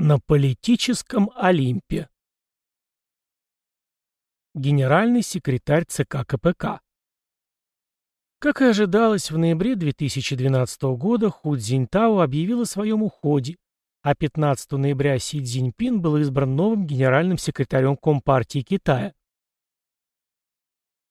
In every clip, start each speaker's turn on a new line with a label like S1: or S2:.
S1: На политическом Олимпе. Генеральный секретарь ЦК КПК. Как и ожидалось, в ноябре 2012 года Ху Цзиньтао объявил о своем уходе, а 15 ноября Си Цзиньпин был избран новым генеральным секретарем Компартии Китая.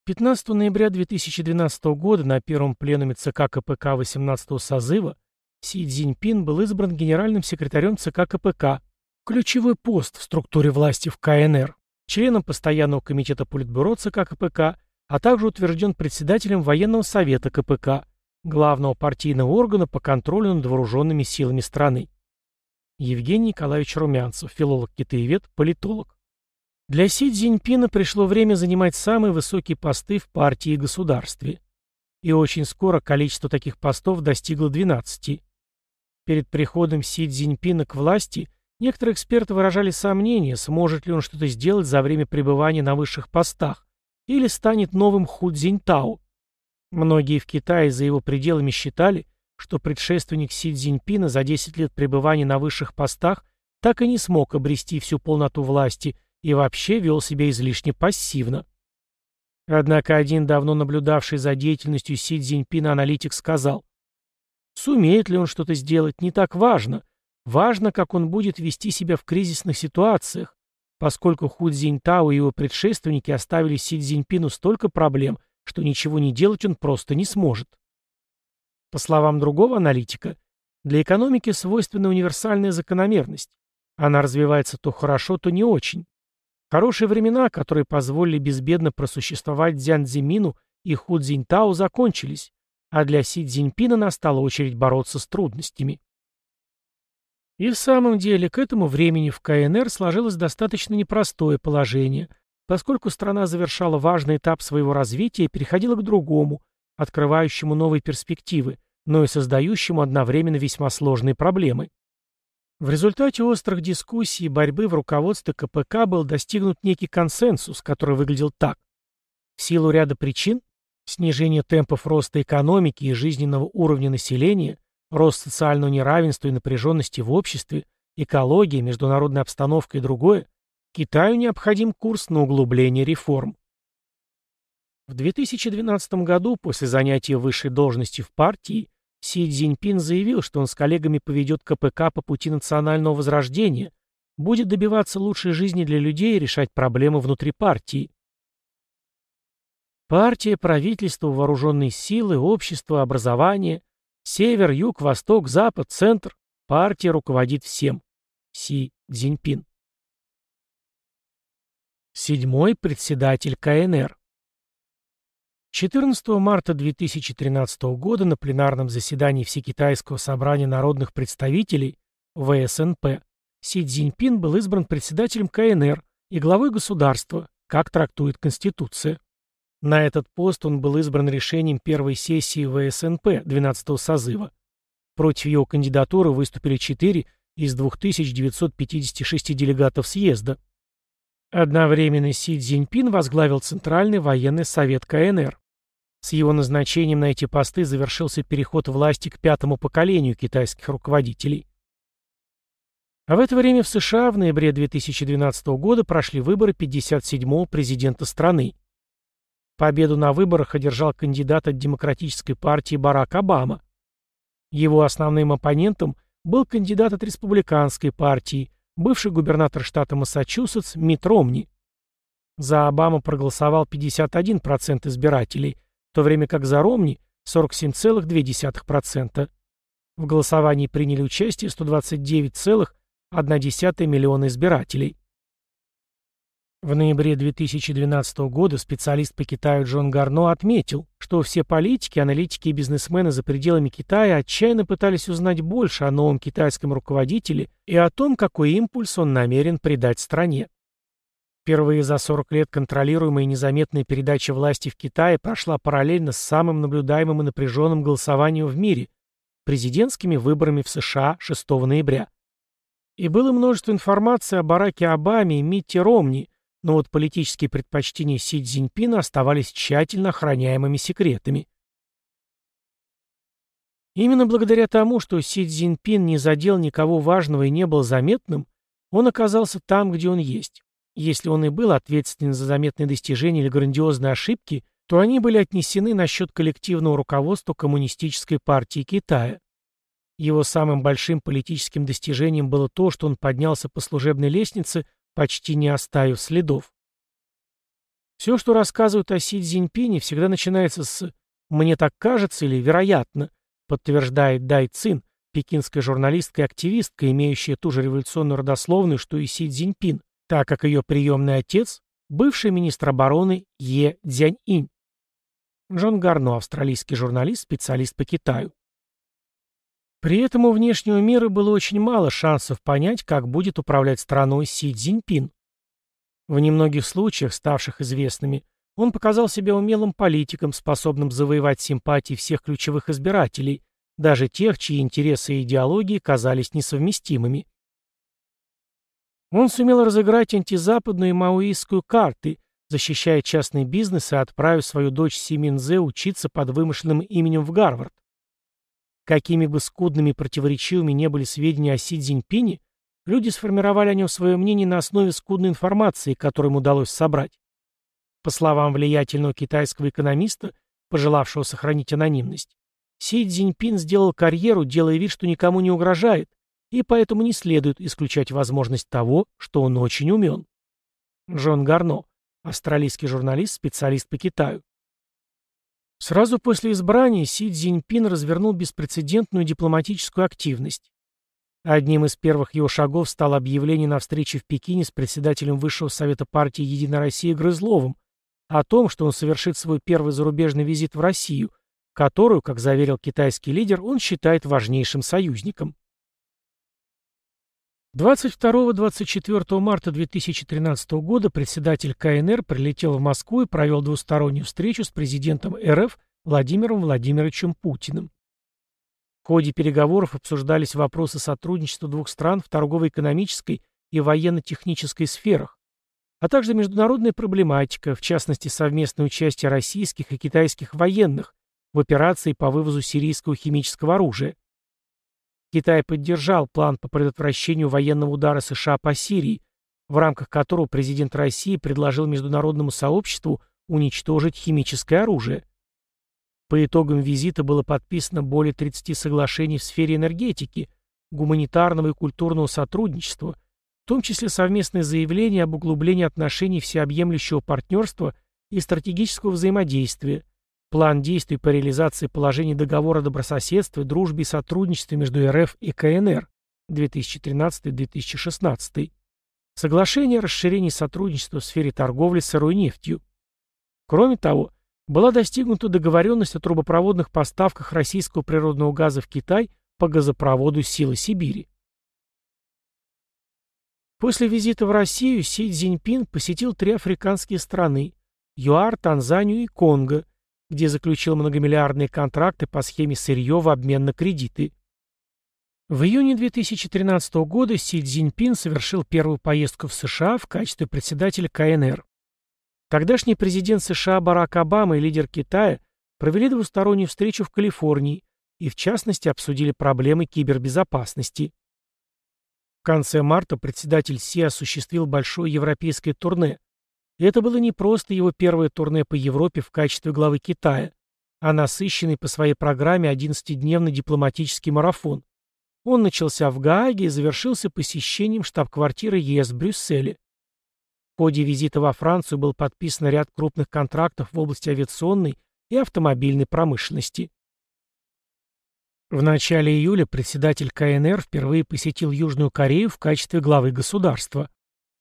S1: 15 ноября 2012 года на первом пленуме ЦК КПК 18 созыва Си Цзиньпин был избран генеральным секретарем ЦК КПК, ключевой пост в структуре власти в КНР, членом постоянного комитета Политбюро ЦК КПК, а также утвержден председателем военного совета КПК, главного партийного органа по контролю над вооруженными силами страны. Евгений Николаевич Румянцев, филолог-китаевед, политолог. Для Си Цзиньпина пришло время занимать самые высокие посты в партии и государстве. И очень скоро количество таких постов достигло 12. Перед приходом Си Цзиньпина к власти некоторые эксперты выражали сомнения, сможет ли он что-то сделать за время пребывания на высших постах, или станет новым Ху Цзиньтао. Многие в Китае за его пределами считали, что предшественник Си Цзиньпина за 10 лет пребывания на высших постах так и не смог обрести всю полноту власти и вообще вел себя излишне пассивно. Однако один давно наблюдавший за деятельностью Си Цзиньпина аналитик сказал, Сумеет ли он что-то сделать, не так важно. Важно, как он будет вести себя в кризисных ситуациях, поскольку Ху Цзиньтао и его предшественники оставили Си Цзиньпину столько проблем, что ничего не делать он просто не сможет. По словам другого аналитика, для экономики свойственна универсальная закономерность. Она развивается то хорошо, то не очень. Хорошие времена, которые позволили безбедно просуществовать Дзян Цзимину и Ху Цзиньтао, закончились а для Си Цзиньпина настала очередь бороться с трудностями. И в самом деле к этому времени в КНР сложилось достаточно непростое положение, поскольку страна завершала важный этап своего развития и переходила к другому, открывающему новые перспективы, но и создающему одновременно весьма сложные проблемы. В результате острых дискуссий и борьбы в руководстве КПК был достигнут некий консенсус, который выглядел так. В силу ряда причин Снижение темпов роста экономики и жизненного уровня населения, рост социального неравенства и напряженности в обществе, экология, международная обстановка и другое, Китаю необходим курс на углубление реформ. В 2012 году, после занятия высшей должности в партии, Си Цзиньпин заявил, что он с коллегами поведет КПК по пути национального возрождения, будет добиваться лучшей жизни для людей и решать проблемы внутри партии. Партия, правительство, вооруженные силы, общество, образование, север, юг, восток, запад, центр. Партия руководит всем. Си Цзиньпин. Седьмой председатель КНР. 14 марта 2013 года на пленарном заседании Всекитайского собрания народных представителей ВСНП Си Цзиньпин был избран председателем КНР и главой государства, как трактует Конституция. На этот пост он был избран решением первой сессии ВСНП 12-го созыва. Против его кандидатуры выступили 4 из 2956 делегатов съезда. Одновременно Си Цзиньпин возглавил Центральный военный совет КНР. С его назначением на эти посты завершился переход власти к пятому поколению китайских руководителей. А в это время в США в ноябре 2012 года прошли выборы 57-го президента страны. Победу на выборах одержал кандидат от Демократической партии Барак Обама. Его основным оппонентом был кандидат от Республиканской партии, бывший губернатор штата Массачусетс Мит Ромни. За Обаму проголосовал 51% избирателей, в то время как за Ромни 47,2%. В голосовании приняли участие 129,1 миллиона избирателей. В ноябре 2012 года специалист по Китаю Джон Гарно отметил, что все политики, аналитики и бизнесмены за пределами Китая отчаянно пытались узнать больше о новом китайском руководителе и о том, какой импульс он намерен придать стране. Впервые за 40 лет контролируемая и незаметная передача власти в Китае прошла параллельно с самым наблюдаемым и напряженным голосованием в мире – президентскими выборами в США 6 ноября. И было множество информации о Бараке Обаме и Митте Ромни – но вот политические предпочтения Си Цзиньпина оставались тщательно охраняемыми секретами. Именно благодаря тому, что Си Цзиньпин не задел никого важного и не был заметным, он оказался там, где он есть. Если он и был ответственен за заметные достижения или грандиозные ошибки, то они были отнесены на счет коллективного руководства Коммунистической партии Китая. Его самым большим политическим достижением было то, что он поднялся по служебной лестнице, почти не оставив следов. Все, что рассказывают о Си Цзиньпине, всегда начинается с «мне так кажется» или «вероятно», подтверждает Дай Цин, пекинская журналистка и активистка, имеющая ту же революционную родословную, что и Си Цзиньпин, так как ее приемный отец – бывший министр обороны Е Цзяньинь. Джон Гарно, австралийский журналист, специалист по Китаю. При этом у внешнего мира было очень мало шансов понять, как будет управлять страной Си Цзиньпин. В немногих случаях, ставших известными, он показал себя умелым политиком, способным завоевать симпатии всех ключевых избирателей, даже тех, чьи интересы и идеологии казались несовместимыми. Он сумел разыграть антизападную и маоистскую карты, защищая частный бизнес и отправив свою дочь Симинзе учиться под вымышленным именем в Гарвард. Какими бы скудными и противоречивыми не были сведения о Си Цзиньпине, люди сформировали о нем свое мнение на основе скудной информации, которую им удалось собрать. По словам влиятельного китайского экономиста, пожелавшего сохранить анонимность, Си Цзиньпин сделал карьеру, делая вид, что никому не угрожает, и поэтому не следует исключать возможность того, что он очень умен. Джон Гарно, австралийский журналист, специалист по Китаю. Сразу после избрания Си Цзиньпин развернул беспрецедентную дипломатическую активность. Одним из первых его шагов стало объявление на встрече в Пекине с председателем Высшего Совета партии «Единая Россия» Грызловым о том, что он совершит свой первый зарубежный визит в Россию, которую, как заверил китайский лидер, он считает важнейшим союзником. 22-24 марта 2013 года председатель КНР прилетел в Москву и провел двустороннюю встречу с президентом РФ Владимиром Владимировичем Путиным. В ходе переговоров обсуждались вопросы сотрудничества двух стран в торгово-экономической и военно-технической сферах, а также международная проблематика, в частности совместное участие российских и китайских военных в операции по вывозу сирийского химического оружия. Китай поддержал план по предотвращению военного удара США по Сирии, в рамках которого президент России предложил международному сообществу уничтожить химическое оружие. По итогам визита было подписано более 30 соглашений в сфере энергетики, гуманитарного и культурного сотрудничества, в том числе совместное заявление об углублении отношений всеобъемлющего партнерства и стратегического взаимодействия, План действий по реализации положений договора о добрососедстве, дружбе и сотрудничестве между РФ и КНР 2013-2016. Соглашение о расширении сотрудничества в сфере торговли сырой нефтью. Кроме того, была достигнута договоренность о трубопроводных поставках российского природного газа в Китай по газопроводу «Сила Сибири». После визита в Россию Си Цзиньпин посетил три африканские страны – ЮАР, Танзанию и Конго – где заключил многомиллиардные контракты по схеме сырье в обмен на кредиты. В июне 2013 года Си Цзиньпин совершил первую поездку в США в качестве председателя КНР. Тогдашний президент США Барак Обама и лидер Китая провели двустороннюю встречу в Калифорнии и, в частности, обсудили проблемы кибербезопасности. В конце марта председатель Си осуществил большое европейское турне, это было не просто его первое турне по Европе в качестве главы Китая, а насыщенный по своей программе 11-дневный дипломатический марафон. Он начался в Гааге и завершился посещением штаб-квартиры ЕС в Брюсселе. В ходе визита во Францию был подписан ряд крупных контрактов в области авиационной и автомобильной промышленности. В начале июля председатель КНР впервые посетил Южную Корею в качестве главы государства.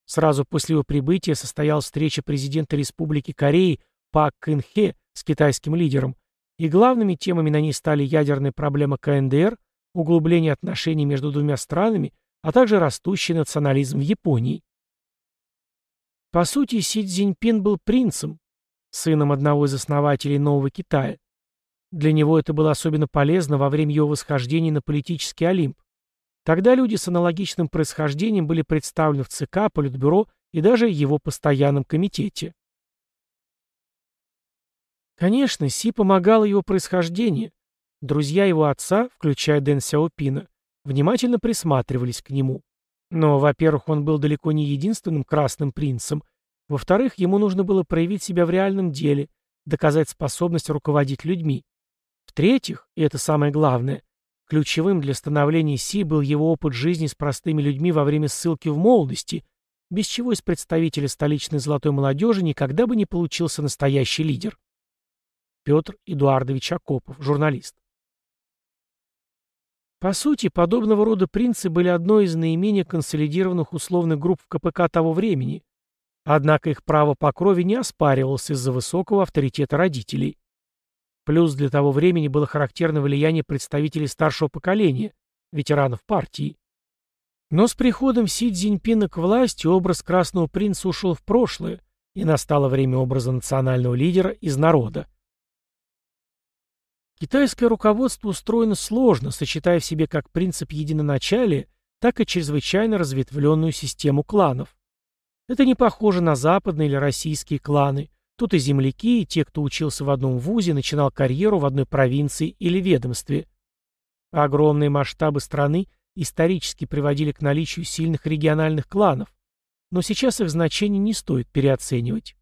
S1: Сразу после его прибытия состоялась встреча президента Республики Кореи Пак Кын Хе с китайским лидером, и главными темами на ней стали ядерная проблема КНДР, углубление отношений между двумя странами, а также растущий национализм в Японии. По сути, Си Цзиньпин был принцем, сыном одного из основателей Нового Китая. Для него это было особенно полезно во время его восхождения на политический Олимп. Тогда люди с аналогичным происхождением были представлены в ЦК, Политбюро и даже его постоянном комитете. Конечно, Си помогало его происхождение. Друзья его отца, включая Дэн Сяопина, внимательно присматривались к нему. Но, во-первых, он был далеко не единственным красным принцем. Во-вторых, ему нужно было проявить себя в реальном деле, доказать способность руководить людьми. В-третьих, и это самое главное, ключевым для становления Си был его опыт жизни с простыми людьми во время ссылки в молодости, без чего из представителя столичной золотой молодежи никогда бы не получился настоящий лидер. Петр Эдуардович Акопов, журналист. По сути, подобного рода принцы были одной из наименее консолидированных условных групп в КПК того времени, однако их право по крови не оспаривалось из-за высокого авторитета родителей. Плюс для того времени было характерно влияние представителей старшего поколения, ветеранов партии. Но с приходом Си Цзиньпина к власти образ Красного Принца ушел в прошлое, и настало время образа национального лидера из народа. Китайское руководство устроено сложно, сочетая в себе как принцип единоначалия, так и чрезвычайно разветвленную систему кланов. Это не похоже на западные или российские кланы. Тут и земляки, и те, кто учился в одном вузе, начинал карьеру в одной провинции или ведомстве. Огромные масштабы страны исторически приводили к наличию сильных региональных кланов, но сейчас их значение не стоит переоценивать.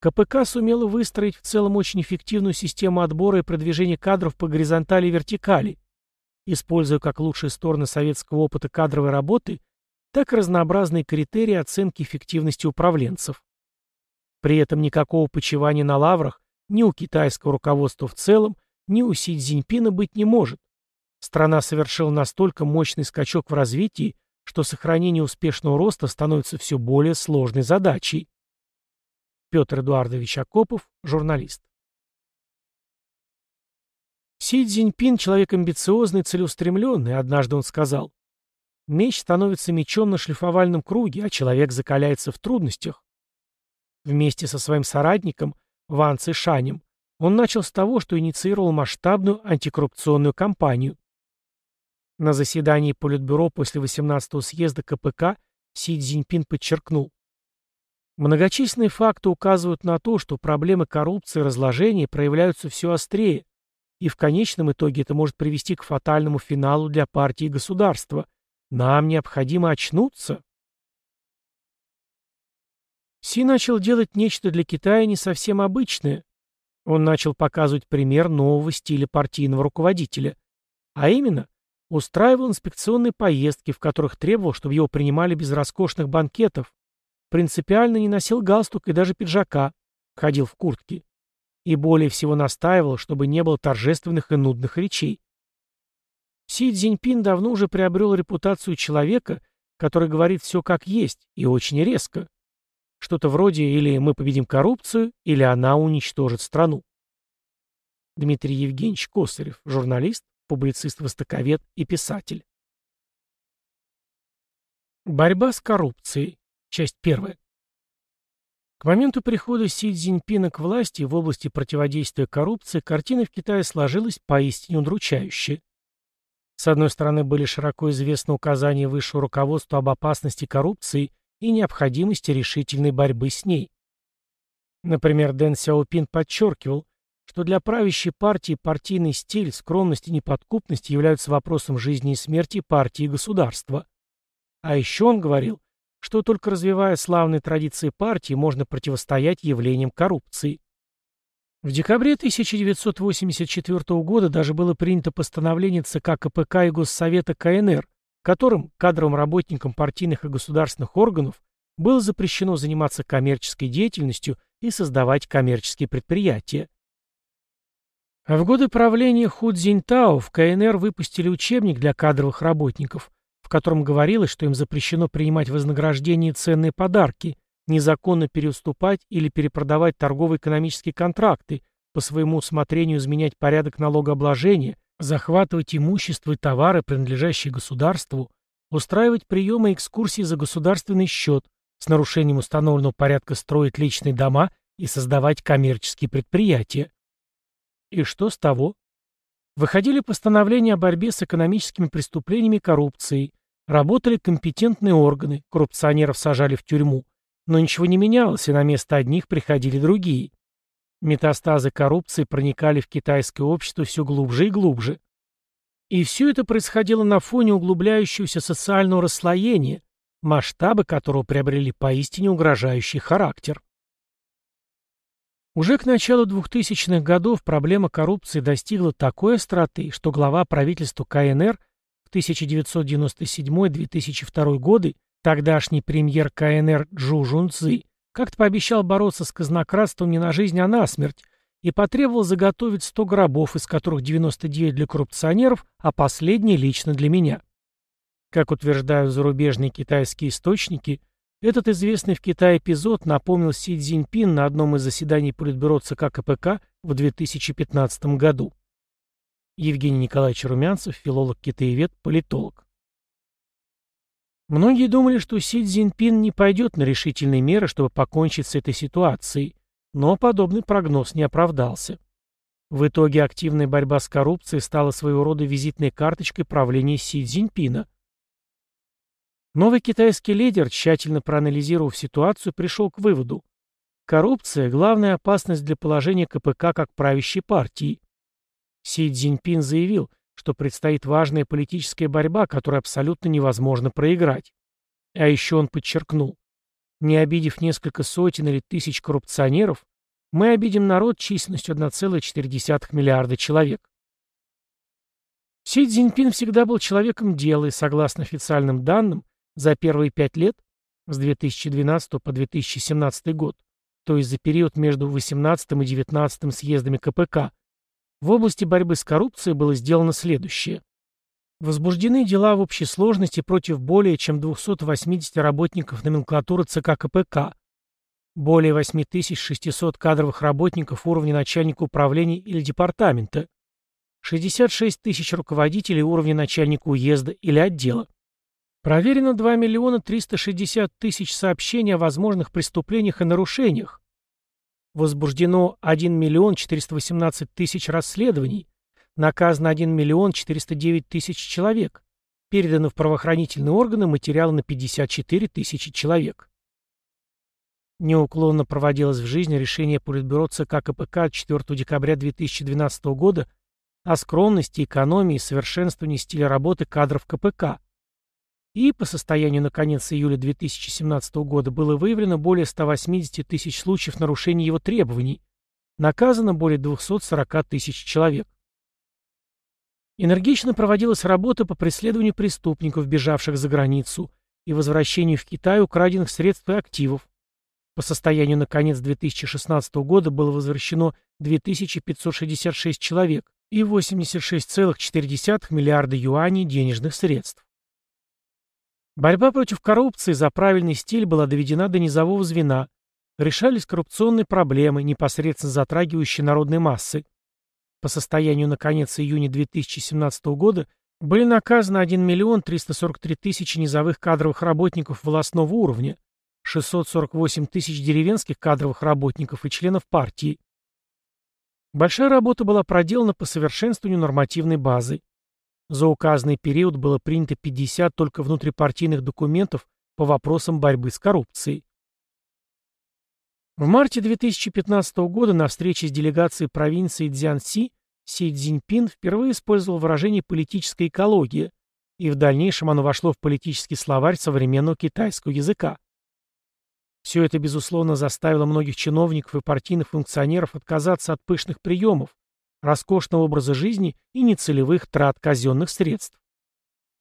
S1: КПК сумела выстроить в целом очень эффективную систему отбора и продвижения кадров по горизонтали и вертикали, используя как лучшие стороны советского опыта кадровой работы, так и разнообразные критерии оценки эффективности управленцев. При этом никакого почивания на лаврах ни у китайского руководства в целом, ни у Си Цзиньпина быть не может. Страна совершила настолько мощный скачок в развитии, что сохранение успешного роста становится все более сложной задачей. Петр Эдуардович Акопов, журналист. Си Цзиньпин – человек амбициозный и целеустремленный, однажды он сказал, «Меч становится мечом на шлифовальном круге, а человек закаляется в трудностях». Вместе со своим соратником Ван Цишанем он начал с того, что инициировал масштабную антикоррупционную кампанию. На заседании Политбюро после 18-го съезда КПК Си Цзиньпин подчеркнул, Многочисленные факты указывают на то, что проблемы коррупции и разложения проявляются все острее, и в конечном итоге это может привести к фатальному финалу для партии и государства. Нам необходимо очнуться. Си начал делать нечто для Китая не совсем обычное. Он начал показывать пример нового стиля партийного руководителя. А именно, устраивал инспекционные поездки, в которых требовал, чтобы его принимали без роскошных банкетов, принципиально не носил галстук и даже пиджака, ходил в куртке. И более всего настаивал, чтобы не было торжественных и нудных речей. Си Цзиньпин давно уже приобрел репутацию человека, который говорит все как есть и очень резко. Что-то вроде или мы победим коррупцию, или она уничтожит страну. Дмитрий Евгеньевич Косарев, журналист, публицист-востоковед и писатель. Борьба с коррупцией. Часть первая. К моменту прихода Си Цзиньпина к власти в области противодействия коррупции картина в Китае сложилась поистине удручающе. С одной стороны, были широко известны указания высшего руководства об опасности коррупции и необходимости решительной борьбы с ней. Например, Дэн Сяопин подчеркивал, что для правящей партии партийный стиль, скромность и неподкупность являются вопросом жизни и смерти партии и государства. А еще он говорил, что только развивая славные традиции партии, можно противостоять явлениям коррупции. В декабре 1984 года даже было принято постановление ЦК КПК и Госсовета КНР, которым кадровым работникам партийных и государственных органов было запрещено заниматься коммерческой деятельностью и создавать коммерческие предприятия. В годы правления Ху Цзиньтао в КНР выпустили учебник для кадровых работников, в котором говорилось, что им запрещено принимать вознаграждение и ценные подарки, незаконно переуступать или перепродавать торгово-экономические контракты, по своему усмотрению изменять порядок налогообложения, захватывать имущество и товары, принадлежащие государству, устраивать приемы и экскурсии за государственный счет, с нарушением установленного порядка строить личные дома и создавать коммерческие предприятия. И что с того? Выходили постановления о борьбе с экономическими преступлениями и коррупцией, работали компетентные органы, коррупционеров сажали в тюрьму, но ничего не менялось, и на место одних приходили другие. Метастазы коррупции проникали в китайское общество все глубже и глубже. И все это происходило на фоне углубляющегося социального расслоения, масштабы которого приобрели поистине угрожающий характер. Уже к началу 2000-х годов проблема коррупции достигла такой остроты, что глава правительства КНР в 1997-2002 годы, тогдашний премьер КНР Джу Жунцзы, как-то пообещал бороться с казнократством не на жизнь, а на смерть, и потребовал заготовить 100 гробов, из которых 99 для коррупционеров, а последний лично для меня. Как утверждают зарубежные китайские источники, этот известный в Китае эпизод напомнил Си Цзиньпин на одном из заседаний Политбюро ЦК КПК в 2015 году. Евгений Николаевич Румянцев, филолог-китаевед, политолог. Многие думали, что Си Цзиньпин не пойдет на решительные меры, чтобы покончить с этой ситуацией, но подобный прогноз не оправдался. В итоге активная борьба с коррупцией стала своего рода визитной карточкой правления Си Цзиньпина. Новый китайский лидер, тщательно проанализировав ситуацию, пришел к выводу. Коррупция – главная опасность для положения КПК как правящей партии. Си Цзиньпин заявил, что предстоит важная политическая борьба, которую абсолютно невозможно проиграть. А еще он подчеркнул, не обидев несколько сотен или тысяч коррупционеров, мы обидим народ численностью 1,4 миллиарда человек. Си Цзиньпин всегда был человеком дела и, согласно официальным данным, за первые пять лет, с 2012 по 2017 год, то есть за период между 18 и 19 съездами КПК, в области борьбы с коррупцией было сделано следующее. Возбуждены дела в общей сложности против более чем 280 работников номенклатуры ЦК КПК, более 8600 кадровых работников уровня начальника управления или департамента, 66 тысяч руководителей уровня начальника уезда или отдела. Проверено 2 миллиона 360 тысяч сообщений о возможных преступлениях и нарушениях. Возбуждено 1 миллион 418 тысяч расследований. Наказано 1 миллион 409 тысяч человек. Передано в правоохранительные органы материалы на 54 тысячи человек. Неуклонно проводилось в жизни решение Политбюро ЦК КПК 4 декабря 2012 года о скромности, экономии и совершенствовании стиля работы кадров КПК, и по состоянию на конец июля 2017 года было выявлено более 180 тысяч случаев нарушения его требований, наказано более 240 тысяч человек. Энергично проводилась работа по преследованию преступников, бежавших за границу, и возвращению в Китай украденных средств и активов. По состоянию на конец 2016 года было возвращено 2566 человек и 86,4 миллиарда юаней денежных средств. Борьба против коррупции за правильный стиль была доведена до низового звена. Решались коррупционные проблемы, непосредственно затрагивающие народные массы. По состоянию на конец июня 2017 года были наказаны 1 миллион 343 тысячи низовых кадровых работников волостного уровня, 648 тысяч деревенских кадровых работников и членов партии. Большая работа была проделана по совершенствованию нормативной базы. За указанный период было принято 50 только внутрипартийных документов по вопросам борьбы с коррупцией. В марте 2015 года на встрече с делегацией провинции Цзянси Си Цзиньпин впервые использовал выражение «политическая экология», и в дальнейшем оно вошло в политический словарь современного китайского языка. Все это, безусловно, заставило многих чиновников и партийных функционеров отказаться от пышных приемов, роскошного образа жизни и нецелевых трат казенных средств.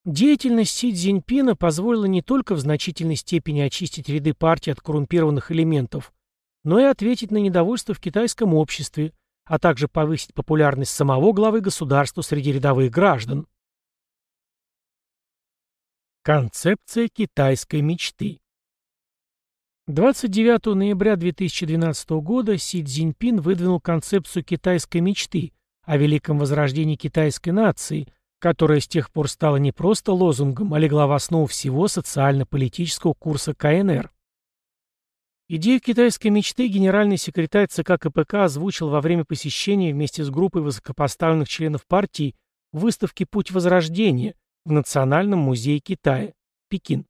S1: Деятельность Си Цзиньпина позволила не только в значительной степени очистить ряды партии от коррумпированных элементов, но и ответить на недовольство в китайском обществе, а также повысить популярность самого главы государства среди рядовых граждан. Концепция китайской мечты 29 ноября 2012 года Си Цзиньпин выдвинул концепцию китайской мечты о великом возрождении китайской нации, которая с тех пор стала не просто лозунгом, а легла в основу всего социально-политического курса КНР. Идею китайской мечты генеральный секретарь ЦК КПК озвучил во время посещения вместе с группой высокопоставленных членов партии выставки «Путь Возрождения» в Национальном музее Китая, Пекин.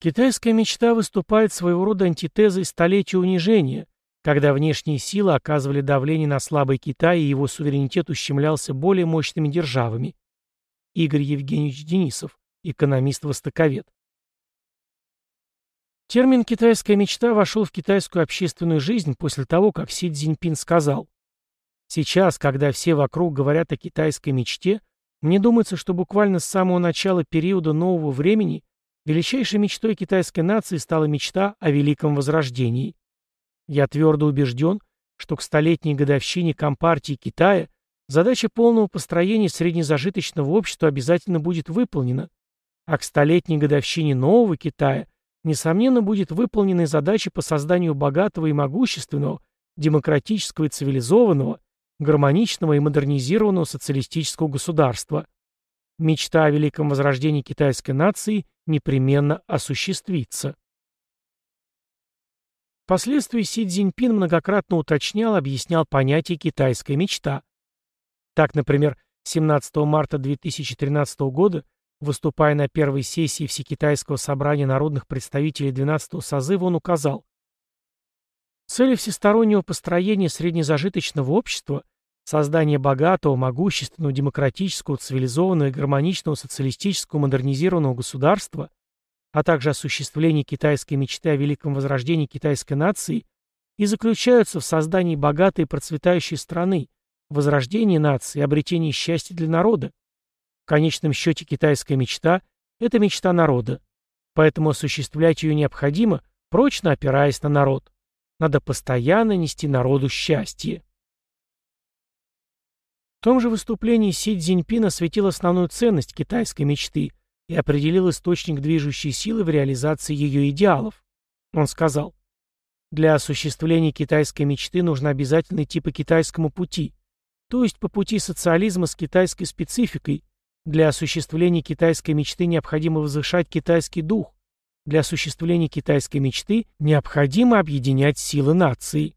S1: Китайская мечта выступает своего рода антитезой столетия унижения, когда внешние силы оказывали давление на слабый Китай и его суверенитет ущемлялся более мощными державами. Игорь Евгеньевич Денисов, экономист-востоковед. Термин «китайская мечта» вошел в китайскую общественную жизнь после того, как Си Цзиньпин сказал «Сейчас, когда все вокруг говорят о китайской мечте, мне думается, что буквально с самого начала периода нового времени величайшей мечтой китайской нации стала мечта о Великом Возрождении. Я твердо убежден, что к столетней годовщине Компартии Китая задача полного построения среднезажиточного общества обязательно будет выполнена, а к столетней годовщине нового Китая несомненно будет выполнена задача по созданию богатого и могущественного, демократического и цивилизованного, гармоничного и модернизированного социалистического государства. Мечта о великом возрождении китайской нации непременно осуществится. Впоследствии Си Цзиньпин многократно уточнял, объяснял понятие «китайская мечта». Так, например, 17 марта 2013 года, выступая на первой сессии Всекитайского собрания народных представителей 12-го созыва, он указал, Цели всестороннего построения среднезажиточного общества Создание богатого, могущественного, демократического, цивилизованного и гармоничного социалистического модернизированного государства, а также осуществление китайской мечты о великом возрождении китайской нации и заключаются в создании богатой и процветающей страны, возрождении нации обретении счастья для народа. В конечном счете китайская мечта – это мечта народа. Поэтому осуществлять ее необходимо, прочно опираясь на народ. Надо постоянно нести народу счастье. В том же выступлении Си Цзиньпин осветил основную ценность китайской мечты и определил источник движущей силы в реализации ее идеалов. Он сказал, «Для осуществления китайской мечты нужно обязательно идти по китайскому пути, то есть по пути социализма с китайской спецификой. Для осуществления китайской мечты необходимо возвышать китайский дух. Для осуществления китайской мечты необходимо объединять силы нации».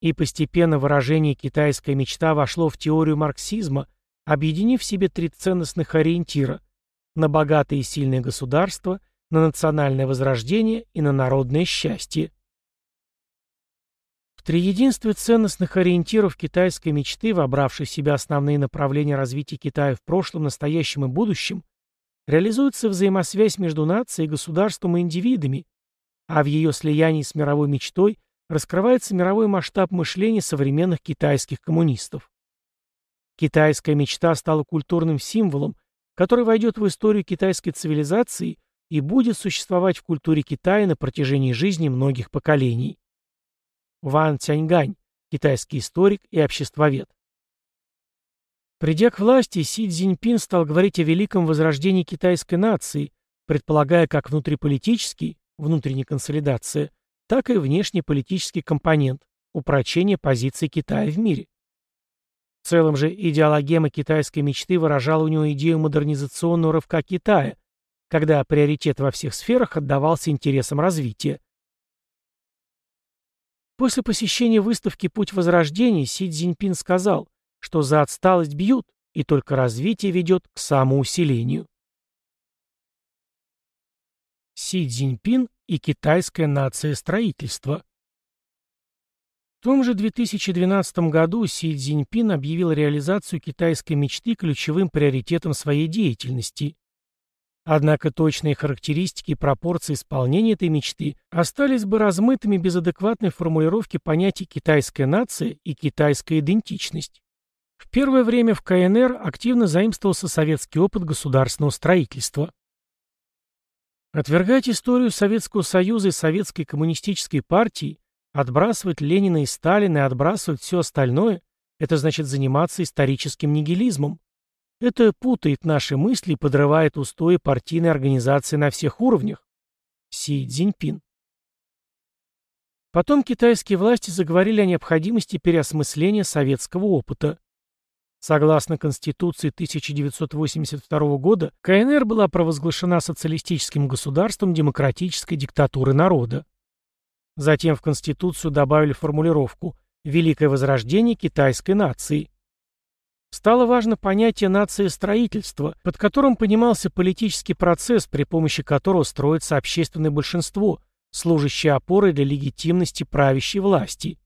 S1: И постепенно выражение «китайская мечта» вошло в теорию марксизма, объединив в себе три ценностных ориентира – на богатое и сильное государство, на национальное возрождение и на народное счастье. В триединстве ценностных ориентиров китайской мечты, вобравшей в себя основные направления развития Китая в прошлом, настоящем и будущем, реализуется взаимосвязь между нацией, государством и индивидами, а в ее слиянии с мировой мечтой раскрывается мировой масштаб мышления современных китайских коммунистов. Китайская мечта стала культурным символом, который войдет в историю китайской цивилизации и будет существовать в культуре Китая на протяжении жизни многих поколений. Ван Цяньгань, китайский историк и обществовед. Придя к власти, Си Цзиньпин стал говорить о великом возрождении китайской нации, предполагая как внутриполитический, внутренняя консолидация, так и внешнеполитический компонент – упрочение позиции Китая в мире. В целом же идеологема китайской мечты выражала у него идею модернизационного рывка Китая, когда приоритет во всех сферах отдавался интересам развития. После посещения выставки «Путь возрождения» Си Цзиньпин сказал, что за отсталость бьют, и только развитие ведет к самоусилению. Си Цзиньпин и китайская нация строительства. В том же 2012 году Си Цзиньпин объявил реализацию китайской мечты ключевым приоритетом своей деятельности. Однако точные характеристики и пропорции исполнения этой мечты остались бы размытыми без адекватной формулировки понятий «китайская нация» и «китайская идентичность». В первое время в КНР активно заимствовался советский опыт государственного строительства. Отвергать историю Советского Союза и Советской Коммунистической партии, отбрасывать Ленина и Сталина и отбрасывать все остальное – это значит заниматься историческим нигилизмом. Это путает наши мысли и подрывает устои партийной организации на всех уровнях. Си Цзиньпин. Потом китайские власти заговорили о необходимости переосмысления советского опыта. Согласно Конституции 1982 года, КНР была провозглашена социалистическим государством демократической диктатуры народа. Затем в Конституцию добавили формулировку «Великое возрождение китайской нации». Стало важно понятие нации строительства, под которым понимался политический процесс, при помощи которого строится общественное большинство, служащей опорой для легитимности правящей власти.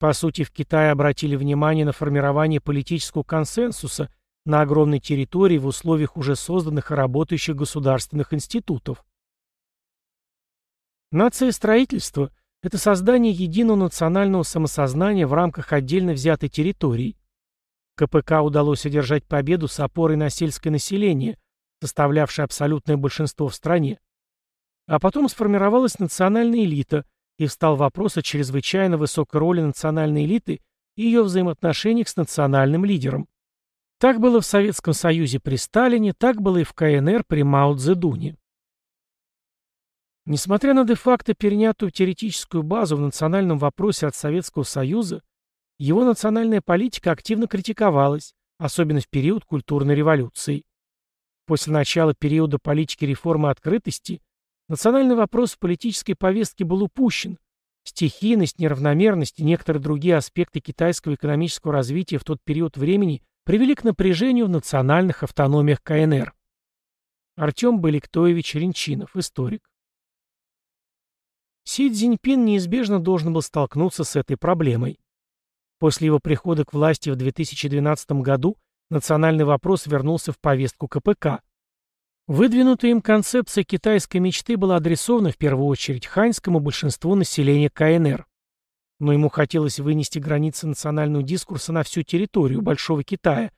S1: По сути, в Китае обратили внимание на формирование политического консенсуса на огромной территории в условиях уже созданных и работающих государственных институтов. Нация строительства – это создание единого национального самосознания в рамках отдельно взятой территории. КПК удалось одержать победу с опорой на сельское население, составлявшее абсолютное большинство в стране. А потом сформировалась национальная элита, и встал вопрос о чрезвычайно высокой роли национальной элиты и ее взаимоотношениях с национальным лидером. Так было в Советском Союзе при Сталине, так было и в КНР при Мао Цзэдуне. Несмотря на де-факто перенятую теоретическую базу в национальном вопросе от Советского Союза, его национальная политика активно критиковалась, особенно в период культурной революции. После начала периода политики реформы открытости национальный вопрос в политической повестке был упущен. Стихийность, неравномерность и некоторые другие аспекты китайского экономического развития в тот период времени привели к напряжению в национальных автономиях КНР. Артем Баликтоевич Ренчинов, историк. Си Цзиньпин неизбежно должен был столкнуться с этой проблемой. После его прихода к власти в 2012 году национальный вопрос вернулся в повестку КПК. Выдвинутая им концепция китайской мечты была адресована в первую очередь ханьскому большинству населения КНР. Но ему хотелось вынести границы национального дискурса на всю территорию Большого Китая,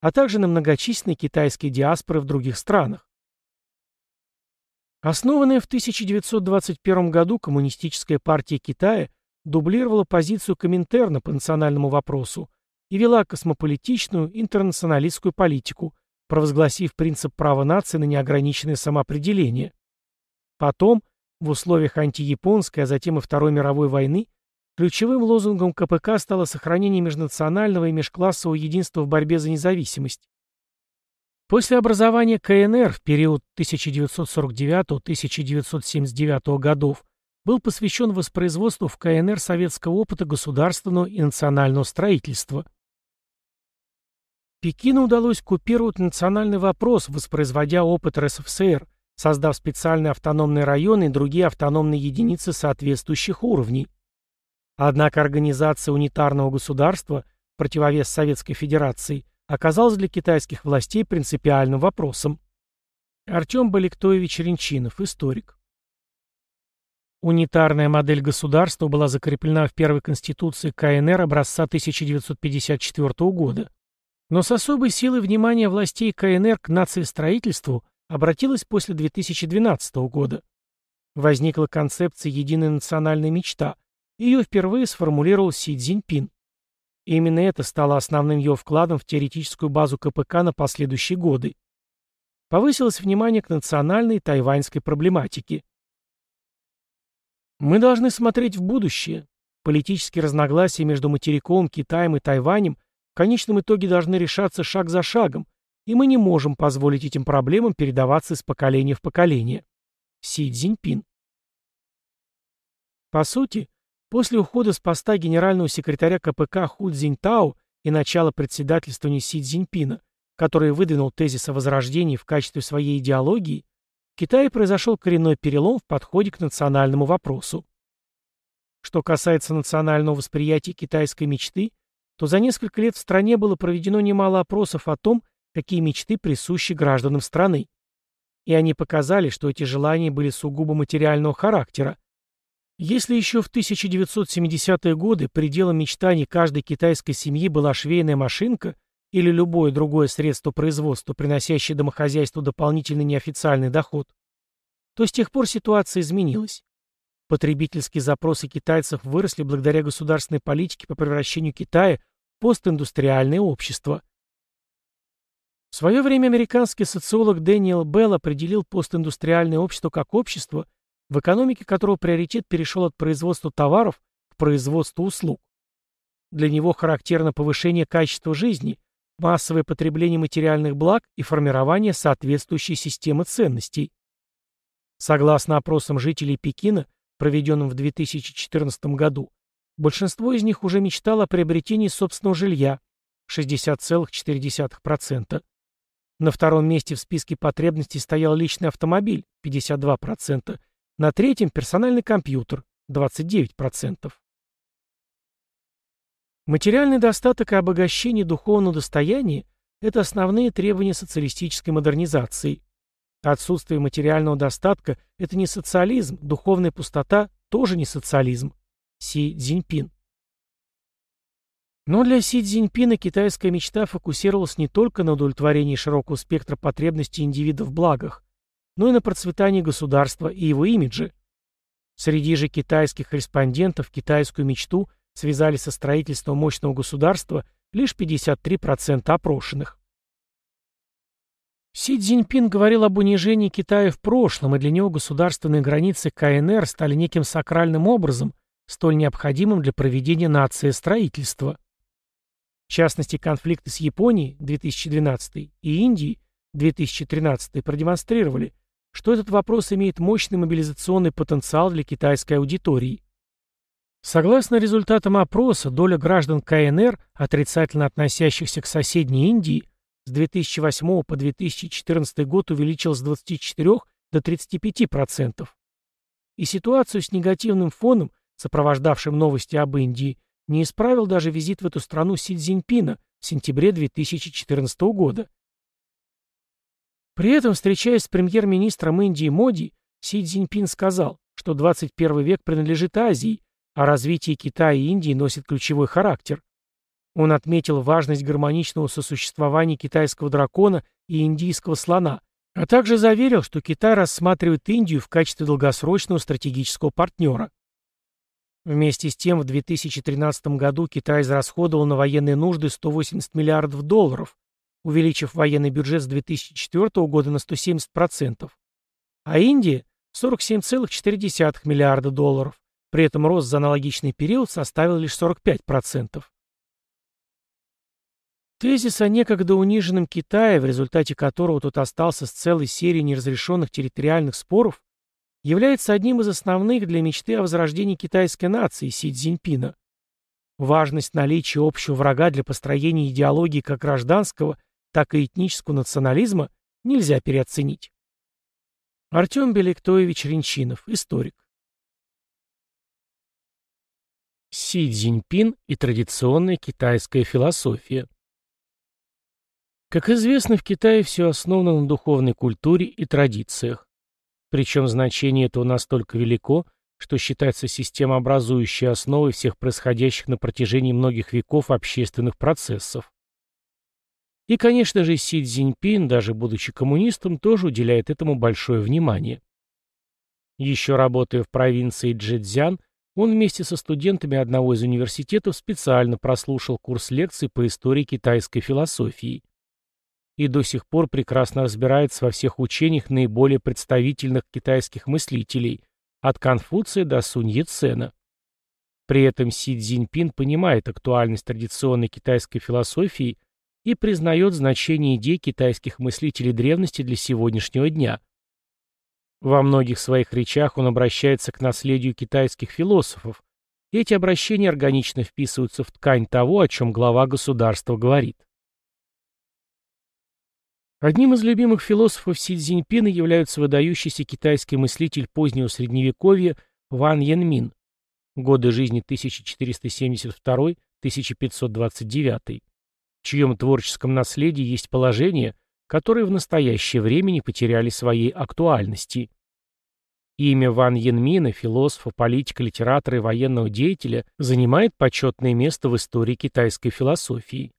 S1: а также на многочисленные китайские диаспоры в других странах. Основанная в 1921 году Коммунистическая партия Китая дублировала позицию Коминтерна по национальному вопросу и вела космополитичную интернационалистскую политику, провозгласив принцип права нации на неограниченное самоопределение. Потом, в условиях антияпонской, а затем и Второй мировой войны, ключевым лозунгом КПК стало сохранение межнационального и межклассового единства в борьбе за независимость. После образования КНР в период 1949-1979 годов был посвящен воспроизводству в КНР советского опыта государственного и национального строительства. Пекину удалось купировать национальный вопрос, воспроизводя опыт РСФСР, создав специальные автономные районы и другие автономные единицы соответствующих уровней. Однако организация унитарного государства, противовес Советской Федерации, оказалась для китайских властей принципиальным вопросом. Артем Баликтоевич Ренчинов, историк. Унитарная модель государства была закреплена в первой конституции КНР образца 1954 года. Но с особой силой внимания властей КНР к нациестроительству обратилась после 2012 года. Возникла концепция «единая национальная мечта». Ее впервые сформулировал Си Цзиньпин. И именно это стало основным его вкладом в теоретическую базу КПК на последующие годы. Повысилось внимание к национальной тайваньской проблематике. Мы должны смотреть в будущее. Политические разногласия между материковым Китаем и Тайванем в конечном итоге должны решаться шаг за шагом, и мы не можем позволить этим проблемам передаваться из поколения в поколение. Си Цзиньпин. По сути, после ухода с поста генерального секретаря КПК Ху Цзиньтао и начала председательствования Си Цзиньпина, который выдвинул тезис о возрождении в качестве своей идеологии, в Китае произошел коренной перелом в подходе к национальному вопросу. Что касается национального восприятия китайской мечты, то за несколько лет в стране было проведено немало опросов о том, какие мечты присущи гражданам страны. И они показали, что эти желания были сугубо материального характера. Если еще в 1970-е годы пределом мечтаний каждой китайской семьи была швейная машинка – или любое другое средство производства, приносящее домохозяйству дополнительный неофициальный доход, то с тех пор ситуация изменилась. Потребительские запросы китайцев выросли благодаря государственной политике по превращению Китая в постиндустриальное общество. В свое время американский социолог Дэниел Белл определил постиндустриальное общество как общество, в экономике которого приоритет перешел от производства товаров к производству услуг. Для него характерно повышение качества жизни, массовое потребление материальных благ и формирование соответствующей системы ценностей. Согласно опросам жителей Пекина, проведенным в 2014 году, большинство из них уже мечтало о приобретении собственного жилья 60,4%. На втором месте в списке потребностей стоял личный автомобиль 52%, На третьем – персональный компьютер – 29%. Материальный достаток и обогащение духовного достояния – это основные требования социалистической модернизации. Отсутствие материального достатка – это не социализм, духовная пустота – тоже не социализм. Си Цзиньпин. Но для Си Цзиньпина китайская мечта фокусировалась не только на удовлетворении широкого спектра потребностей индивида в благах, но и на процветании государства и его имиджа. Среди же китайских респондентов китайскую мечту связали со строительством мощного государства лишь 53% опрошенных. Си Цзиньпин говорил об унижении Китая в прошлом, и для него государственные границы КНР стали неким сакральным образом, столь необходимым для проведения нации строительства. В частности, конфликты с Японией 2012 и Индией 2013 продемонстрировали, что этот вопрос имеет мощный мобилизационный потенциал для китайской аудитории. Согласно результатам опроса, доля граждан КНР, отрицательно относящихся к соседней Индии, с 2008 по 2014 год увеличилась с 24 до 35%. И ситуацию с негативным фоном, сопровождавшим новости об Индии, не исправил даже визит в эту страну Си Цзиньпина в сентябре 2014 года. При этом, встречаясь с премьер-министром Индии Моди, Си Цзиньпин сказал, что 21 век принадлежит Азии, а развитие Китая и Индии носит ключевой характер. Он отметил важность гармоничного сосуществования китайского дракона и индийского слона, а также заверил, что Китай рассматривает Индию в качестве долгосрочного стратегического партнера. Вместе с тем, в 2013 году Китай израсходовал на военные нужды 180 миллиардов долларов, увеличив военный бюджет с 2004 года на 170%, а Индия – 47,4 миллиарда долларов, при этом рост за аналогичный период составил лишь 45%. Тезис о некогда униженном Китае, в результате которого тот остался с целой серией неразрешенных территориальных споров, является одним из основных для мечты о возрождении китайской нации Си Цзиньпина. Важность наличия общего врага для построения идеологии как гражданского, так и этнического национализма нельзя переоценить. Артем Белектоевич Ренчинов, историк. Си Цзиньпин и традиционная китайская философия. Как известно, в Китае все основано на духовной культуре и традициях. Причем значение этого настолько велико, что считается системообразующей основой всех происходящих на протяжении многих веков общественных процессов. И, конечно же, Си Цзиньпин, даже будучи коммунистом, тоже уделяет этому большое внимание. Еще работая в провинции Джэцзян, он вместе со студентами одного из университетов специально прослушал курс лекций по истории китайской философии. И до сих пор прекрасно разбирается во всех учениях наиболее представительных китайских мыслителей, от Конфуция до Сунь Яцена. При этом Си Цзиньпин понимает актуальность традиционной китайской философии и признает значение идей китайских мыслителей древности для сегодняшнего дня – во многих своих речах он обращается к наследию китайских философов, и эти обращения органично вписываются в ткань того, о чем глава государства говорит. Одним из любимых философов Си Цзиньпина является выдающийся китайский мыслитель позднего Средневековья Ван Янмин, годы жизни 1472-1529, в чьем творческом наследии есть положение – которые в настоящее время не потеряли своей актуальности. Имя Ван Янмина, философа, политика, литератора и военного деятеля, занимает почетное место в истории китайской философии.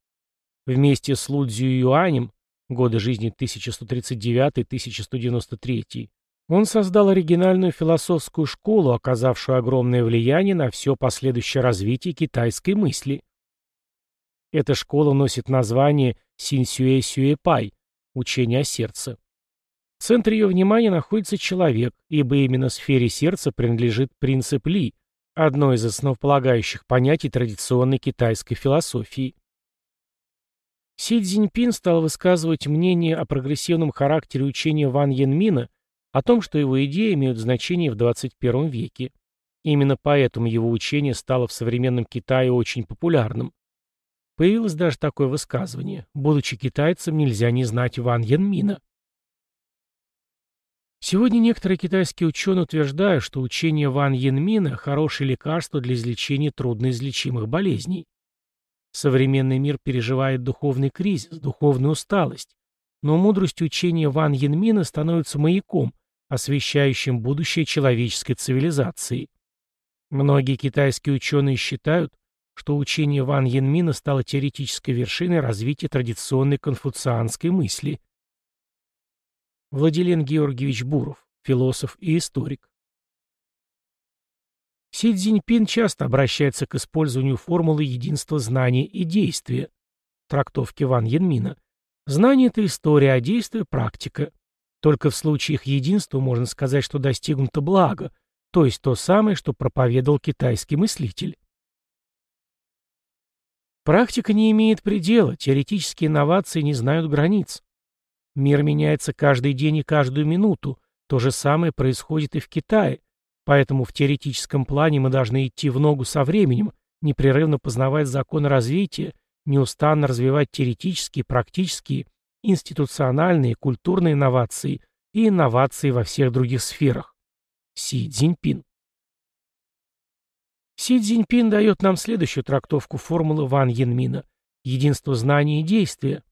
S1: Вместе с Лу Цзю Юанем, годы жизни 1139-1193, он создал оригинальную философскую школу, оказавшую огромное влияние на все последующее развитие китайской мысли. Эта школа носит название Синсюэ Сюэпай, учение о сердце. В центре ее внимания находится человек, ибо именно сфере сердца принадлежит принцип Ли, одно из основополагающих понятий традиционной китайской философии. Си Цзиньпин стал высказывать мнение о прогрессивном характере учения Ван Янмина, о том, что его идеи имеют значение в 21 веке. Именно поэтому его учение стало в современном Китае очень популярным. Появилось даже такое высказывание. Будучи китайцем, нельзя не знать Ван Янмина. Сегодня некоторые китайские ученые утверждают, что учение Ван Янмина – хорошее лекарство для излечения трудноизлечимых болезней. Современный мир переживает духовный кризис, духовную усталость, но мудрость учения Ван Янмина становится маяком, освещающим будущее человеческой цивилизации. Многие китайские ученые считают, что учение Ван Янмина стало теоретической вершиной развития традиционной конфуцианской мысли. Владилен Георгиевич Буров, философ и историк. Си Цзиньпин часто обращается к использованию формулы единства знания и действия, трактовки Ван Янмина. Знание – это история, а действие – практика. Только в случае их единства можно сказать, что достигнуто благо, то есть то самое, что проповедовал китайский мыслитель. Практика не имеет предела, теоретические инновации не знают границ. Мир меняется каждый день и каждую минуту. То же самое происходит и в Китае. Поэтому в теоретическом плане мы должны идти в ногу со временем, непрерывно познавать законы развития, неустанно развивать теоретические, практические, институциональные, культурные инновации и инновации во всех других сферах. Си Цзиньпин Си Цзиньпин дает нам следующую трактовку формулы Ван Янмина – единство знания и действия,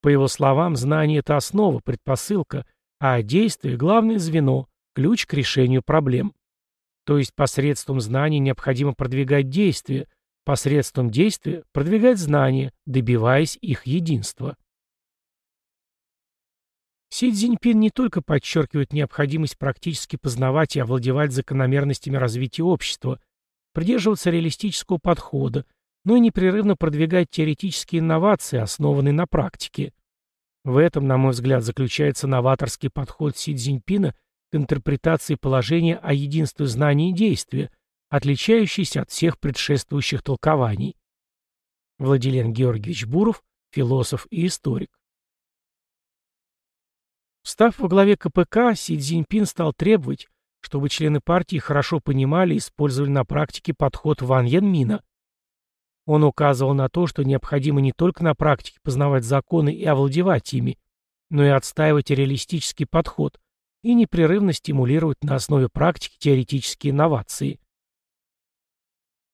S1: по его словам, знание – это основа, предпосылка, а действие – главное звено, ключ к решению проблем. То есть посредством знаний необходимо продвигать действия, посредством действия – продвигать знания, добиваясь их единства. Си Цзиньпин не только подчеркивает необходимость практически познавать и овладевать закономерностями развития общества, придерживаться реалистического подхода, но и непрерывно продвигать теоретические инновации, основанные на практике. В этом, на мой взгляд, заключается новаторский подход Си Цзиньпина к интерпретации положения о единстве знания и действия, отличающийся от всех предшествующих толкований. Владилен Георгиевич Буров, философ и историк. Став во главе КПК, Си Цзиньпин стал требовать, чтобы члены партии хорошо понимали и использовали на практике подход Ван Янмина. Он указывал на то, что необходимо не только на практике познавать законы и овладевать ими, но и отстаивать реалистический подход и непрерывно стимулировать на основе практики теоретические инновации.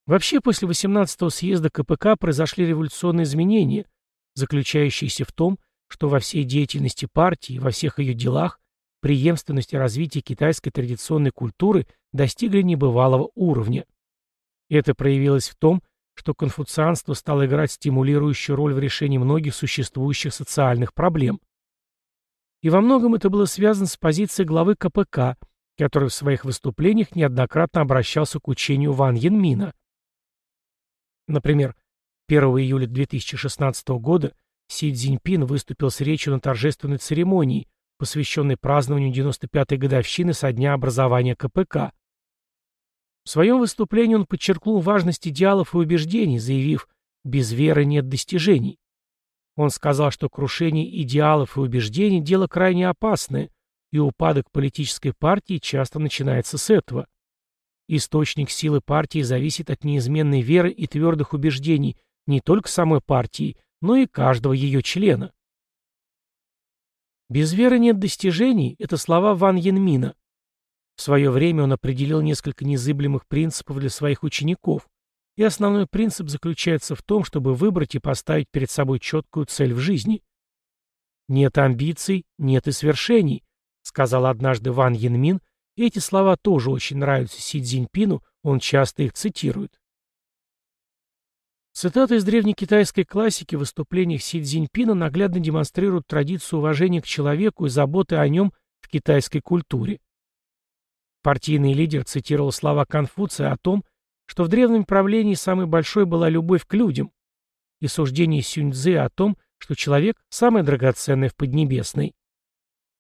S1: Вообще, после 18-го съезда КПК произошли революционные изменения, заключающиеся в том, что во всей деятельности партии, во всех ее делах, преемственность и развитие китайской традиционной культуры достигли небывалого уровня. Это проявилось в том, что конфуцианство стало играть стимулирующую роль в решении многих существующих социальных проблем. И во многом это было связано с позицией главы КПК, который в своих выступлениях неоднократно обращался к учению Ван Янмина. Например, 1 июля 2016 года Си Цзиньпин выступил с речью на торжественной церемонии, посвященной празднованию 95-й годовщины со дня образования КПК. В своем выступлении он подчеркнул важность идеалов и убеждений, заявив «без веры нет достижений». Он сказал, что крушение идеалов и убеждений – дело крайне опасное, и упадок политической партии часто начинается с этого. Источник силы партии зависит от неизменной веры и твердых убеждений не только самой партии, но и каждого ее члена. «Без веры нет достижений» — это слова Ван Янмина. В свое время он определил несколько незыблемых принципов для своих учеников, и основной принцип заключается в том, чтобы выбрать и поставить перед собой четкую цель в жизни. «Нет амбиций, нет и свершений», — сказал однажды Ван Янмин, и эти слова тоже очень нравятся Си Цзиньпину, он часто их цитирует. Цитаты из древнекитайской классики в выступлениях Си Цзиньпина наглядно демонстрируют традицию уважения к человеку и заботы о нем в китайской культуре. Партийный лидер цитировал слова Конфуция о том, что в древнем правлении самой большой была любовь к людям, и суждение Сюньцзы о том, что человек – самое драгоценное в Поднебесной.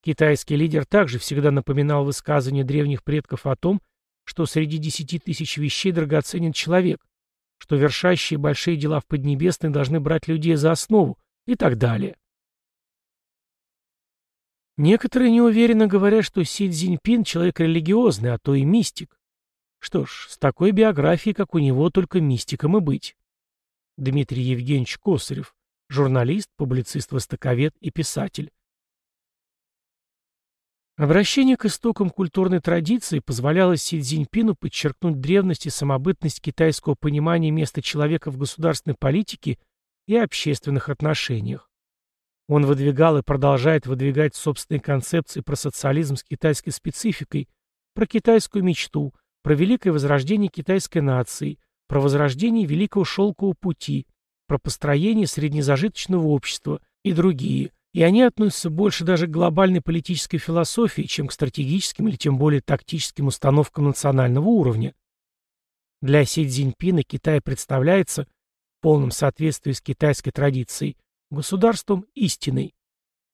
S1: Китайский лидер также всегда напоминал высказывания древних предков о том, что среди десяти тысяч вещей драгоценен человек, что вершащие большие дела в Поднебесной должны брать людей за основу и так далее. Некоторые неуверенно говорят, что Си Цзиньпин человек религиозный, а то и мистик. Что ж, с такой биографией, как у него, только мистиком и быть. Дмитрий Евгеньевич Косарев, журналист, публицист-востоковед и писатель. Обращение к истокам культурной традиции позволяло Си Цзиньпину подчеркнуть древность и самобытность китайского понимания места человека в государственной политике и общественных отношениях. Он выдвигал и продолжает выдвигать собственные концепции про социализм с китайской спецификой, про китайскую мечту, про великое возрождение китайской нации, про возрождение Великого Шелкового пути, про построение среднезажиточного общества и другие – и они относятся больше даже к глобальной политической философии, чем к стратегическим или тем более тактическим установкам национального уровня. Для Си Цзиньпина Китай представляется, в полном соответствии с китайской традицией, государством истиной.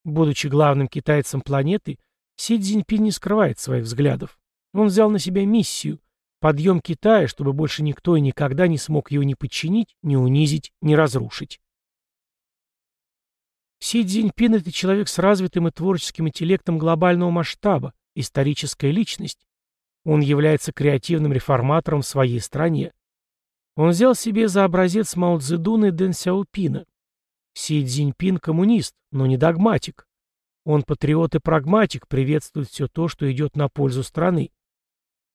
S1: Будучи главным китайцем планеты, Си Цзиньпин не скрывает своих взглядов. Он взял на себя миссию – подъем Китая, чтобы больше никто и никогда не смог его ни подчинить, ни унизить, ни разрушить. Си Цзиньпин – это человек с развитым и творческим интеллектом глобального масштаба, историческая личность. Он является креативным реформатором в своей стране. Он взял себе за образец Мао Цзэдуна и Дэн Сяопина. Си Цзиньпин – коммунист, но не догматик. Он патриот и прагматик, приветствует все то, что идет на пользу страны.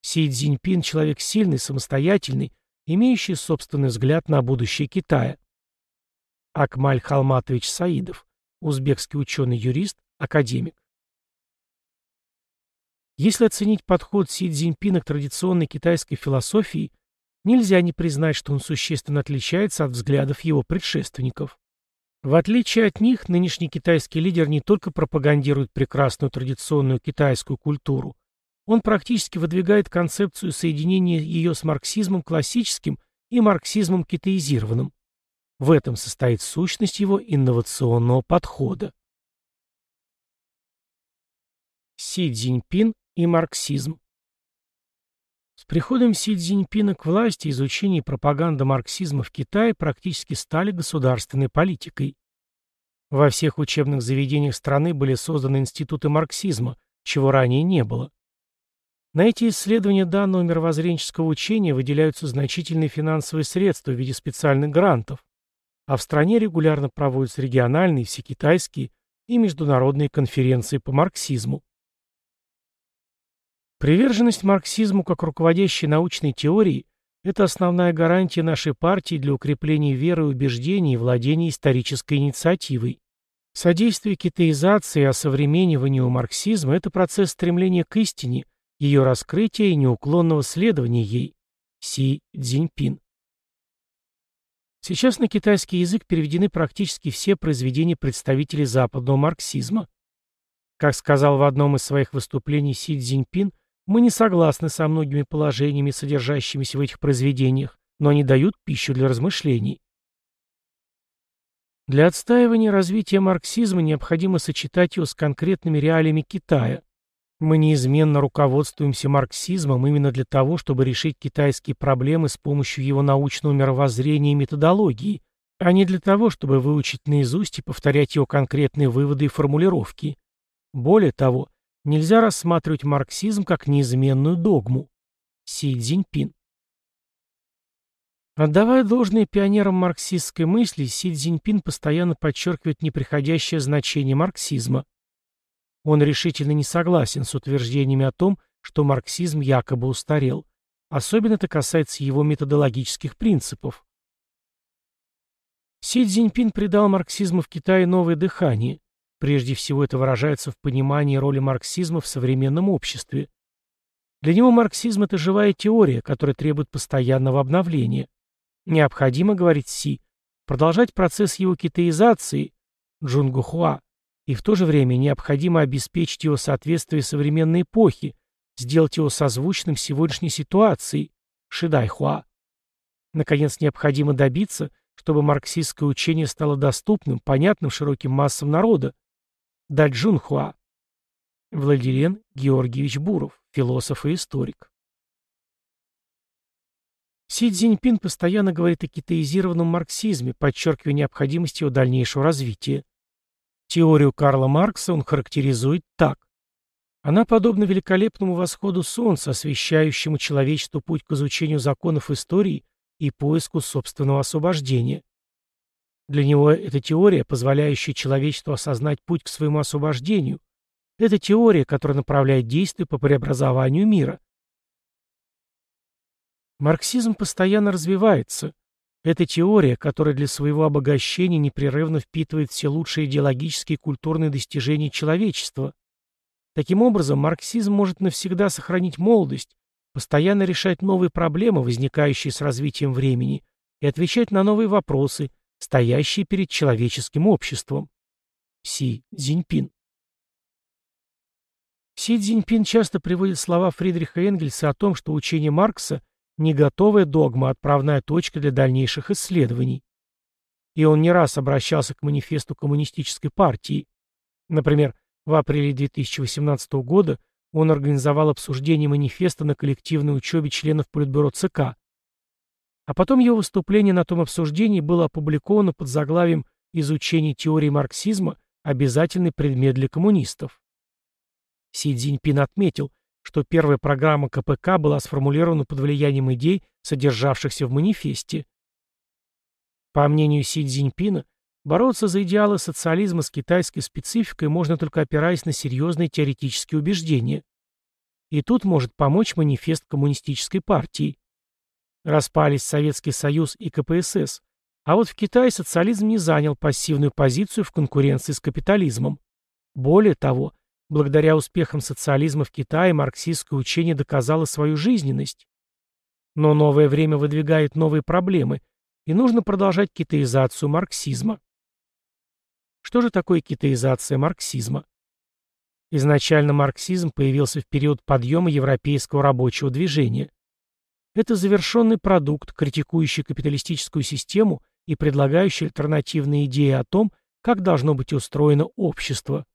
S1: Си Цзиньпин – человек сильный, самостоятельный, имеющий собственный взгляд на будущее Китая. Акмаль Халматович Саидов узбекский ученый-юрист, академик. Если оценить подход Си Цзиньпина к традиционной китайской философии, нельзя не признать, что он существенно отличается от взглядов его предшественников. В отличие от них, нынешний китайский лидер не только пропагандирует прекрасную традиционную китайскую культуру, он практически выдвигает концепцию соединения ее с марксизмом классическим и марксизмом китаизированным. В этом состоит сущность его инновационного подхода. Си Цзиньпин и марксизм С приходом Си Цзиньпина к власти изучение и пропаганда марксизма в Китае практически стали государственной политикой. Во всех учебных заведениях страны были созданы институты марксизма, чего ранее не было. На эти исследования данного мировоззренческого учения выделяются значительные финансовые средства в виде специальных грантов а в стране регулярно проводятся региональные, всекитайские и международные конференции по марксизму. Приверженность марксизму как руководящей научной теории – это основная гарантия нашей партии для укрепления веры и убеждений и владения исторической инициативой. Содействие китаизации и осовремениванию марксизма – это процесс стремления к истине, ее раскрытия и неуклонного следования ей. Си Цзиньпин. Сейчас на китайский язык переведены практически все произведения представителей западного марксизма. Как сказал в одном из своих выступлений Си Цзиньпин, мы не согласны со многими положениями, содержащимися в этих произведениях, но они дают пищу для размышлений. Для отстаивания развития марксизма необходимо сочетать его с конкретными реалиями Китая, мы неизменно руководствуемся марксизмом именно для того, чтобы решить китайские проблемы с помощью его научного мировоззрения и методологии, а не для того, чтобы выучить наизусть и повторять его конкретные выводы и формулировки. Более того, нельзя рассматривать марксизм как неизменную догму. Си Цзиньпин. Отдавая должное пионерам марксистской мысли, Си Цзиньпин постоянно подчеркивает неприходящее значение марксизма. Он решительно не согласен с утверждениями о том, что марксизм якобы устарел. Особенно это касается его методологических принципов. Си Цзиньпин придал марксизму в Китае новое дыхание. Прежде всего это выражается в понимании роли марксизма в современном обществе. Для него марксизм – это живая теория, которая требует постоянного обновления. Необходимо, говорит Си, продолжать процесс его китаизации, Джунгухуа, и в то же время необходимо обеспечить его соответствие современной эпохе, сделать его созвучным сегодняшней ситуации, Шидайхуа. Наконец, необходимо добиться, чтобы марксистское учение стало доступным, понятным широким массам народа. Даджунхуа. Владилен Георгиевич Буров, философ и историк. Си Цзиньпин постоянно говорит о китаизированном марксизме, подчеркивая необходимость его дальнейшего развития. Теорию Карла Маркса он характеризует так. Она подобна великолепному восходу солнца, освещающему человечеству путь к изучению законов истории и поиску собственного освобождения. Для него эта теория, позволяющая человечеству осознать путь к своему освобождению, Это теория, которая направляет действия по преобразованию мира. Марксизм постоянно развивается. Это теория, которая для своего обогащения непрерывно впитывает все лучшие идеологические и культурные достижения человечества. Таким образом, марксизм может навсегда сохранить молодость, постоянно решать новые проблемы, возникающие с развитием времени, и отвечать на новые вопросы, стоящие перед человеческим обществом. Си Цзиньпин Си Цзиньпин часто приводит слова Фридриха Энгельса о том, что учение Маркса – не готовая догма, а отправная точка для дальнейших исследований. И он не раз обращался к манифесту коммунистической партии. Например, в апреле 2018 года он организовал обсуждение манифеста на коллективной учебе членов Политбюро ЦК. А потом его выступление на том обсуждении было опубликовано под заглавием «Изучение теории марксизма. Обязательный предмет для коммунистов». Си Цзиньпин отметил, что первая программа КПК была сформулирована под влиянием идей, содержавшихся в манифесте. По мнению Си Цзиньпина, бороться за идеалы социализма с китайской спецификой можно только опираясь на серьезные теоретические убеждения. И тут может помочь манифест коммунистической партии. Распались Советский Союз и КПСС, а вот в Китае социализм не занял пассивную позицию в конкуренции с капитализмом. Более того, благодаря успехам социализма в Китае марксистское учение доказало свою жизненность. Но новое время выдвигает новые проблемы, и нужно продолжать китаизацию марксизма. Что же такое китаизация марксизма? Изначально марксизм появился в период подъема европейского рабочего движения. Это завершенный продукт, критикующий капиталистическую систему и предлагающий альтернативные идеи о том, как должно быть устроено общество.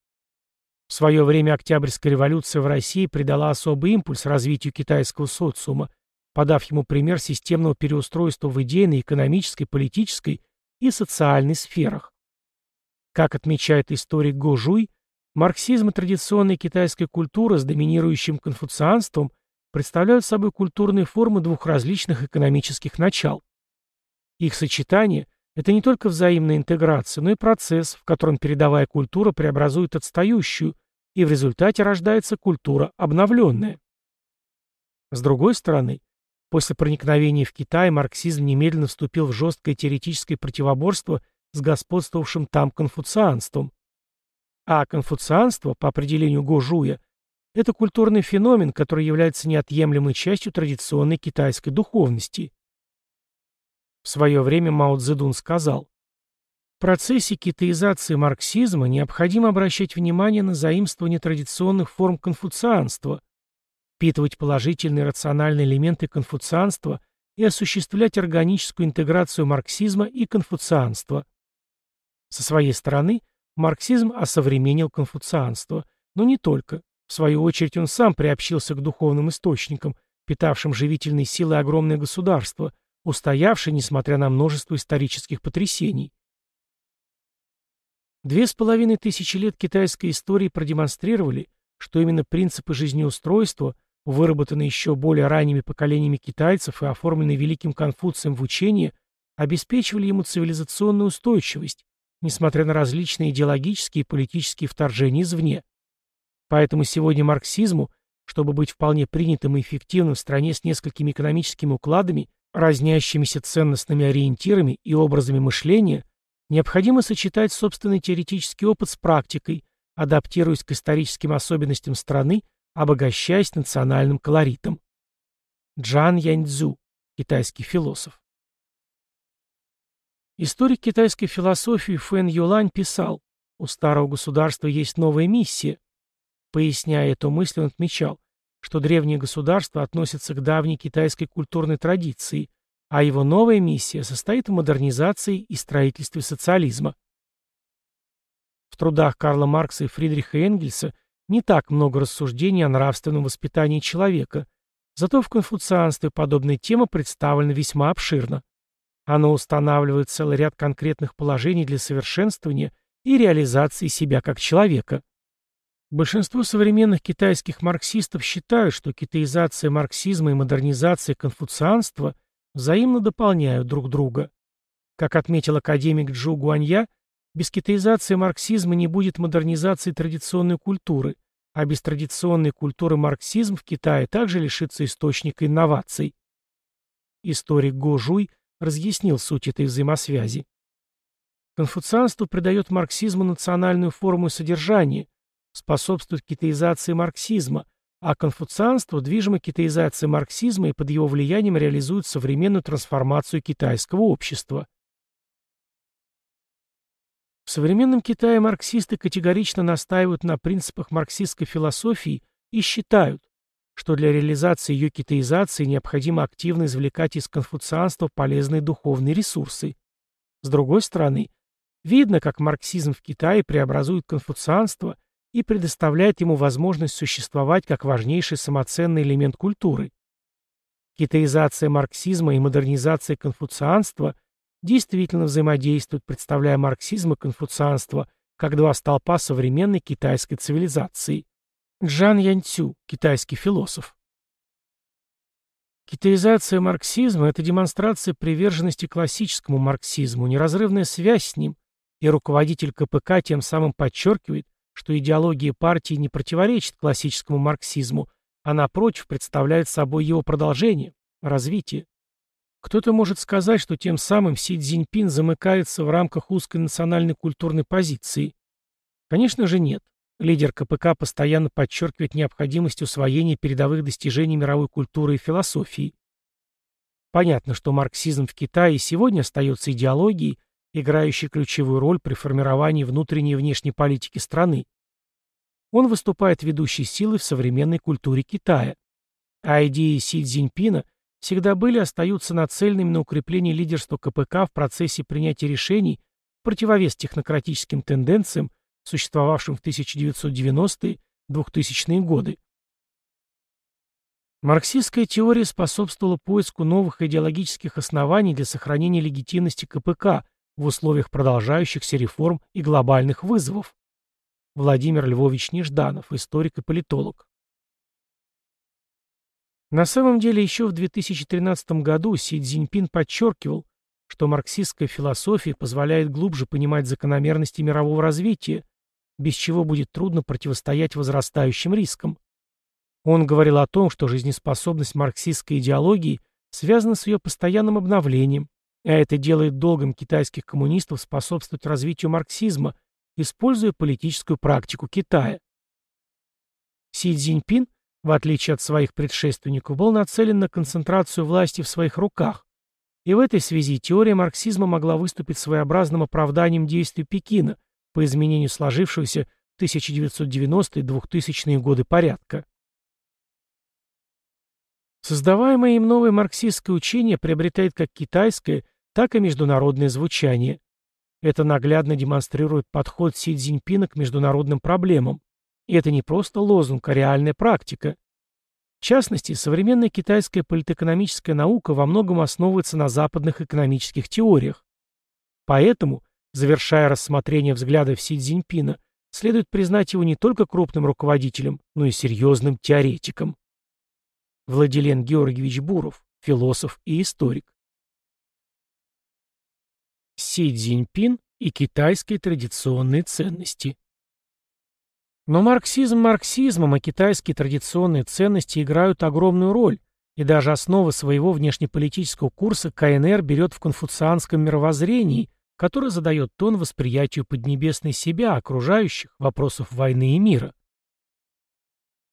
S1: В свое время Октябрьская революция в России придала особый импульс развитию китайского социума, подав ему пример системного переустройства в идейной, экономической, политической и социальной сферах. Как отмечает историк Го Жуй, марксизм и традиционная китайская культура с доминирующим конфуцианством представляют собой культурные формы двух различных экономических начал. Их сочетание – это не только взаимная интеграция, но и процесс, в котором передовая культура преобразует отстающую, и в результате рождается культура обновленная. С другой стороны, после проникновения в Китай марксизм немедленно вступил в жесткое теоретическое противоборство – с господствовавшим там конфуцианством. А конфуцианство, по определению Го Жуя, это культурный феномен, который является неотъемлемой частью традиционной китайской духовности. В свое время Мао Цзэдун сказал, в процессе китаизации марксизма необходимо обращать внимание на заимствование традиционных форм конфуцианства, впитывать положительные рациональные элементы конфуцианства и осуществлять органическую интеграцию марксизма и конфуцианства. Со своей стороны, марксизм осовременил конфуцианство, но не только. В свою очередь он сам приобщился к духовным источникам, питавшим живительной силой огромное государство, устоявшее, несмотря на множество исторических потрясений. Две с половиной тысячи лет китайской истории продемонстрировали, что именно принципы жизнеустройства, выработанные еще более ранними поколениями китайцев и оформленные великим Конфуцием в учении, обеспечивали ему цивилизационную устойчивость, несмотря на различные идеологические и политические вторжения извне. Поэтому сегодня марксизму, чтобы быть вполне принятым и эффективным в стране с несколькими экономическими укладами, разнящимися ценностными ориентирами и образами мышления, необходимо сочетать собственный теоретический опыт с практикой, адаптируясь к историческим особенностям страны, обогащаясь национальным колоритом. Джан Яньцзу, китайский философ. Историк китайской философии Фэн Юлань писал, у старого государства есть новая миссия. Поясняя эту мысль, он отмечал, что древнее государство относится к давней китайской культурной традиции, а его новая миссия состоит в модернизации и строительстве социализма. В трудах Карла Маркса и Фридриха Энгельса не так много рассуждений о нравственном воспитании человека, зато в конфуцианстве подобная тема представлена весьма обширно. Оно устанавливает целый ряд конкретных положений для совершенствования и реализации себя как человека. Большинство современных китайских марксистов считают, что китаизация марксизма и модернизация конфуцианства взаимно дополняют друг друга. Как отметил академик Джу Гуанья, без китаизации марксизма не будет модернизации традиционной культуры, а без традиционной культуры марксизм в Китае также лишится источника инноваций. Историк Го Жуй разъяснил суть этой взаимосвязи. Конфуцианство придает марксизму национальную форму и содержание, способствует китаизации марксизма, а конфуцианство движимо китаизацией марксизма и под его влиянием реализует современную трансформацию китайского общества. В современном Китае марксисты категорично настаивают на принципах марксистской философии и считают, что для реализации ее китаизации необходимо активно извлекать из конфуцианства полезные духовные ресурсы. С другой стороны, видно, как марксизм в Китае преобразует конфуцианство и предоставляет ему возможность существовать как важнейший самоценный элемент культуры. Китаизация марксизма и модернизация конфуцианства действительно взаимодействуют, представляя марксизм и конфуцианство как два столпа современной китайской цивилизации. Джан Янцю, китайский философ. Китаизация марксизма – это демонстрация приверженности классическому марксизму, неразрывная связь с ним, и руководитель КПК тем самым подчеркивает, что идеология партии не противоречит классическому марксизму, а напротив представляет собой его продолжение, развитие. Кто-то может сказать, что тем самым Си Цзиньпин замыкается в рамках узкой национальной культурной позиции. Конечно же нет. Лидер КПК постоянно подчеркивает необходимость усвоения передовых достижений мировой культуры и философии. Понятно, что марксизм в Китае сегодня остается идеологией, играющей ключевую роль при формировании внутренней и внешней политики страны. Он выступает ведущей силой в современной культуре Китая. А идеи Си Цзиньпина всегда были и остаются нацеленными на укрепление лидерства КПК в процессе принятия решений в противовес технократическим тенденциям, существовавшим в 1990-2000-е годы. Марксистская теория способствовала поиску новых идеологических оснований для сохранения легитимности КПК в условиях продолжающихся реформ и глобальных вызовов. Владимир Львович Нежданов, историк и политолог. На самом деле, еще в 2013 году Си Цзиньпин подчеркивал, что марксистская философия позволяет глубже понимать закономерности мирового развития, без чего будет трудно противостоять возрастающим рискам. Он говорил о том, что жизнеспособность марксистской идеологии связана с ее постоянным обновлением, а это делает долгом китайских коммунистов способствовать развитию марксизма, используя политическую практику Китая. Си Цзиньпин в отличие от своих предшественников, был нацелен на концентрацию власти в своих руках. И в этой связи теория марксизма могла выступить своеобразным оправданием действий Пекина по изменению сложившегося в 1990-2000-е годы порядка. Создаваемое им новое марксистское учение приобретает как китайское, так и международное звучание. Это наглядно демонстрирует подход Си Цзиньпина к международным проблемам, и это не просто лозунг, а реальная практика. В частности, современная китайская политэкономическая наука во многом основывается на западных экономических теориях. Поэтому, завершая рассмотрение взглядов Си Цзиньпина, следует признать его не только крупным руководителем, но и серьезным теоретиком. Владилен Георгиевич Буров, философ и историк. Си Цзиньпин и китайские традиционные ценности. Но марксизм марксизмом, а китайские традиционные ценности играют огромную роль, и даже основы своего внешнеполитического курса КНР берет в конфуцианском мировоззрении, которое задает тон восприятию Поднебесной себя, окружающих, вопросов войны и мира.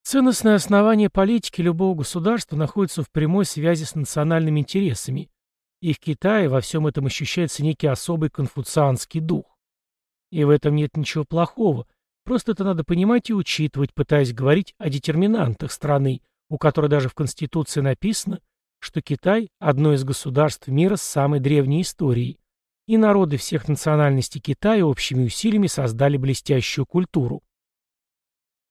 S1: Ценностное основание политики любого государства находится в прямой связи с национальными интересами, и в Китае во всем этом ощущается некий особый конфуцианский дух. И в этом нет ничего плохого – Просто это надо понимать и учитывать, пытаясь говорить о детерминантах страны, у которой даже в Конституции написано, что Китай – одно из государств мира с самой древней историей, и народы всех национальностей Китая общими усилиями создали блестящую культуру.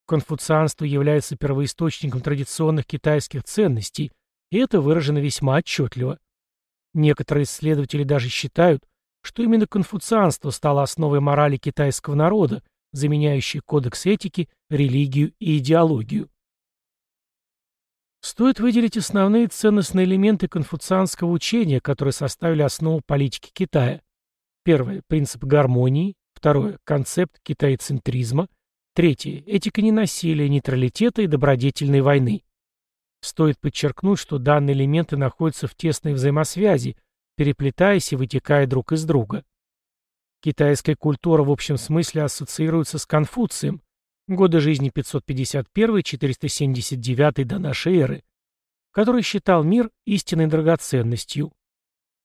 S1: Конфуцианство является первоисточником традиционных китайских ценностей, и это выражено весьма отчетливо. Некоторые исследователи даже считают, что именно конфуцианство стало основой морали китайского народа, заменяющий кодекс этики, религию и идеологию. Стоит выделить основные ценностные элементы конфуцианского учения, которые составили основу политики Китая. Первое – принцип гармонии. Второе – концепт китайцентризма. Третье. Этика ненасилия, нейтралитета и добродетельной войны. Стоит подчеркнуть, что данные элементы находятся в тесной взаимосвязи, переплетаясь и вытекая друг из друга. Китайская культура в общем смысле ассоциируется с Конфуцием, годы жизни 551-479 до нашей эры, который считал мир истинной драгоценностью.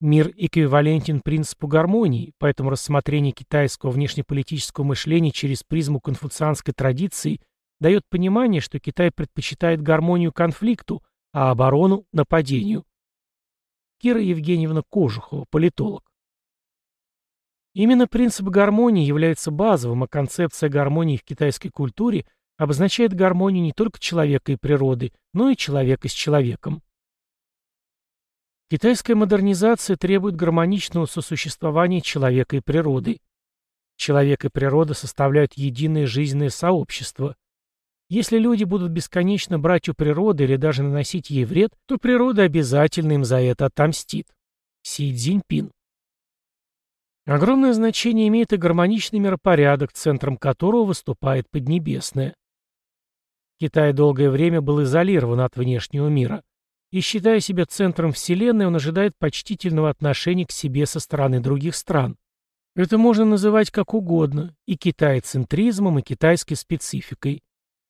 S1: Мир эквивалентен принципу гармонии, поэтому рассмотрение китайского внешнеполитического мышления через призму конфуцианской традиции дает понимание, что Китай предпочитает гармонию конфликту, а оборону – нападению. Кира Евгеньевна Кожухова, политолог. Именно принцип гармонии является базовым, а концепция гармонии в китайской культуре обозначает гармонию не только человека и природы, но и человека с человеком. Китайская модернизация требует гармоничного сосуществования человека и природы. Человек и природа составляют единое жизненное сообщество. Если люди будут бесконечно брать у природы или даже наносить ей вред, то природа обязательно им за это отомстит. Си Цзиньпин. Огромное значение имеет и гармоничный миропорядок, центром которого выступает Поднебесное. Китай долгое время был изолирован от внешнего мира. И считая себя центром Вселенной, он ожидает почтительного отношения к себе со стороны других стран. Это можно называть как угодно, и китай-центризмом, и китайской спецификой.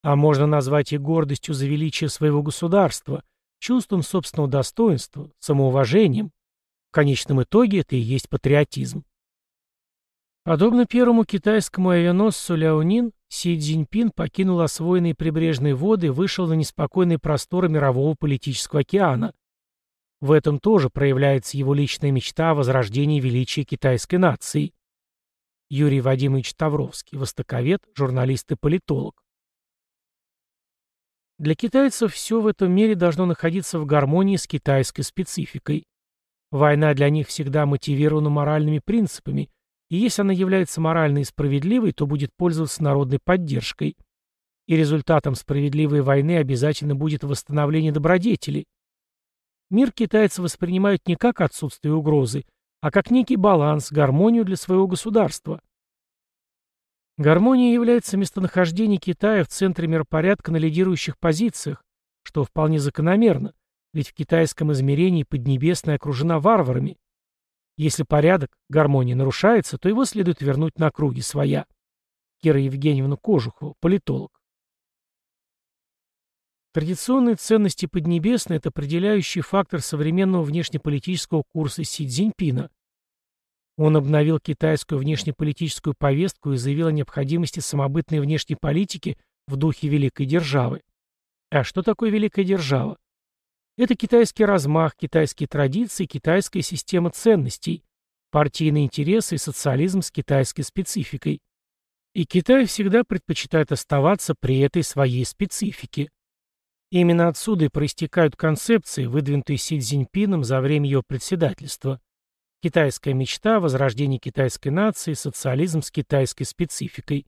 S1: А можно назвать и гордостью за величие своего государства, чувством собственного достоинства, самоуважением. В конечном итоге это и есть патриотизм. Подобно первому китайскому авианосцу Ляонин, Си Цзиньпин покинул освоенные прибрежные воды и вышел на неспокойные просторы мирового политического океана. В этом тоже проявляется его личная мечта о возрождении величия китайской нации. Юрий Вадимович Тавровский, востоковед, журналист и политолог. Для китайцев все в этом мире должно находиться в гармонии с китайской спецификой. Война для них всегда мотивирована моральными принципами, и если она является моральной и справедливой, то будет пользоваться народной поддержкой. И результатом справедливой войны обязательно будет восстановление добродетелей. Мир китайцы воспринимают не как отсутствие угрозы, а как некий баланс, гармонию для своего государства. Гармония является местонахождением Китая в центре миропорядка на лидирующих позициях, что вполне закономерно, ведь в китайском измерении Поднебесная окружена варварами. Если порядок, гармония нарушается, то его следует вернуть на круги своя. Кира Евгеньевна Кожухова, политолог. Традиционные ценности Поднебесной – это определяющий фактор современного внешнеполитического курса Си Цзиньпина. Он обновил китайскую внешнеполитическую повестку и заявил о необходимости самобытной внешней политики в духе великой державы. А что такое великая держава? Это китайский размах, китайские традиции, китайская система ценностей, партийные интересы и социализм с китайской спецификой. И Китай всегда предпочитает оставаться при этой своей специфике. Именно отсюда и проистекают концепции, выдвинутые Си Цзиньпином за время его председательства. Китайская мечта, возрождение китайской нации, социализм с китайской спецификой.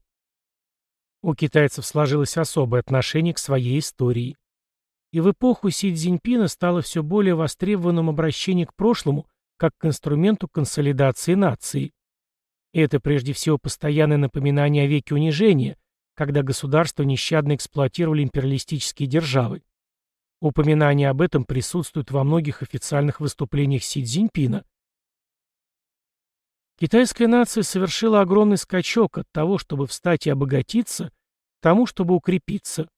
S1: У китайцев сложилось особое отношение к своей истории и в эпоху Си Цзиньпина стало все более востребованным обращение к прошлому как к инструменту консолидации нации. И это прежде всего постоянное напоминание о веке унижения, когда государства нещадно эксплуатировали империалистические державы. Упоминание об этом присутствует во многих официальных выступлениях Си Цзиньпина. Китайская нация совершила огромный скачок от того, чтобы встать и обогатиться, к тому, чтобы укрепиться.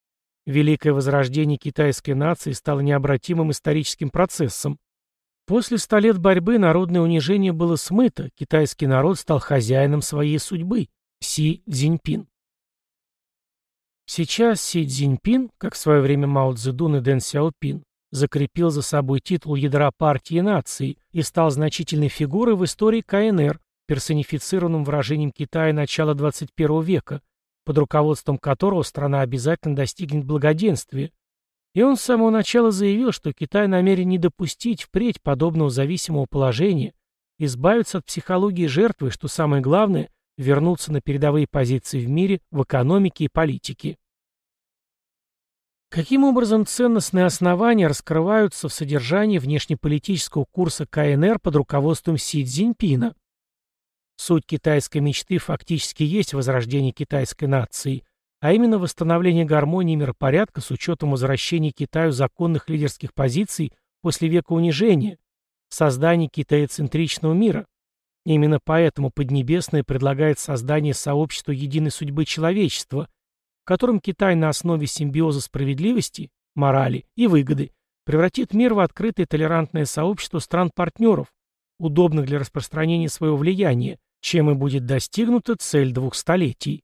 S1: Великое возрождение китайской нации стало необратимым историческим процессом. После ста лет борьбы народное унижение было смыто, китайский народ стал хозяином своей судьбы. Си Цзиньпин. Сейчас Си Цзиньпин, как в свое время Мао Цзэдун и Дэн Сяопин, закрепил за собой титул ядра партии нации и стал значительной фигурой в истории КНР, персонифицированным выражением Китая начала 21 века, под руководством которого страна обязательно достигнет благоденствия. И он с самого начала заявил, что Китай намерен не допустить впредь подобного зависимого положения, избавиться от психологии жертвы что самое главное, вернуться на передовые позиции в мире, в экономике и политике. Каким образом ценностные основания раскрываются в содержании внешнеполитического курса КНР под руководством Си Цзиньпина? Суть китайской мечты фактически есть возрождение китайской нации, а именно восстановление гармонии и миропорядка с учетом возвращения Китаю законных лидерских позиций после века унижения, создание китаецентричного мира. Именно поэтому Поднебесная предлагает создание сообщества единой судьбы человечества, в котором Китай на основе симбиоза справедливости, морали и выгоды превратит мир в открытое толерантное сообщество стран-партнеров, удобных для распространения своего влияния, чем и будет достигнута цель двух столетий.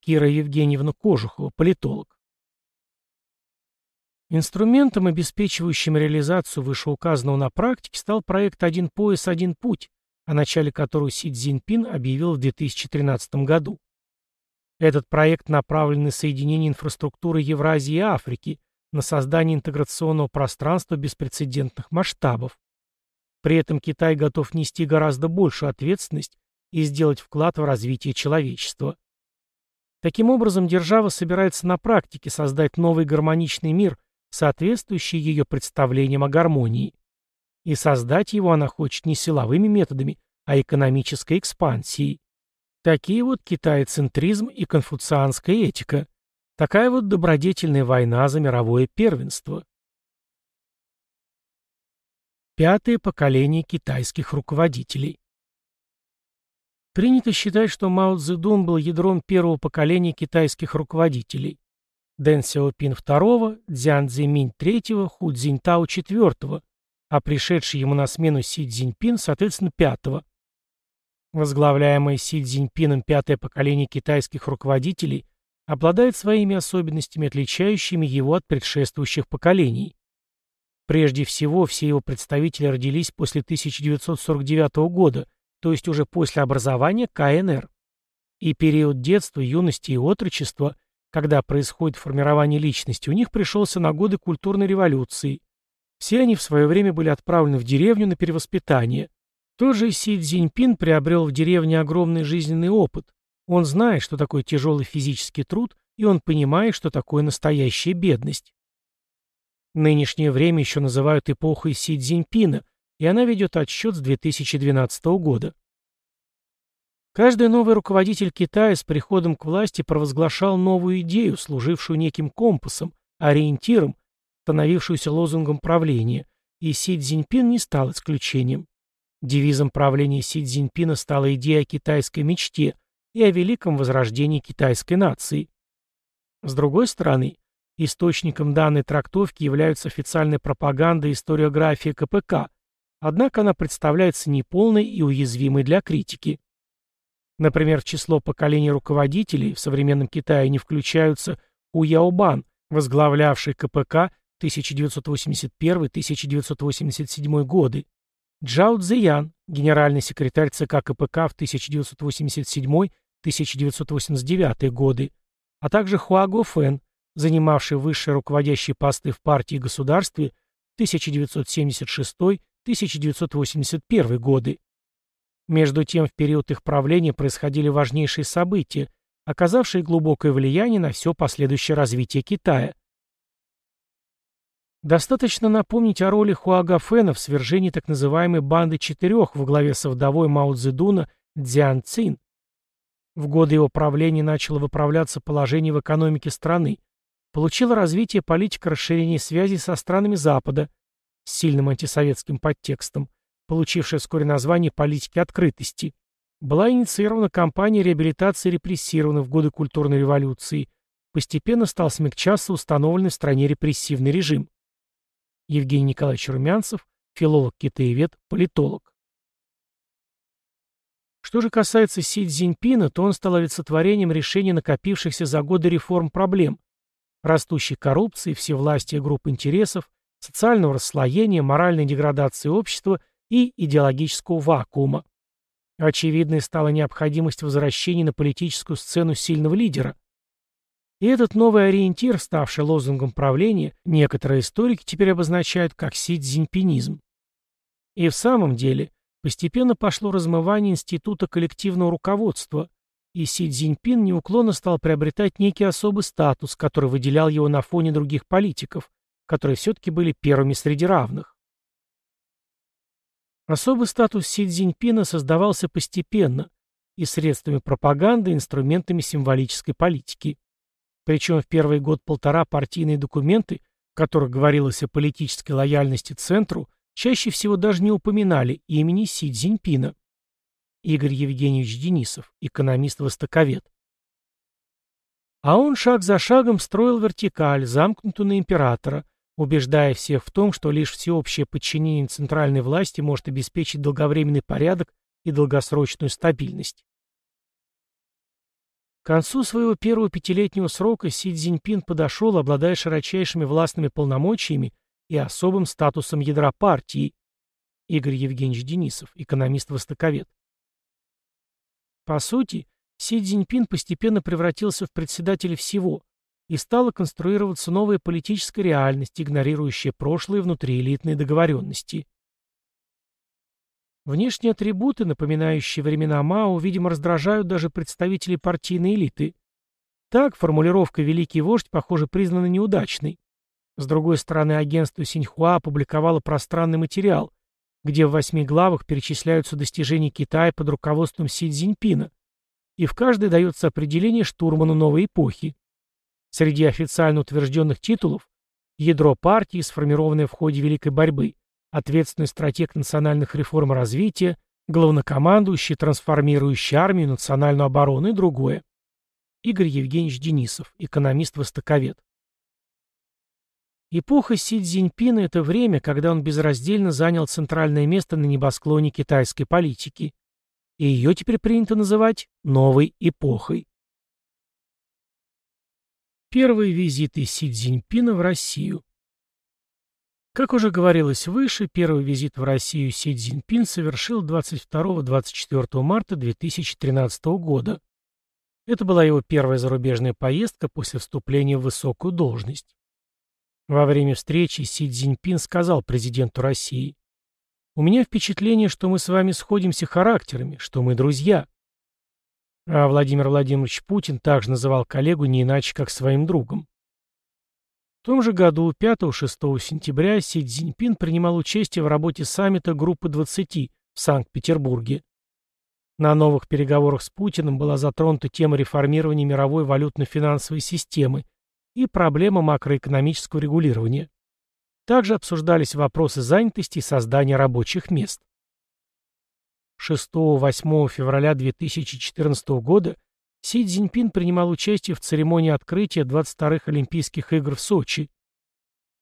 S1: Кира Евгеньевна Кожухова, политолог. Инструментом, обеспечивающим реализацию вышеуказанного на практике, стал проект «Один пояс, один путь», о начале которого Си Цзиньпин объявил в 2013 году. Этот проект направлен на соединение инфраструктуры Евразии и Африки, на создание интеграционного пространства беспрецедентных масштабов. При этом Китай готов нести гораздо большую ответственность и сделать вклад в развитие человечества. Таким образом, держава собирается на практике создать новый гармоничный мир, соответствующий ее представлениям о гармонии. И создать его она хочет не силовыми методами, а экономической экспансией. Такие вот китайцентризм и конфуцианская этика. Такая вот добродетельная война за мировое первенство. Пятое поколение китайских руководителей. Принято считать, что Мао Цзэдун был ядром первого поколения китайских руководителей. Дэн Сяопин второго, Цзян Цзиминь третьего, Ху Цзиньтао четвертого, а пришедший ему на смену Си Цзиньпин, соответственно, пятого. Возглавляемое Си Цзиньпином пятое поколение китайских руководителей обладает своими особенностями, отличающими его от предшествующих поколений. Прежде всего, все его представители родились после 1949 года, то есть уже после образования КНР. И период детства, юности и отрочества, когда происходит формирование личности, у них пришелся на годы культурной революции. Все они в свое время были отправлены в деревню на перевоспитание. Тот же Си Цзиньпин приобрел в деревне огромный жизненный опыт. Он знает, что такое тяжелый физический труд, и он понимает, что такое настоящая бедность. Нынешнее время еще называют эпохой Си Цзиньпина, и она ведет отсчет с 2012 года. Каждый новый руководитель Китая с приходом к власти провозглашал новую идею, служившую неким компасом, ориентиром, становившуюся лозунгом правления, и Си Цзиньпин не стал исключением. Девизом правления Си Цзиньпина стала идея о китайской мечте и о великом возрождении китайской нации. С другой стороны, Источником данной трактовки являются официальная пропаганда и историография КПК, однако она представляется неполной и уязвимой для критики. Например, в число поколений руководителей в современном Китае не включаются Ху Яобан, возглавлявший КПК 1981-1987 годы, Джао Цзиян, генеральный секретарь ЦК КПК в 1987-1989 годы, а также Хуа Го Фэн, занимавший высшие руководящие посты в партии и государстве 1976-1981 годы. Между тем, в период их правления происходили важнейшие события, оказавшие глубокое влияние на все последующее развитие Китая. Достаточно напомнить о роли Хуагафена в свержении так называемой «банды четырех» во главе со вдовой Мао Цзэдуна Цзян Цин. В годы его правления начало выправляться положение в экономике страны, получила развитие политика расширения связей со странами Запада с сильным антисоветским подтекстом, получившая вскоре название политики открытости. Была инициирована кампания реабилитации репрессированных в годы культурной революции. Постепенно стал смягчаться установленный в стране репрессивный режим. Евгений Николаевич Румянцев, филолог-китаевед, политолог. Что же касается Си Цзиньпина, то он стал олицетворением решения накопившихся за годы реформ проблем, растущей коррупции, всевластия групп интересов, социального расслоения, моральной деградации общества и идеологического вакуума. Очевидной стала необходимость возвращения на политическую сцену сильного лидера. И этот новый ориентир, ставший лозунгом правления, некоторые историки теперь обозначают как си-дзиньпинизм. И в самом деле, постепенно пошло размывание института коллективного руководства – и Си Цзиньпин неуклонно стал приобретать некий особый статус, который выделял его на фоне других политиков, которые все-таки были первыми среди равных. Особый статус Си Цзиньпина создавался постепенно и средствами пропаганды, и инструментами символической политики. Причем в первый год-полтора партийные документы, в которых говорилось о политической лояльности Центру, чаще всего даже не упоминали имени Си Цзиньпина. Игорь Евгеньевич Денисов, экономист-востоковед. А он шаг за шагом строил вертикаль, замкнутую на императора, убеждая всех в том, что лишь всеобщее подчинение центральной власти может обеспечить долговременный порядок и долгосрочную стабильность. К концу своего первого пятилетнего срока Си Цзиньпин подошел, обладая широчайшими властными полномочиями и особым статусом ядра партии. Игорь Евгеньевич Денисов, экономист-востоковед. По сути, Си Цзиньпин постепенно превратился в председателя всего, и стала конструироваться новая политическая реальность, игнорирующая прошлые внутриэлитные договоренности. Внешние атрибуты, напоминающие времена Мао, видимо, раздражают даже представителей партийной элиты. Так, формулировка «великий вождь», похоже, признана неудачной. С другой стороны, агентство Синьхуа опубликовало пространный материал, где в восьми главах перечисляются достижения Китая под руководством Си Цзиньпина, и в каждой дается определение штурману новой эпохи. Среди официально утвержденных титулов ядро партии, сформированное в ходе Великой борьбы, ответственный стратег национальных реформ развития, главнокомандующий, трансформирующий армию, национальную оборону и другое. Игорь Евгеньевич Денисов, экономист-востоковед. Эпоха Си Цзиньпина – это время, когда он безраздельно занял центральное место на небосклоне китайской политики. И ее теперь принято называть новой эпохой. Первые визиты Си Цзиньпина в Россию. Как уже говорилось выше, первый визит в Россию Си Цзиньпин совершил 22-24 марта 2013 года. Это была его первая зарубежная поездка после вступления в высокую должность. Во время встречи Си Цзиньпин сказал президенту России, «У меня впечатление, что мы с вами сходимся характерами, что мы друзья». А Владимир Владимирович Путин также называл коллегу не иначе, как своим другом. В том же году, 5-6 сентября, Си Цзиньпин принимал участие в работе саммита Группы 20 в Санкт-Петербурге. На новых переговорах с Путиным была затронута тема реформирования мировой валютно-финансовой системы и проблема макроэкономического регулирования. Также обсуждались вопросы занятости и создания рабочих мест. 6-8 февраля 2014 года Си Цзиньпин принимал участие в церемонии открытия 22-х Олимпийских игр в Сочи.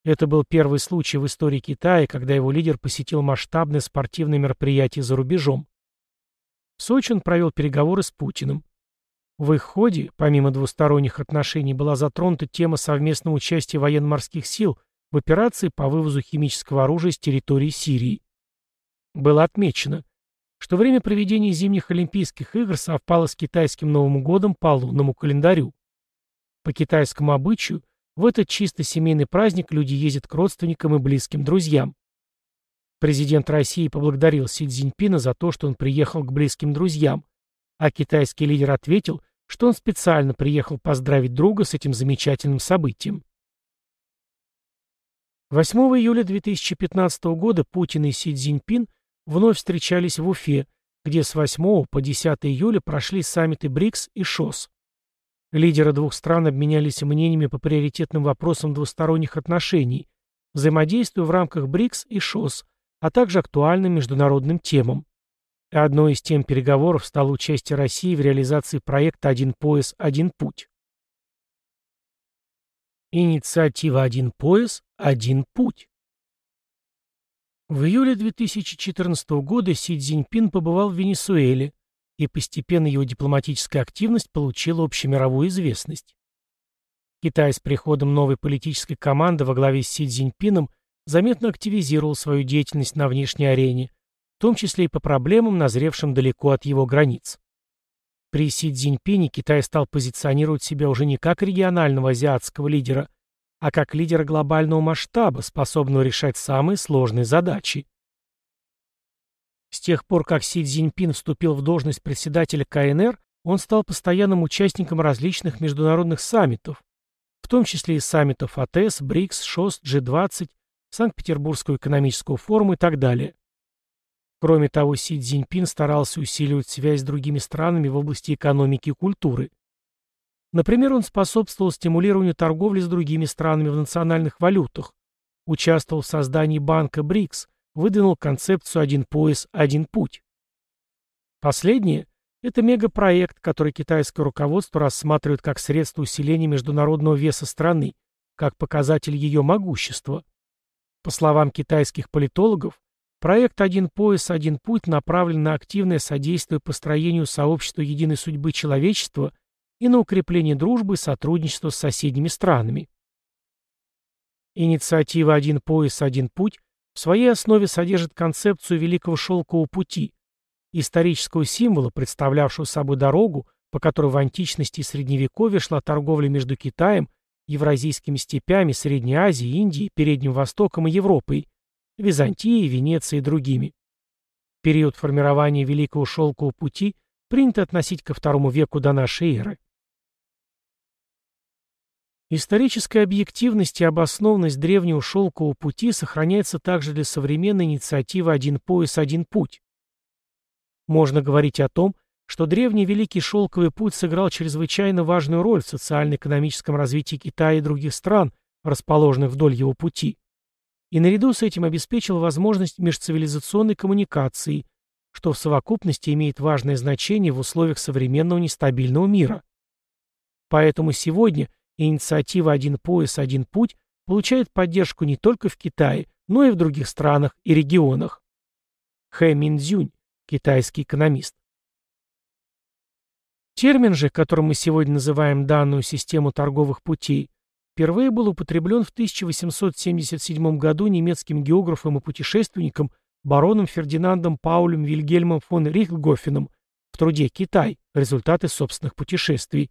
S1: Это был первый случай в истории Китая, когда его лидер посетил масштабное спортивное мероприятие за рубежом. В Сочи он провел переговоры с Путиным. В их ходе, помимо двусторонних отношений, была затронута тема совместного участия военно-морских сил в операции по вывозу химического оружия с территории Сирии. Было отмечено, что время проведения зимних Олимпийских игр совпало с китайским Новым годом по лунному календарю. По китайскому обычаю, в этот чисто семейный праздник люди ездят к родственникам и близким друзьям. Президент России поблагодарил Си Цзиньпина за то, что он приехал к близким друзьям, а китайский лидер ответил, что он специально приехал поздравить друга с этим замечательным событием. 8 июля 2015 года Путин и Си Цзиньпин вновь встречались в Уфе, где с 8 по 10 июля прошли саммиты БРИКС и ШОС. Лидеры двух стран обменялись мнениями по приоритетным вопросам двусторонних отношений, взаимодействию в рамках БРИКС и ШОС, а также актуальным международным темам. Одной из тем переговоров стало участие России в реализации проекта «Один пояс, один путь». Инициатива «Один пояс, один путь». В июле 2014 года Си Цзиньпин побывал в Венесуэле, и постепенно его дипломатическая активность получила общемировую известность. Китай с приходом новой политической команды во главе с Си Цзиньпином заметно активизировал свою деятельность на внешней арене, в том числе и по проблемам, назревшим далеко от его границ. При Си Цзиньпине Китай стал позиционировать себя уже не как регионального азиатского лидера, а как лидера глобального масштаба, способного решать самые сложные задачи. С тех пор, как Си Цзиньпин вступил в должность председателя КНР, он стал постоянным участником различных международных саммитов, в том числе и саммитов АТС, БРИКС, ШОС, G20, Санкт-Петербургского экономического форума и так далее. Кроме того, Си Цзиньпин старался усиливать связь с другими странами в области экономики и культуры. Например, он способствовал стимулированию торговли с другими странами в национальных валютах, участвовал в создании банка БРИКС, выдвинул концепцию «один пояс, один путь». Последнее – это мегапроект, который китайское руководство рассматривает как средство усиления международного веса страны, как показатель ее могущества. По словам китайских политологов, проект «Один пояс, один путь» направлен на активное содействие построению сообщества единой судьбы человечества и на укрепление дружбы и сотрудничества с соседними странами. Инициатива «Один пояс, один путь» в своей основе содержит концепцию Великого Шелкового пути, исторического символа, представлявшего собой дорогу, по которой в античности и Средневековье шла торговля между Китаем, Евразийскими степями, Средней Азией, Индией, Передним Востоком и Европой, Византией, Венецией и другими. Период формирования Великого Шелкового пути принято относить ко второму веку до нашей эры. Историческая объективность и обоснованность древнего шелкового пути сохраняется также для современной инициативы «Один пояс, один путь». Можно говорить о том, что древний Великий Шелковый путь сыграл чрезвычайно важную роль в социально-экономическом развитии Китая и других стран, расположенных вдоль его пути, и наряду с этим обеспечил возможность межцивилизационной коммуникации, что в совокупности имеет важное значение в условиях современного нестабильного мира. Поэтому сегодня Инициатива «Один пояс, один путь» получает поддержку не только в Китае, но и в других странах и регионах. Хэ Минцзюнь, китайский экономист. Термин же, которым мы сегодня называем данную систему торговых путей, впервые был употреблен в 1877 году немецким географом и путешественником бароном Фердинандом Паулем Вильгельмом фон Рихтгофеном в труде «Китай. Результаты собственных путешествий»,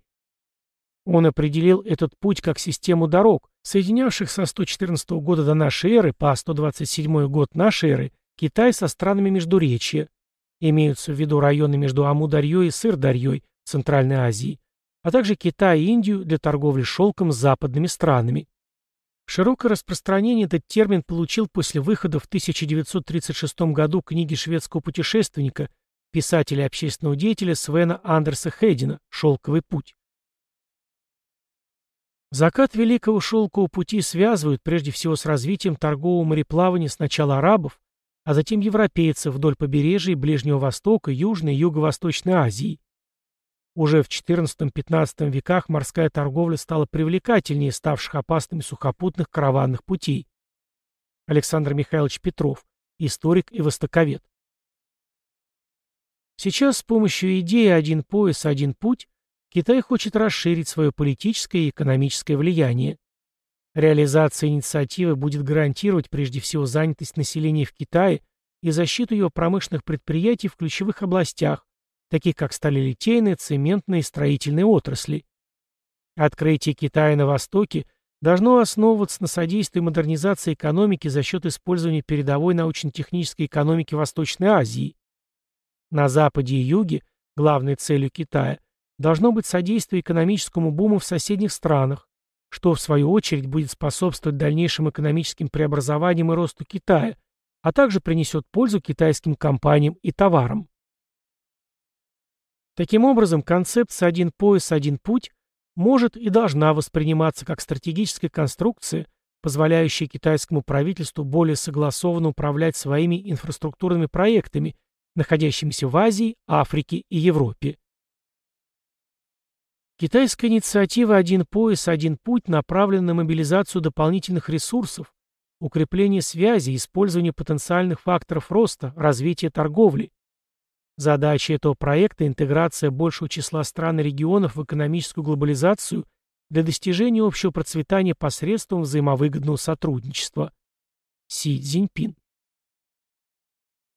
S1: он определил этот путь как систему дорог, соединявших со 114 года до нашей эры по 127 год нашей эры Китай со странами Междуречья. Имеются в виду районы между Амударьей и Сырдарьей Центральной Азии, а также Китай и Индию для торговли шелком с западными странами. Широкое распространение этот термин получил после выхода в 1936 году книги шведского путешественника, писателя и общественного деятеля Свена Андерса Хейдена «Шелковый путь». Закат Великого Шелкового пути связывают прежде всего с развитием торгового мореплавания сначала арабов, а затем европейцев вдоль побережья Ближнего Востока, Южной и Юго-Восточной Азии. Уже в XIV-XV веках морская торговля стала привлекательнее ставших опасными сухопутных караванных путей. Александр Михайлович Петров, историк и востоковед. Сейчас с помощью идеи «один пояс, один путь» Китай хочет расширить свое политическое и экономическое влияние. Реализация инициативы будет гарантировать прежде всего занятость населения в Китае и защиту его промышленных предприятий в ключевых областях, таких как сталелитейная, цементная и строительные отрасли. Открытие Китая на Востоке должно основываться на содействии модернизации экономики за счет использования передовой научно-технической экономики Восточной Азии. На Западе и Юге, главной целью Китая, должно быть содействие экономическому буму в соседних странах, что, в свою очередь, будет способствовать дальнейшим экономическим преобразованиям и росту Китая, а также принесет пользу китайским компаниям и товарам. Таким образом, концепция «один пояс, один путь» может и должна восприниматься как стратегическая конструкция, позволяющая китайскому правительству более согласованно управлять своими инфраструктурными проектами, находящимися в Азии, Африке и Европе. Китайская инициатива «Один пояс, один путь» направлена на мобилизацию дополнительных ресурсов, укрепление связи, использование потенциальных факторов роста, развитие торговли. Задача этого проекта – интеграция большего числа стран и регионов в экономическую глобализацию для достижения общего процветания посредством взаимовыгодного сотрудничества. Си Цзиньпин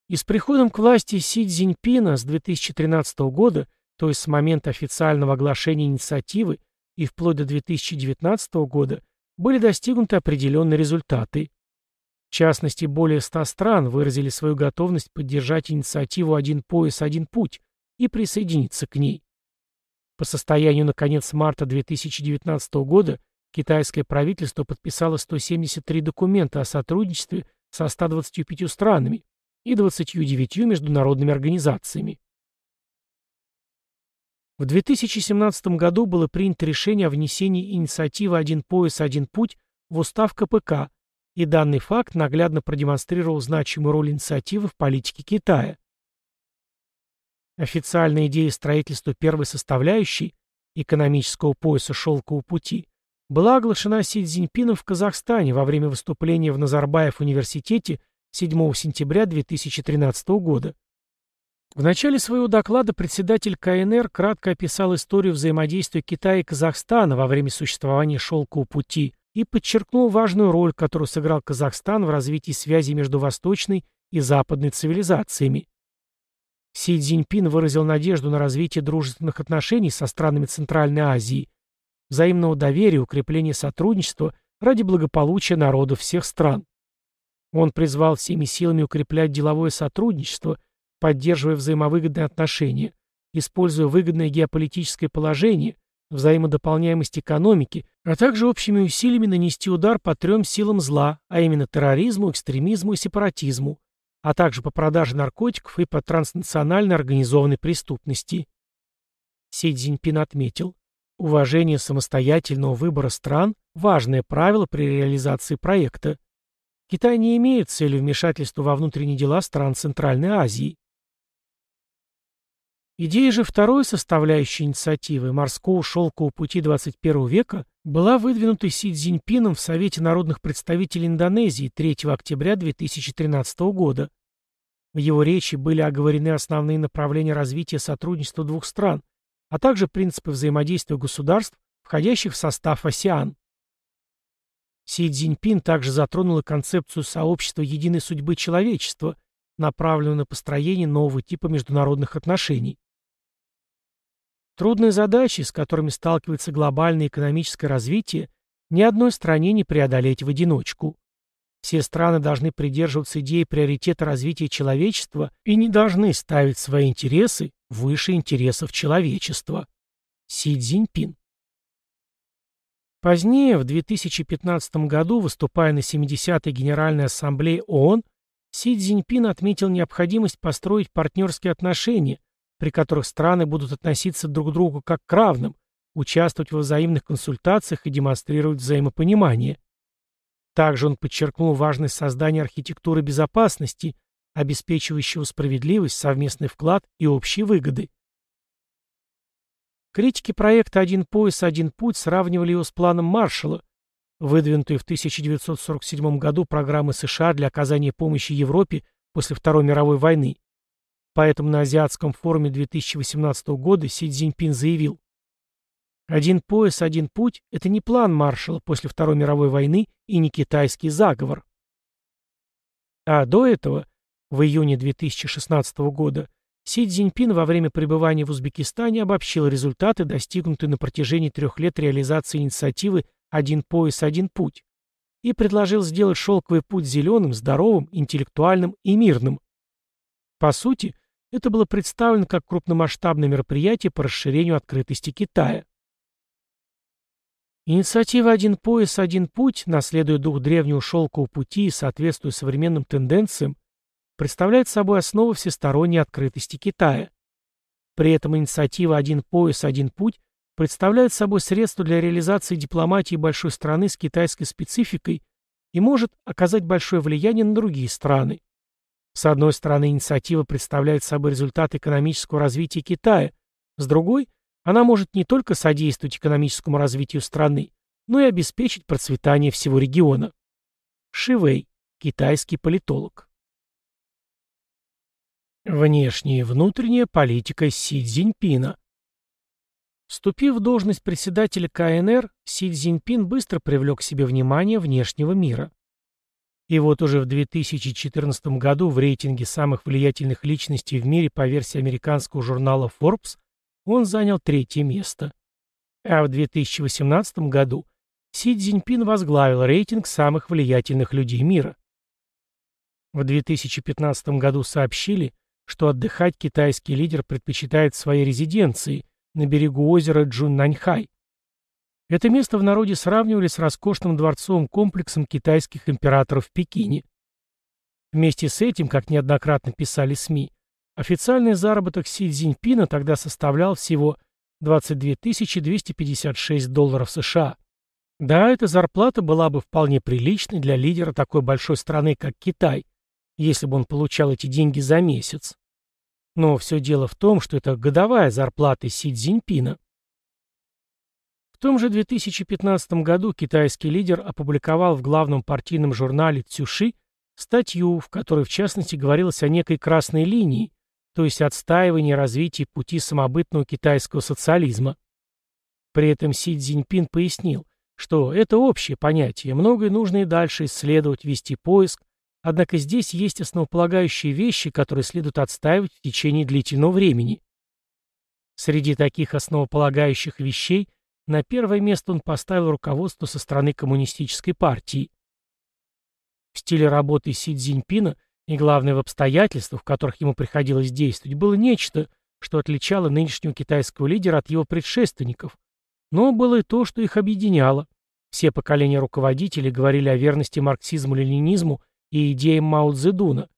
S1: И с приходом к власти Си Цзиньпина с 2013 года – то есть с момента официального оглашения инициативы и вплоть до 2019 года, были достигнуты определенные результаты. В частности, более 100 стран выразили свою готовность поддержать инициативу «Один пояс, один путь» и присоединиться к ней. По состоянию на конец марта 2019 года китайское правительство подписало 173 документа о сотрудничестве со 125 странами и 29 международными организациями. В 2017 году было принято решение о внесении инициативы «Один пояс, один путь» в устав КПК, и данный факт наглядно продемонстрировал значимую роль инициативы в политике Китая. Официальная идея строительства первой составляющей экономического пояса шелкового пути была оглашена Си Цзиньпином в Казахстане во время выступления в Назарбаев университете 7 сентября 2013 года. В начале своего доклада председатель КНР кратко описал историю взаимодействия Китая и Казахстана во время существования шелкового пути и подчеркнул важную роль, которую сыграл Казахстан в развитии связи между восточной и западной цивилизациями. Си Цзиньпин выразил надежду на развитие дружественных отношений со странами Центральной Азии, взаимного доверия укрепления сотрудничества ради благополучия народов всех стран. Он призвал всеми силами укреплять деловое сотрудничество, поддерживая взаимовыгодные отношения, используя выгодное геополитическое положение, взаимодополняемость экономики, а также общими усилиями нанести удар по трем силам зла, а именно терроризму, экстремизму и сепаратизму, а также по продаже наркотиков и по транснациональной организованной преступности. Си Цзиньпин отметил, уважение самостоятельного выбора стран – важное правило при реализации проекта. Китай не имеет цели вмешательства во внутренние дела стран Центральной Азии. Идея же второй составляющей инициативы морского шелкового пути 21 века была выдвинута Си Цзиньпином в Совете народных представителей Индонезии 3 октября 2013 года. В его речи были оговорены основные направления развития сотрудничества двух стран, а также принципы взаимодействия государств, входящих в состав АСИАН. Си Цзиньпин также затронул и концепцию сообщества единой судьбы человечества, направленную на построение нового типа международных отношений. Трудные задачи, с которыми сталкивается глобальное экономическое развитие, ни одной стране не преодолеть в одиночку. Все страны должны придерживаться идеи приоритета развития человечества и не должны ставить свои интересы выше интересов человечества. Си Цзиньпин. Позднее, в 2015 году, выступая на 70-й Генеральной Ассамблее ООН, Си Цзиньпин отметил необходимость построить партнерские отношения, при которых страны будут относиться друг к другу как к равным, участвовать во взаимных консультациях и демонстрировать взаимопонимание. Также он подчеркнул важность создания архитектуры безопасности, обеспечивающего справедливость, совместный вклад и общие выгоды. Критики проекта «Один пояс, один путь» сравнивали его с планом Маршалла, выдвинутой в 1947 году программы США для оказания помощи Европе после Второй мировой войны, Поэтому на Азиатском форуме 2018 года Си Цзиньпин заявил, «Один пояс, один путь – это не план маршала после Второй мировой войны и не китайский заговор». А до этого, в июне 2016 года, Си Цзиньпин во время пребывания в Узбекистане обобщил результаты, достигнутые на протяжении трех лет реализации инициативы «Один пояс, один путь» и предложил сделать шелковый путь зеленым, здоровым, интеллектуальным и мирным. По сути, это было представлено как крупномасштабное мероприятие по расширению открытости Китая. Инициатива «Один пояс, один путь», наследуя дух древнего шелкового пути и соответствуя современным тенденциям, представляет собой основу всесторонней открытости Китая. При этом инициатива «Один пояс, один путь» представляет собой средство для реализации дипломатии большой страны с китайской спецификой и может оказать большое влияние на другие страны. С одной стороны, инициатива представляет собой результат экономического развития Китая, с другой, она может не только содействовать экономическому развитию страны, но и обеспечить процветание всего региона. Шивей, китайский политолог. Внешняя и внутренняя политика Си Цзиньпина. Вступив в должность председателя КНР, Си Цзиньпин быстро привлек к себе внимание внешнего мира. И вот уже в 2014 году в рейтинге самых влиятельных личностей в мире по версии американского журнала Forbes он занял третье место. А в 2018 году Си Цзиньпин возглавил рейтинг самых влиятельных людей мира. В 2015 году сообщили, что отдыхать китайский лидер предпочитает в своей резиденции на берегу озера Джуннаньхай. Это место в народе сравнивали с роскошным дворцовым комплексом китайских императоров в Пекине. Вместе с этим, как неоднократно писали СМИ, официальный заработок Си Цзиньпина тогда составлял всего 22 256 долларов США. Да, эта зарплата была бы вполне приличной для лидера такой большой страны, как Китай, если бы он получал эти деньги за месяц. Но все дело в том, что это годовая зарплата Си Цзиньпина. В том же 2015 году китайский лидер опубликовал в главном партийном журнале «Цюши» статью, в которой в частности говорилось о некой красной линии, то есть отстаивании развития пути самобытного китайского социализма. При этом Си Цзиньпин пояснил, что это общее понятие, многое нужно и дальше исследовать, вести поиск, однако здесь есть основополагающие вещи, которые следует отстаивать в течение длительного времени. Среди таких основополагающих вещей на первое место он поставил руководство со стороны коммунистической партии. В стиле работы Си Цзиньпина и, главное, в обстоятельствах, в которых ему приходилось действовать, было нечто, что отличало нынешнего китайского лидера от его предшественников – но было и то, что их объединяло. Все поколения руководителей говорили о верности марксизму-ленинизму и идеям Мао Цзэдуна.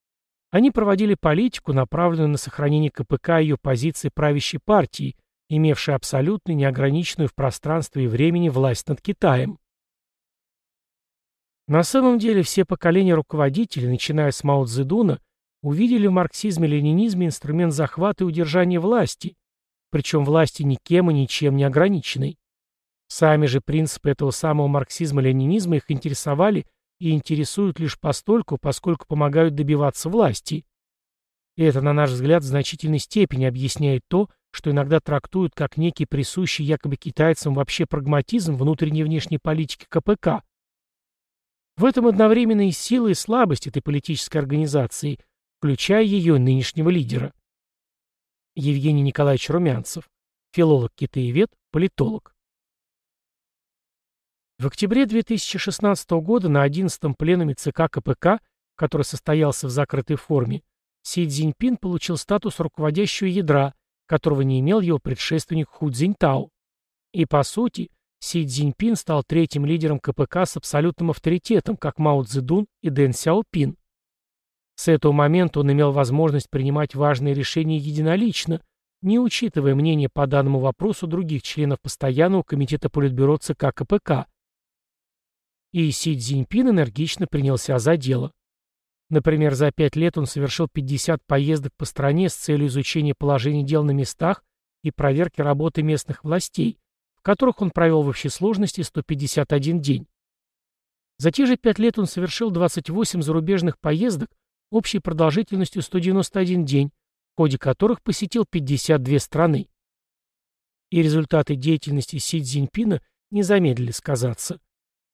S1: Они проводили политику, направленную на сохранение КПК и ее позиции правящей партии, имевшей абсолютно неограниченную в пространстве и времени власть над Китаем. На самом деле все поколения руководителей, начиная с Мао Цзэдуна, увидели в марксизме-ленинизме инструмент захвата и удержания власти, причем власти никем и ничем не ограниченной. Сами же принципы этого самого марксизма-ленинизма их интересовали и интересуют лишь постольку, поскольку помогают добиваться власти. И это, на наш взгляд, в значительной степени объясняет то, что иногда трактуют как некий присущий якобы китайцам вообще прагматизм внутренней и внешней политики КПК. В этом одновременно и сила, и слабость этой политической организации, включая ее нынешнего лидера. Евгений Николаевич Румянцев, филолог-китаевед, политолог. В октябре 2016 года на 11-м пленуме ЦК КПК, который состоялся в закрытой форме, Си Цзиньпин получил статус руководящего ядра, которого не имел его предшественник Ху Цзиньтао. И, по сути, Си Цзиньпин стал третьим лидером КПК с абсолютным авторитетом, как Мао Цзэдун и Дэн Сяопин. С этого момента он имел возможность принимать важные решения единолично, не учитывая мнение по данному вопросу других членов Постоянного комитета Политбюро ЦК КПК, и Си Цзиньпин энергично принялся за дело. Например, за пять лет он совершил 50 поездок по стране с целью изучения положения дел на местах и проверки работы местных властей, в которых он провел в общей сложности 151 день. За те же пять лет он совершил 28 зарубежных поездок общей продолжительностью 191 день, в ходе которых посетил 52 страны. И результаты деятельности Си Цзиньпина не замедлили сказаться.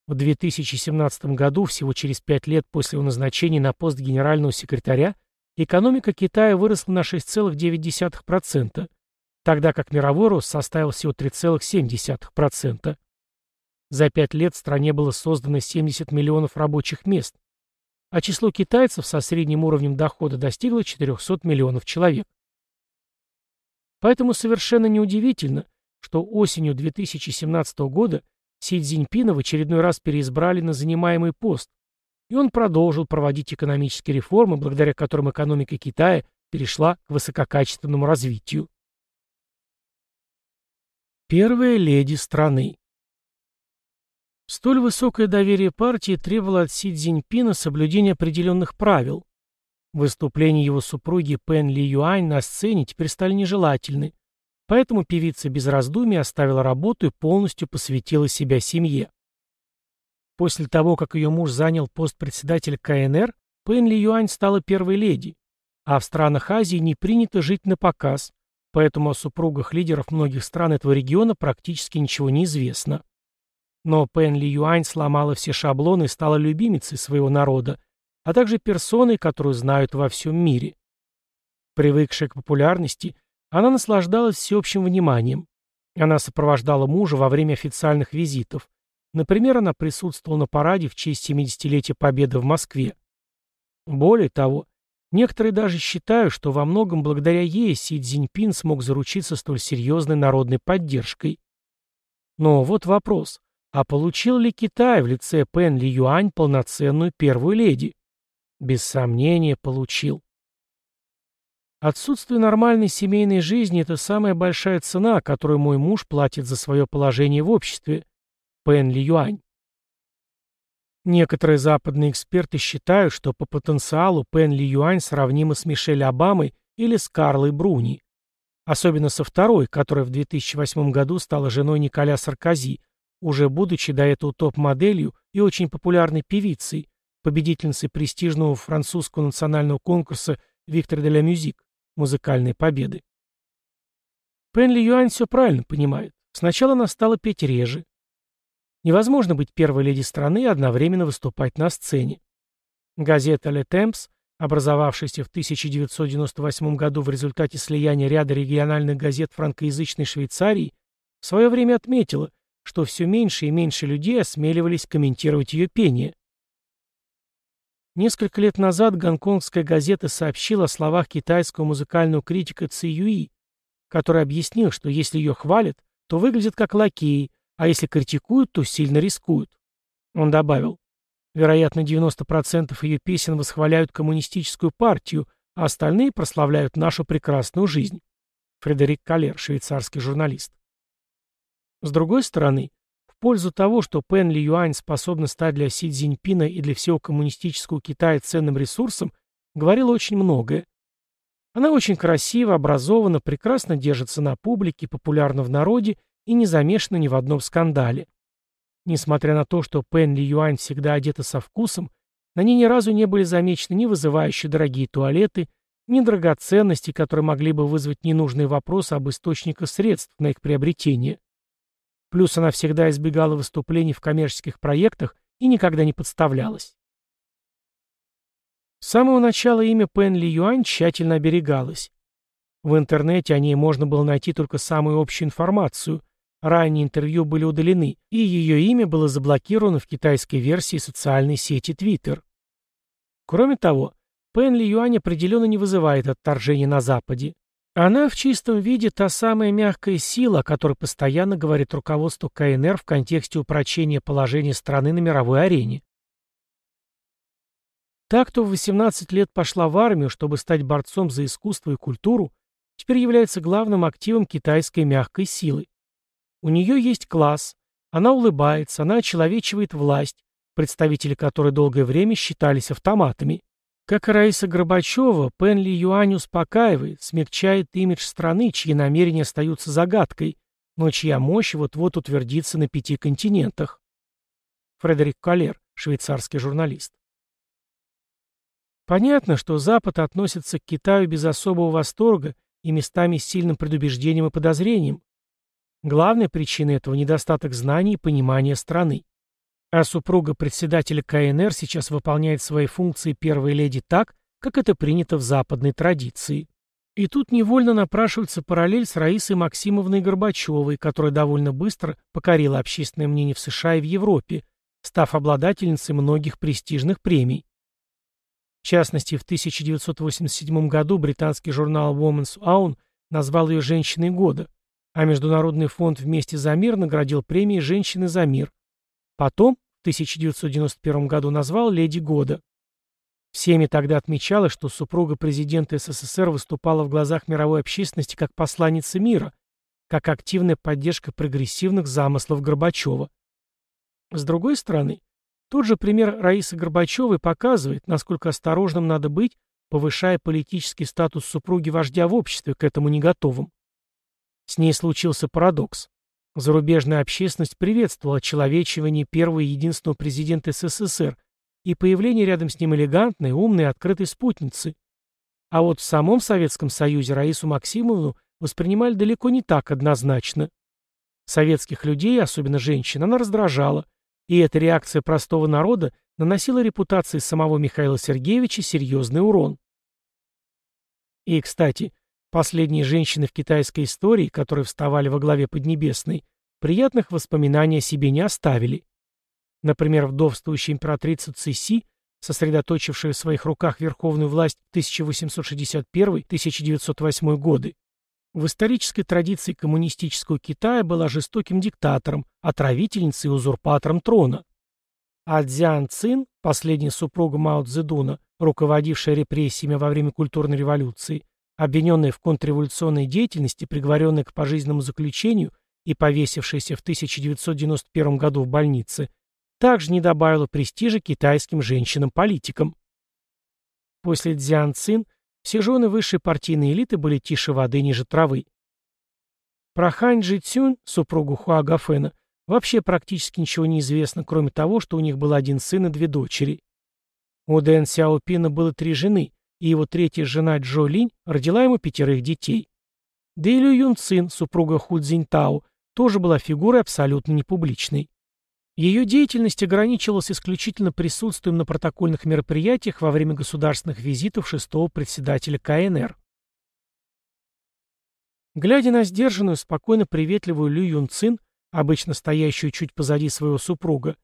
S1: В 2017 году, всего через пять лет после его назначения на пост генерального секретаря, экономика Китая выросла на 6,9%, тогда как мировой рост составил всего 3,7%. За пять лет в стране было создано 70 миллионов рабочих мест, а число китайцев со средним уровнем дохода достигло 400 миллионов человек. Поэтому совершенно неудивительно, что осенью 2017 года Си Цзиньпина в очередной раз переизбрали на занимаемый пост, и он продолжил проводить экономические реформы, благодаря которым экономика Китая перешла к высококачественному развитию. Первая леди страны Столь высокое доверие партии требовало от Си Цзиньпина соблюдения определенных правил. Выступления его супруги Пен Ли Юань на сцене теперь стали нежелательны, Поэтому певица без раздумий оставила работу и полностью посвятила себя семье. После того, как ее муж занял пост председателя КНР, Пэн Ли Юань стала первой леди, а в странах Азии не принято жить на показ, поэтому о супругах лидеров многих стран этого региона практически ничего не известно. Но Пэн Ли Юань сломала все шаблоны и стала любимицей своего народа, а также персоной, которую знают во всем мире. Привыкшая к популярности, она наслаждалась всеобщим вниманием. Она сопровождала мужа во время официальных визитов. Например, она присутствовала на параде в честь 70-летия Победы в Москве. Более того, некоторые даже считают, что во многом благодаря ей Си Цзиньпин смог заручиться столь серьезной народной поддержкой. Но вот вопрос, а получил ли Китай в лице Пен Ли Юань полноценную первую леди? Без сомнения, получил. Отсутствие нормальной семейной жизни – это самая большая цена, которую мой муж платит за свое положение в обществе. Пен Ли Юань. Некоторые западные эксперты считают, что по потенциалу Пен Ли Юань сравнима с Мишель Обамой или с Карлой Бруни. Особенно со второй, которая в 2008 году стала женой Николя Саркози, уже будучи до этого топ-моделью и очень популярной певицей, победительницей престижного французского национального конкурса «Виктор де ла Мюзик» музыкальной победы. Пен Ли Юань все правильно понимает. Сначала она стала петь реже. Невозможно быть первой леди страны и одновременно выступать на сцене. Газета «Le Temps», образовавшаяся в 1998 году в результате слияния ряда региональных газет франкоязычной Швейцарии, в свое время отметила, что все меньше и меньше людей осмеливались комментировать ее пение. Несколько лет назад гонконгская газета сообщила о словах китайского музыкального критика Ци Юи, который объяснил, что если ее хвалят, то выглядят как лакеи, а если критикуют, то сильно рискуют. Он добавил, вероятно, 90% ее песен восхваляют коммунистическую партию, а остальные прославляют нашу прекрасную жизнь. Фредерик Калер, швейцарский журналист. С другой стороны, пользу того, что Пен Ли Юань способна стать для Си Цзиньпина и для всего коммунистического Китая ценным ресурсом, говорила очень многое. Она очень красиво, образована, прекрасно держится на публике, популярна в народе и не замешана ни в одном скандале. Несмотря на то, что Пен Ли Юань всегда одета со вкусом, на ней ни разу не были замечены ни вызывающие дорогие туалеты, ни драгоценности, которые могли бы вызвать ненужные вопросы об источниках средств на их приобретение. Плюс она всегда избегала выступлений в коммерческих проектах и никогда не подставлялась. С самого начала имя Пен Ли Юань тщательно оберегалось. В интернете о ней можно было найти только самую общую информацию. Ранние интервью были удалены, и ее имя было заблокировано в китайской версии социальной сети Twitter. Кроме того, Пен Ли Юань определенно не вызывает отторжения на Западе. Она в чистом виде та самая мягкая сила, о которой постоянно говорит руководство КНР в контексте упрочения положения страны на мировой арене. Так, кто в 18 лет пошла в армию, чтобы стать борцом за искусство и культуру, теперь является главным активом китайской мягкой силы. У нее есть класс, она улыбается, она очеловечивает власть, представители которой долгое время считались автоматами. Как и Раиса Горбачева, Пен Ли Юань успокаивает, смягчает имидж страны, чьи намерения остаются загадкой, но чья мощь вот-вот утвердится на пяти континентах. Фредерик Калер, швейцарский журналист. Понятно, что Запад относится к Китаю без особого восторга и местами с сильным предубеждением и подозрением. Главная причина этого – недостаток знаний и понимания страны. А супруга председателя КНР сейчас выполняет свои функции первой леди так, как это принято в западной традиции. И тут невольно напрашивается параллель с Раисой Максимовной Горбачевой, которая довольно быстро покорила общественное мнение в США и в Европе, став обладательницей многих престижных премий. В частности, в 1987 году британский журнал Woman's Own назвал ее «Женщиной года», а Международный фонд «Вместе за мир» наградил премией «Женщины за мир», Потом, в 1991 году, назвал «Леди года». Всеми тогда отмечалось, что супруга президента СССР выступала в глазах мировой общественности как посланница мира, как активная поддержка прогрессивных замыслов Горбачева. С другой стороны, тот же пример Раисы Горбачевой показывает, насколько осторожным надо быть, повышая политический статус супруги вождя в обществе к этому не готовым. С ней случился парадокс. Зарубежная общественность приветствовала человечивание первого и единственного президента СССР и появление рядом с ним элегантной, умной открытой спутницы. А вот в самом Советском Союзе Раису Максимовну воспринимали далеко не так однозначно. Советских людей, особенно женщин, она раздражала, и эта реакция простого народа наносила репутации самого Михаила Сергеевича серьезный урон. И, кстати, Последние женщины в китайской истории, которые вставали во главе Поднебесной, приятных воспоминаний о себе не оставили. Например, вдовствующая императрица Циси, сосредоточившая в своих руках верховную власть в 1861-1908 годы, в исторической традиции коммунистического Китая была жестоким диктатором, отравительницей и узурпатором трона. А Цзян Цин, последняя супруга Мао Цзэдуна, руководившая репрессиями во время культурной революции, обвиненная в контрреволюционной деятельности, приговоренная к пожизненному заключению и повесившаяся в 1991 году в больнице, также не добавила престижа китайским женщинам-политикам. После Цзян Цин все жены высшей партийной элиты были тише воды ниже травы. Про Хань Джи Цюнь, супругу Хуа Гафена, вообще практически ничего не известно, кроме того, что у них был один сын и две дочери. У Дэн Сяопина было три жены, и его третья жена Джо Линь родила ему пятерых детей. Да и Лю Юн Цин, супруга Ху Цзиньтао, тоже была фигурой абсолютно непубличной. Ее деятельность ограничивалась исключительно присутствием на протокольных мероприятиях во время государственных визитов шестого председателя КНР. Глядя на сдержанную, спокойно приветливую Лю Юн Цин, обычно стоящую чуть позади своего супруга,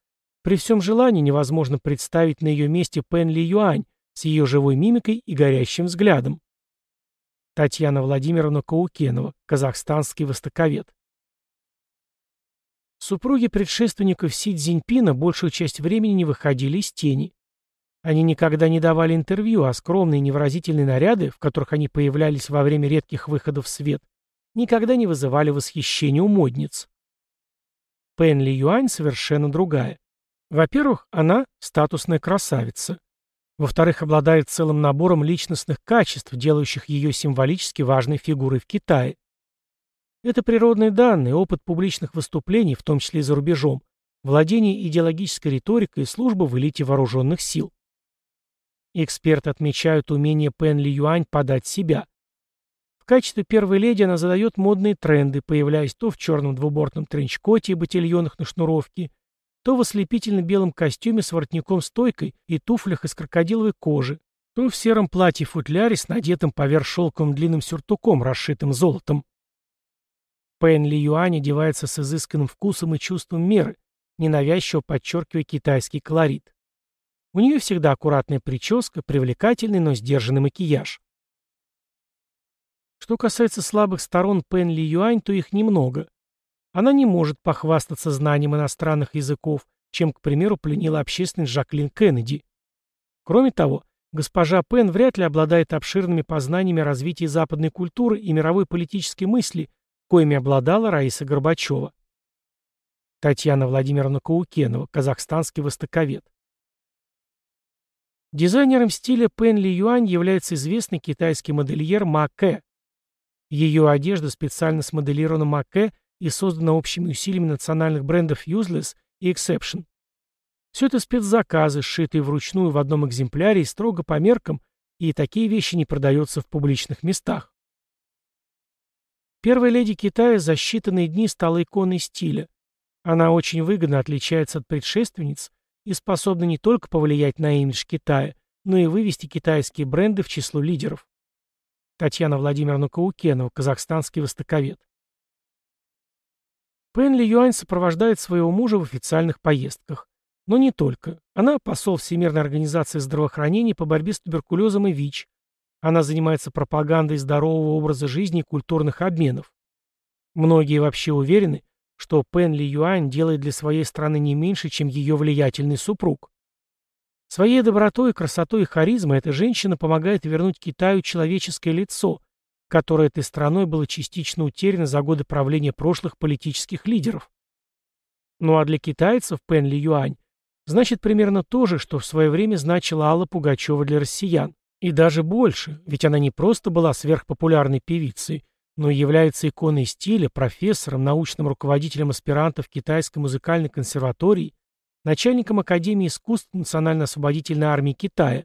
S1: при всем желании невозможно представить на ее месте Пен Ли Юань с ее живой мимикой и горящим взглядом. Татьяна Владимировна Каукенова, казахстанский востоковед. Супруги предшественников Си Цзиньпина большую часть времени не выходили из тени. Они никогда не давали интервью, а скромные невыразительные наряды, в которых они появлялись во время редких выходов в свет, никогда не вызывали восхищения у модниц. Пен Ли Юань совершенно другая. Во-первых, она статусная красавица. Во-вторых, обладает целым набором личностных качеств, делающих ее символически важной фигурой в Китае. Это природные данные, опыт публичных выступлений, в том числе и за рубежом, владение идеологической риторикой и служба в элите вооруженных сил. Эксперты отмечают умение Пен Ли Юань подать себя. В качестве первой леди она задает модные тренды, появляясь то в черном двубортном тренчкоте и ботильонах на шнуровке, то в ослепительно-белом костюме с воротником-стойкой и туфлях из крокодиловой кожи, то в сером платье-футляре с надетым поверх шелковым длинным сюртуком, расшитым золотом. Пэн Ли Юань одевается с изысканным вкусом и чувством меры, ненавязчиво подчеркивая китайский колорит. У нее всегда аккуратная прическа, привлекательный, но сдержанный макияж. Что касается слабых сторон Пэн Ли Юань, то их немного. Она не может похвастаться знанием иностранных языков, чем, к примеру, пленила общественность Жаклин Кеннеди. Кроме того, госпожа Пен вряд ли обладает обширными познаниями развития западной культуры и мировой политической мысли, коими обладала Раиса Горбачева. Татьяна Владимировна Каукенова, казахстанский востоковед. Дизайнером стиля Пен Ли Юань является известный китайский модельер Ма Кэ. Ее одежда специально смоделирована Ма Кэ и создана общими усилиями национальных брендов Useless и Exception. Все это спецзаказы, сшитые вручную в одном экземпляре и строго по меркам, и такие вещи не продаются в публичных местах. Первая леди Китая за считанные дни стала иконой стиля. Она очень выгодно отличается от предшественниц и способна не только повлиять на имидж Китая, но и вывести китайские бренды в число лидеров. Татьяна Владимировна Каукенова, казахстанский востоковед. Пен Ли Юань сопровождает своего мужа в официальных поездках. Но не только. Она посол Всемирной организации здравоохранения по борьбе с туберкулезом и ВИЧ, она занимается пропагандой здорового образа жизни и культурных обменов. Многие вообще уверены, что Пен Ли Юань делает для своей страны не меньше, чем ее влиятельный супруг. Своей добротой, красотой и харизмой эта женщина помогает вернуть Китаю человеческое лицо, которое этой страной было частично утеряно за годы правления прошлых политических лидеров. Ну а для китайцев Пен Ли Юань значит примерно то же, что в свое время значила Алла Пугачева для россиян. И даже больше, ведь она не просто была сверхпопулярной певицей, но и является иконой стиля, профессором, научным руководителем аспирантов Китайской музыкальной консерватории, начальником Академии искусств Национально-освободительной армии Китая.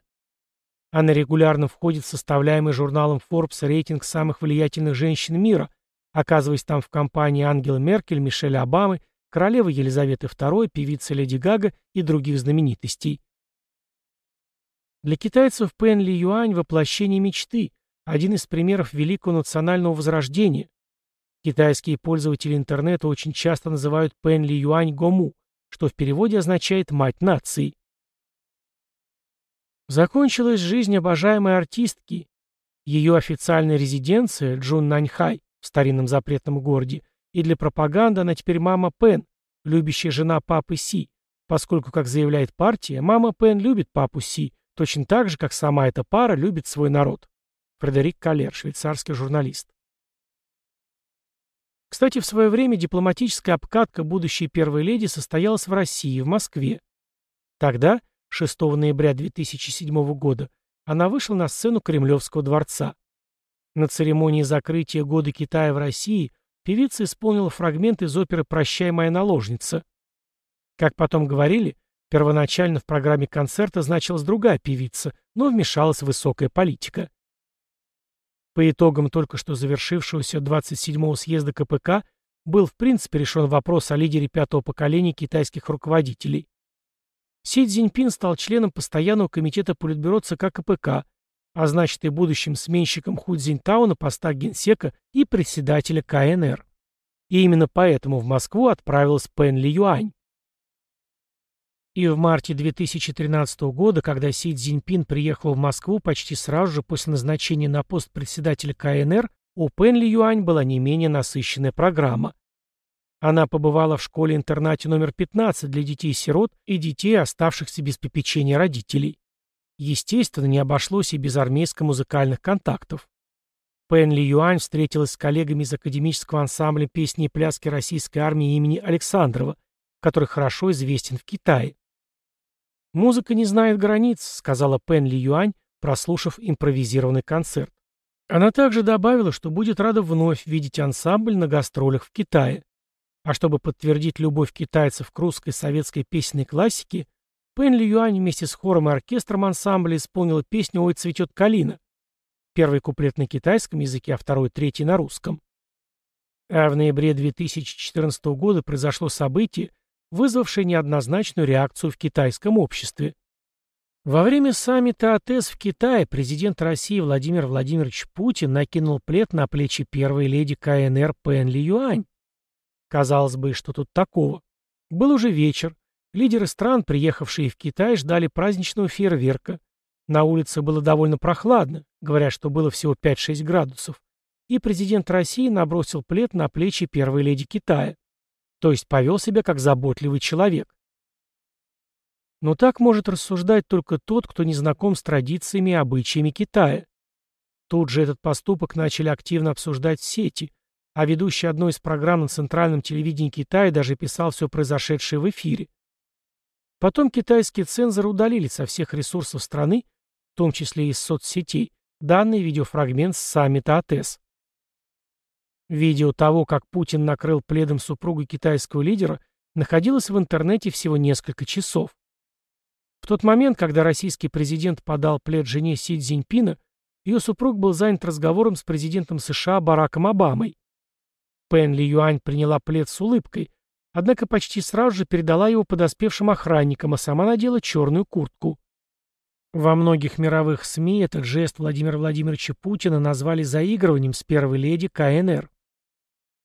S1: Она регулярно входит в составляемый журналом Forbes рейтинг самых влиятельных женщин мира, оказываясь там в компании Ангелы Меркель, Мишель Обамы, королевы Елизаветы II, певицы Леди Гага и других знаменитостей. Для китайцев Пен Ли Юань – воплощение мечты, один из примеров великого национального возрождения. Китайские пользователи интернета очень часто называют Пен Ли Юань Гому, что в переводе означает «мать нации». Закончилась жизнь обожаемой артистки. Ее официальная резиденция Джун Наньхай в старинном запретном городе, и для пропаганды она теперь мама Пен, любящая жена папы Си, поскольку, как заявляет партия, мама Пен любит папу Си, Точно так же, как сама эта пара любит свой народ. Фредерик Калер, швейцарский журналист. Кстати, в свое время дипломатическая обкатка будущей первой леди состоялась в России, в Москве. Тогда, 6 ноября 2007 года, она вышла на сцену Кремлевского дворца. На церемонии закрытия года Китая в России певица исполнила фрагмент из оперы «Прощай, моя наложница». Как потом говорили, первоначально в программе концерта значилась другая певица, но вмешалась высокая политика. По итогам только что завершившегося 27-го съезда КПК был в принципе решен вопрос о лидере пятого поколения китайских руководителей. Си Цзиньпин стал членом постоянного комитета Политбюро ЦК КПК, а значит и будущим сменщиком Ху Цзиньтао на постах генсека и председателя КНР. И именно поэтому в Москву отправилась Пен Ли Юань. И в марте 2013 года, когда Си Цзиньпин приехал в Москву почти сразу же после назначения на пост председателя КНР, у Пен Ли Юань была не менее насыщенная программа. Она побывала в школе-интернате номер 15 для детей-сирот и детей, оставшихся без попечения родителей. Естественно, не обошлось и без армейско-музыкальных контактов. Пен Ли Юань встретилась с коллегами из академического ансамбля песни и пляски российской армии имени Александрова, который хорошо известен в Китае. «Музыка не знает границ», — сказала Пен Ли Юань, прослушав импровизированный концерт. Она также добавила, что будет рада вновь видеть ансамбль на гастролях в Китае. А чтобы подтвердить любовь китайцев к русской советской песенной классике, Пен Ли Юань вместе с хором и оркестром ансамбля исполнила песню «Ой, цветет калина». Первый куплет на китайском языке, а второй, третий на русском. А в ноябре 2014 года произошло событие, вызвавшее неоднозначную реакцию в китайском обществе. Во время саммита АТЭС в Китае президент России Владимир Владимирович Путин накинул плед на плечи первой леди КНР Пен Ли Юань. Казалось бы, что тут такого? Был уже вечер. Лидеры стран, приехавшие в Китай, ждали праздничного фейерверка. На улице было довольно прохладно, говорят, что было всего 5-6 градусов. И президент России набросил плед на плечи первой леди Китая. То есть повел себя как заботливый человек. Но так может рассуждать только тот, кто не знаком с традициями и обычаями Китая. Тут же этот поступок начали активно обсуждать в сети, а ведущий одной из программ на центральном телевидении Китая даже писал все произошедшее в эфире. Потом китайские цензоры удалили со всех ресурсов страны, в том числе и из соцсетей, данный видеофрагмент с саммита АТЭС. Видео того, как Путин накрыл пледом супругу китайского лидера, находилось в интернете всего несколько часов. В тот момент, когда российский президент подал плед жене Си Цзиньпина, ее супруг был занят разговором с президентом США Бараком Обамой. Пен Ли Юань приняла плед с улыбкой, однако почти сразу же передала его подоспевшим охранникам, а сама надела черную куртку. Во многих мировых СМИ этот жест Владимира Владимировича Путина назвали заигрыванием с первой леди КНР.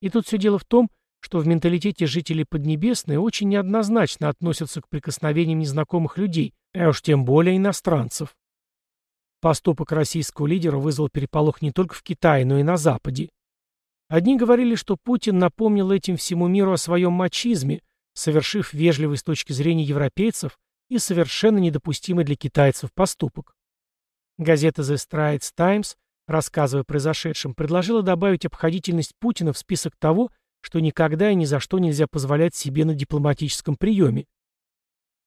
S1: И тут все дело в том, что в менталитете жителей Поднебесной очень неоднозначно относятся к прикосновениям незнакомых людей, а уж тем более иностранцев. Поступок российского лидера вызвал переполох не только в Китае, но и на Западе. Одни говорили, что Путин напомнил этим всему миру о своем мачизме, совершив вежливый с точки зрения европейцев и совершенно недопустимый для китайцев поступок. Газета The Straits Times, рассказывая о произошедшем, предложила добавить обходительность Путина в список того, что никогда и ни за что нельзя позволять себе на дипломатическом приеме.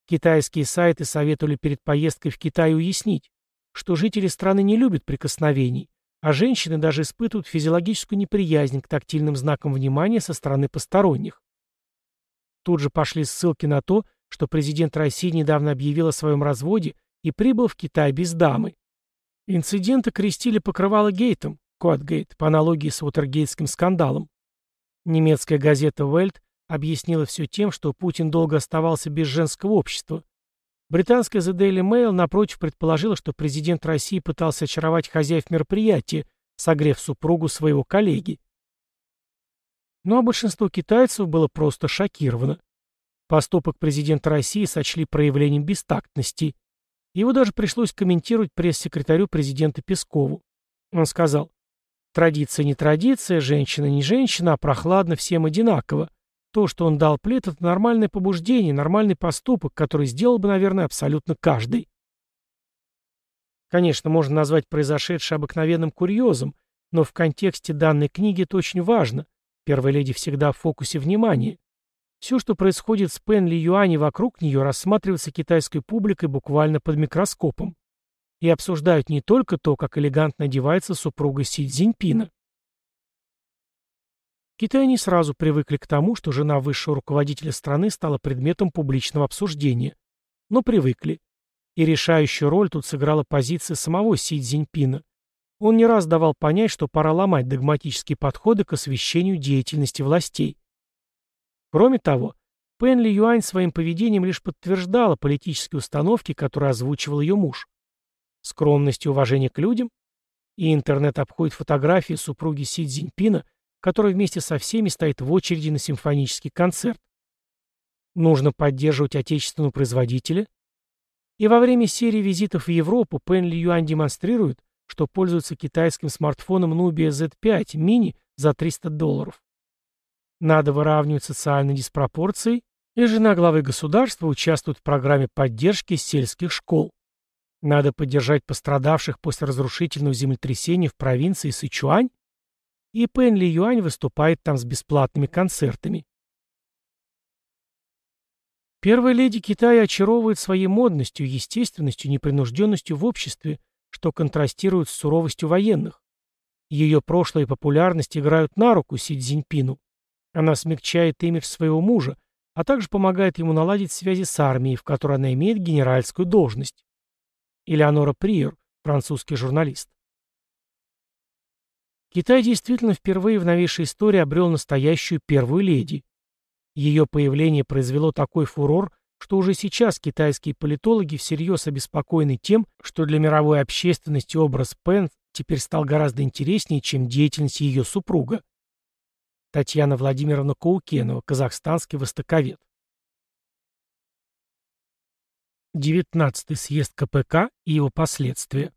S1: Китайские сайты советовали перед поездкой в Китай уяснить, что жители страны не любят прикосновений, а женщины даже испытывают физиологическую неприязнь к тактильным знакам внимания со стороны посторонних. Тут же пошли ссылки на то, что президент России недавно объявил о своем разводе и прибыл в Китай без дамы. Инциденты крестили покрывало гейтом, Кодгейт, по аналогии с Уотергейтским скандалом. Немецкая газета «Вельт» объяснила все тем, что Путин долго оставался без женского общества, Британская The Daily Mail, напротив, предположила, что президент России пытался очаровать хозяев мероприятия, согрев супругу своего коллеги. Ну а большинство китайцев было просто шокировано. Поступок президента России сочли проявлением бестактности. Его даже пришлось комментировать пресс-секретарю президента Пескову. Он сказал, «Традиция не традиция, женщина не женщина, а прохладно всем одинаково. То, что он дал плед, это нормальное побуждение, нормальный поступок, который сделал бы, наверное, абсолютно каждый. Конечно, можно назвать произошедшее обыкновенным курьезом, но в контексте данной книги это очень важно. Первая леди всегда в фокусе внимания. Все, что происходит с Пен Ли Юань и вокруг нее, рассматривается китайской публикой буквально под микроскопом. И обсуждают не только то, как элегантно одевается супруга Си Цзиньпина. Китай не сразу привыкли к тому, что жена высшего руководителя страны стала предметом публичного обсуждения. Но привыкли. И решающую роль тут сыграла позиция самого Си Цзиньпина. Он не раз давал понять, что пора ломать догматические подходы к освещению деятельности властей. Кроме того, Пен Ли Юань своим поведением лишь подтверждала политические установки, которые озвучивал ее муж. Скромность и уважение к людям, и интернет обходит фотографии супруги Си Цзиньпина, которая вместе со всеми стоит в очереди на симфонический концерт. Нужно поддерживать отечественного производителя. И во время серии визитов в Европу Пен Ли Юань демонстрирует, что пользуется китайским смартфоном Nubia Z5 mini за 300 долларов. Надо выравнивать социальные диспропорции, и жена главы государства участвует в программе поддержки сельских школ. Надо поддержать пострадавших после разрушительного землетрясения в провинции Сычуань, и Пен Ли Юань выступает там с бесплатными концертами. Первая леди Китая очаровывает своей модностью, естественностью, непринужденностью в обществе, что контрастирует с суровостью военных. Ее прошлое и популярность играют на руку Си Цзиньпину. Она смягчает имидж своего мужа, а также помогает ему наладить связи с армией, в которой она имеет генеральскую должность. Элеонора Приор, французский журналист. Китай действительно впервые в новейшей истории обрел настоящую первую леди. Ее появление произвело такой фурор, что уже сейчас китайские политологи всерьез обеспокоены тем, что для мировой общественности образ Пен теперь стал гораздо интереснее, чем деятельность ее супруга. Татьяна Владимировна Каукенова, казахстанский востоковед. 19-й съезд КПК и его последствия.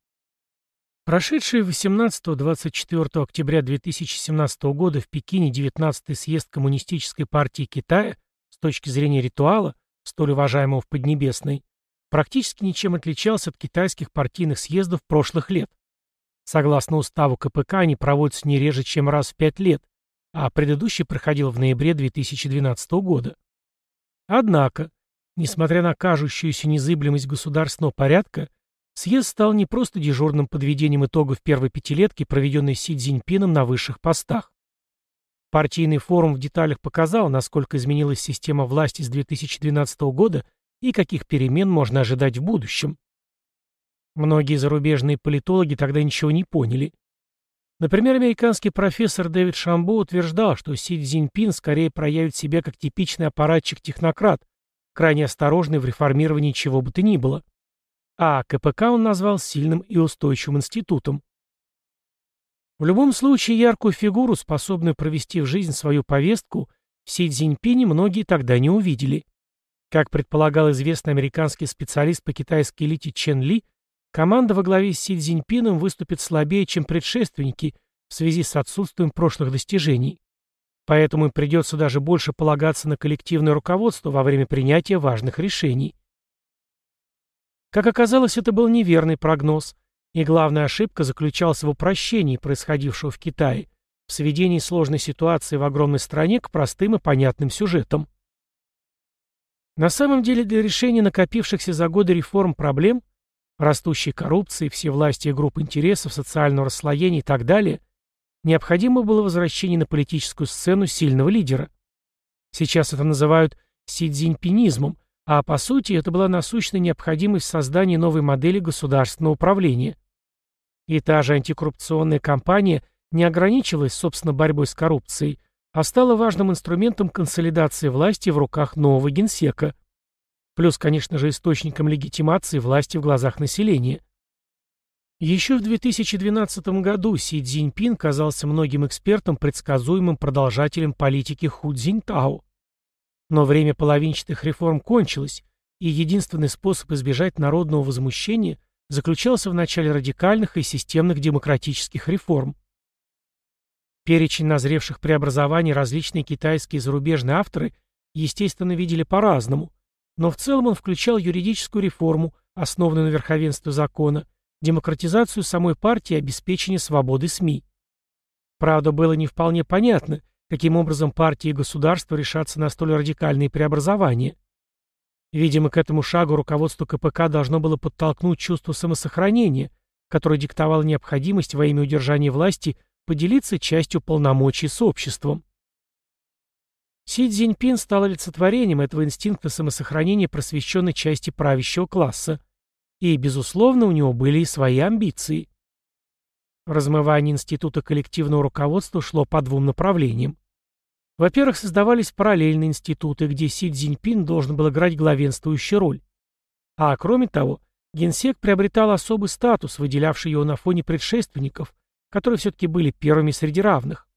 S1: Прошедший 18-24 октября 2017 года в Пекине 19-й съезд Коммунистической партии Китая с точки зрения ритуала, столь уважаемого в Поднебесной, практически ничем отличался от китайских партийных съездов прошлых лет. Согласно уставу КПК, они проводятся не реже, чем раз в пять лет, а предыдущий проходил в ноябре 2012 года. Однако, несмотря на кажущуюся незыблемость государственного порядка, съезд стал не просто дежурным подведением итогов первой пятилетки, проведенной Си Цзиньпином на высших постах. Партийный форум в деталях показал, насколько изменилась система власти с 2012 года и каких перемен можно ожидать в будущем. Многие зарубежные политологи тогда ничего не поняли. Например, американский профессор Дэвид Шамбо утверждал, что Си Цзиньпин скорее проявит себя как типичный аппаратчик-технократ, крайне осторожный в реформировании чего бы то ни было. А КПК он назвал сильным и устойчивым институтом. В любом случае, яркую фигуру, способную провести в жизнь свою повестку, в Си Цзиньпине многие тогда не увидели. Как предполагал известный американский специалист по китайской элите Чен Ли, Команда во главе с Си Цзиньпином выступит слабее, чем предшественники в связи с отсутствием прошлых достижений. Поэтому им придется даже больше полагаться на коллективное руководство во время принятия важных решений. Как оказалось, это был неверный прогноз, и главная ошибка заключалась в упрощении происходившего в Китае, в сведении сложной ситуации в огромной стране к простым и понятным сюжетам. На самом деле для решения накопившихся за годы реформ проблем растущей коррупции, всевластия групп интересов, социального расслоения и так далее, необходимо было возвращение на политическую сцену сильного лидера. Сейчас это называют сидзиньпинизмом, а по сути это была насущная необходимость создания новой модели государственного управления. И та же антикоррупционная кампания не ограничилась, собственно, борьбой с коррупцией, а стала важным инструментом консолидации власти в руках нового генсека. Плюс, конечно же, источником легитимации власти в глазах населения. Еще в 2012 году Си Цзиньпин казался многим экспертам предсказуемым продолжателем политики Ху Цзиньтао. Но время половинчатых реформ кончилось, и единственный способ избежать народного возмущения заключался в начале радикальных и системных демократических реформ. Перечень назревших преобразований различные китайские и зарубежные авторы, естественно, видели по-разному, но в целом он включал юридическую реформу, основанную на верховенстве закона, демократизацию самой партии и обеспечение свободы СМИ. Правда, было не вполне понятно, каким образом партии и государство решатся на столь радикальные преобразования. Видимо, к этому шагу руководство КПК должно было подтолкнуть чувство самосохранения, которое диктовало необходимость во имя удержания власти поделиться частью полномочий с обществом. Си Цзиньпин стал олицетворением этого инстинкта самосохранения просвещенной части правящего класса. И, безусловно, у него были и свои амбиции. Размывание института коллективного руководства шло по двум направлениям. Во-первых, создавались параллельные институты, где Си Цзиньпин должен был играть главенствующую роль. А кроме того, генсек приобретал особый статус, выделявший его на фоне предшественников, которые все-таки были первыми среди равных.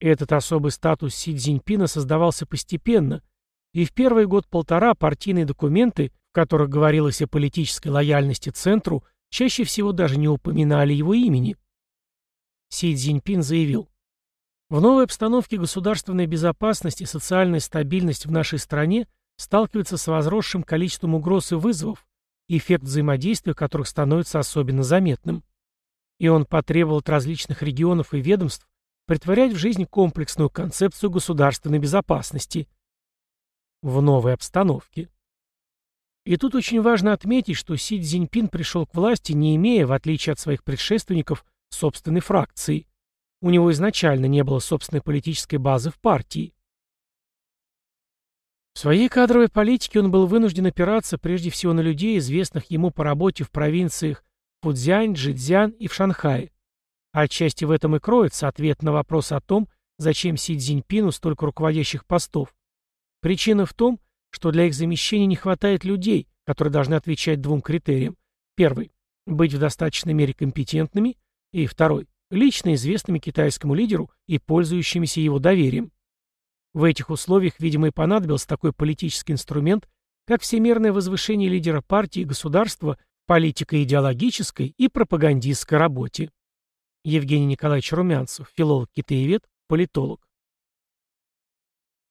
S1: Этот особый статус Си Цзиньпина создавался постепенно, и в первый год-полтора партийные документы, в которых говорилось о политической лояльности центру, чаще всего даже не упоминали его имени. Си Цзиньпин заявил, «В новой обстановке государственная безопасность и социальная стабильность в нашей стране сталкиваются с возросшим количеством угроз и вызовов, эффект взаимодействия которых становится особенно заметным. И он потребовал от различных регионов и ведомств притворять в жизнь комплексную концепцию государственной безопасности в новой обстановке. И тут очень важно отметить, что Си Цзиньпин пришел к власти, не имея, в отличие от своих предшественников, собственной фракции. У него изначально не было собственной политической базы в партии. В своей кадровой политике он был вынужден опираться прежде всего на людей, известных ему по работе в провинциях Фудзянь, Джидзян и в Шанхае. Отчасти в этом и кроется ответ на вопрос о том, зачем Си Цзиньпину столько руководящих постов. Причина в том, что для их замещения не хватает людей, которые должны отвечать двум критериям. Первый – быть в достаточной мере компетентными, и второй – лично известными китайскому лидеру и пользующимися его доверием. В этих условиях, видимо, и понадобился такой политический инструмент, как всемирное возвышение лидера партии и государства в политико-идеологической и пропагандистской работе. Евгений Николаевич Румянцев, филолог-китаевед, политолог.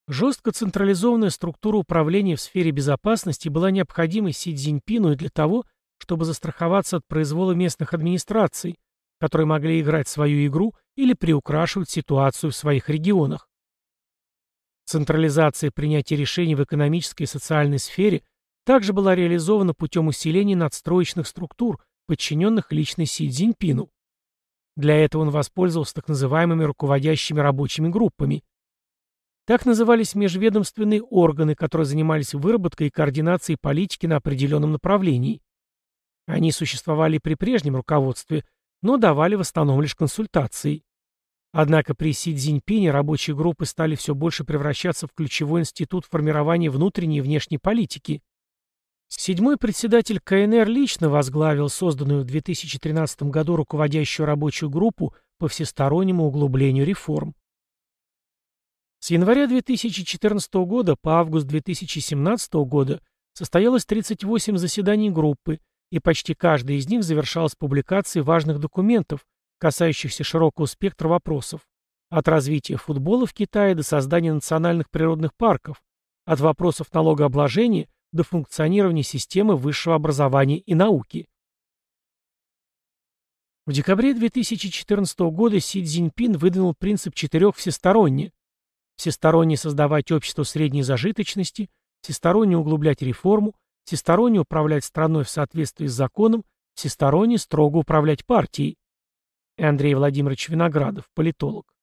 S1: Жестко централизованная структура управления в сфере безопасности была необходима Си Цзиньпину и для того, чтобы застраховаться от произвола местных администраций, которые могли играть свою игру или приукрашивать ситуацию в своих регионах. Централизация принятия решений в экономической и социальной сфере также была реализована путем усиления надстроечных структур, подчиненных лично Си Цзиньпину. Для этого он воспользовался так называемыми руководящими рабочими группами. Так назывались межведомственные органы, которые занимались выработкой и координацией политики на определенном направлении. Они существовали при прежнем руководстве, но давали в основном лишь консультации. Однако при Си Цзиньпине рабочие группы стали все больше превращаться в ключевой институт формирования внутренней и внешней политики. Седьмой председатель КНР лично возглавил созданную в 2013 году руководящую рабочую группу по всестороннему углублению реформ. С января 2014 года по август 2017 года состоялось 38 заседаний группы, и почти каждый из них завершалась публикацией важных документов, касающихся широкого спектра вопросов, от развития футбола в Китае до создания национальных природных парков, от вопросов налогообложения до функционирования системы высшего образования и науки. В декабре 2014 года Си Цзиньпин выдвинул принцип четырех всесторонне. Всесторонне создавать общество средней зажиточности, всесторонне углублять реформу, всесторонне управлять страной в соответствии с законом, всесторонне строго управлять партией. Андрей Владимирович Виноградов, политолог.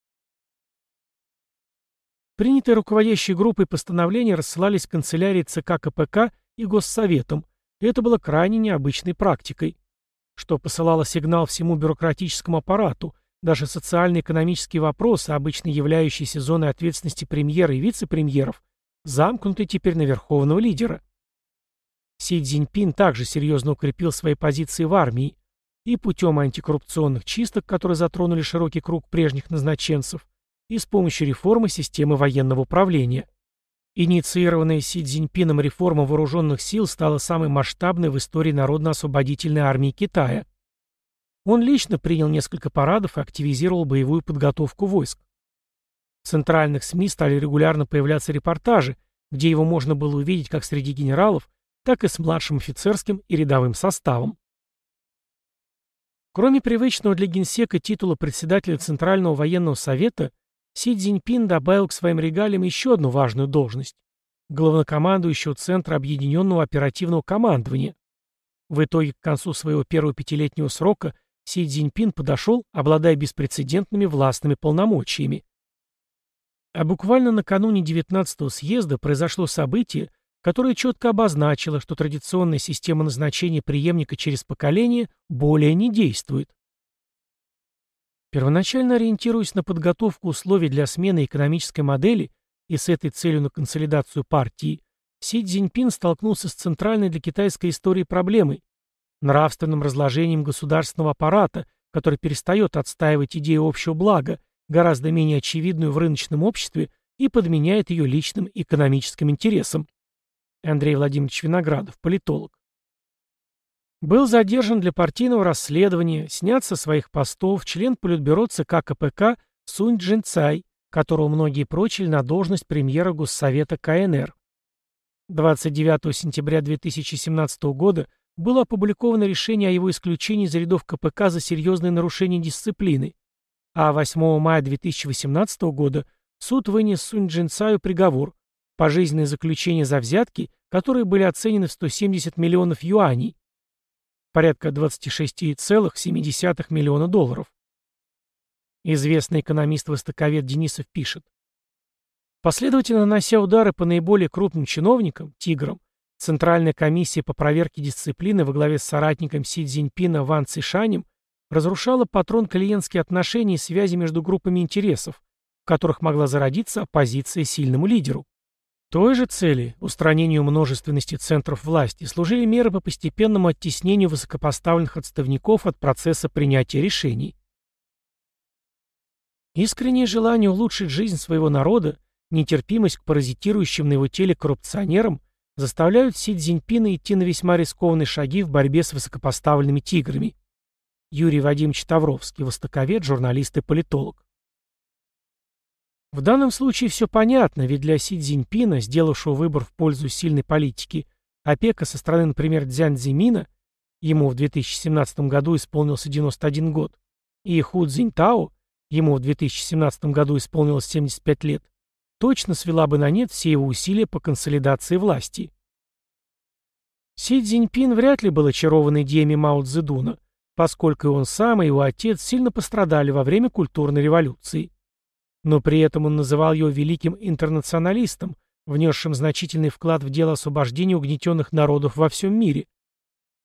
S1: Принятые руководящей группой постановления рассылались канцелярии ЦК КПК и Госсоветом, и это было крайне необычной практикой, что посылало сигнал всему бюрократическому аппарату, даже социально-экономические вопросы, обычно являющиеся зоной ответственности премьера и вице-премьеров, замкнуты теперь на верховного лидера. Си Цзиньпин также серьезно укрепил свои позиции в армии и путем антикоррупционных чисток, которые затронули широкий круг прежних назначенцев, и с помощью реформы системы военного управления. Инициированная Си Цзиньпином реформа вооруженных сил стала самой масштабной в истории Народно-освободительной армии Китая. Он лично принял несколько парадов и активизировал боевую подготовку войск. В центральных СМИ стали регулярно появляться репортажи, где его можно было увидеть как среди генералов, так и с младшим офицерским и рядовым составом. Кроме привычного для генсека титула председателя Центрального военного совета, Си Цзиньпин добавил к своим регалиям еще одну важную должность – главнокомандующего Центра объединенного оперативного командования. В итоге к концу своего первого пятилетнего срока Си Цзиньпин подошел, обладая беспрецедентными властными полномочиями. А буквально накануне 19-го съезда произошло событие, которое четко обозначило, что традиционная система назначения преемника через поколение более не действует. Первоначально ориентируясь на подготовку условий для смены экономической модели и с этой целью на консолидацию партии, Си Цзиньпин столкнулся с центральной для китайской истории проблемой – нравственным разложением государственного аппарата, который перестает отстаивать идею общего блага, гораздо менее очевидную в рыночном обществе, и подменяет ее личным экономическим интересам. Андрей Владимирович Виноградов, политолог. Был задержан для партийного расследования, снят со своих постов член Политбюро ЦК КПК Сунь Джинцай, которого многие прочили на должность премьера Госсовета КНР. 29 сентября 2017 года было опубликовано решение о его исключении из рядов КПК за серьезные нарушения дисциплины, а 8 мая 2018 года суд вынес Сунь Джинцаю приговор – пожизненное заключение за взятки, которые были оценены в 170 миллионов юаней, порядка 26,7 миллиона долларов. Известный экономист-востоковед Денисов пишет. Последовательно нанося удары по наиболее крупным чиновникам, тиграм, Центральная комиссия по проверке дисциплины во главе с соратником Си Цзиньпина Ван Цишанем разрушала патрон клиентские отношения и связи между группами интересов, в которых могла зародиться оппозиция сильному лидеру. Той же цели, устранению множественности центров власти, служили меры по постепенному оттеснению высокопоставленных отставников от процесса принятия решений. Искреннее желание улучшить жизнь своего народа, нетерпимость к паразитирующим на его теле коррупционерам заставляют Си Цзиньпина идти на весьма рискованные шаги в борьбе с высокопоставленными тиграми. Юрий Вадимович Тавровский, востоковед, журналист и политолог. В данном случае все понятно, ведь для Си Цзиньпина, сделавшего выбор в пользу сильной политики, опека со стороны, например, Дзян Цзимина, ему в 2017 году исполнился 91 год, и Ху Цзиньтао, ему в 2017 году исполнилось 75 лет, точно свела бы на нет все его усилия по консолидации власти. Си Цзиньпин вряд ли был очарован идеями Мао Цзэдуна, поскольку и он сам, и его отец сильно пострадали во время культурной революции. Но при этом он называл его великим интернационалистом, внесшим значительный вклад в дело освобождения угнетенных народов во всем мире.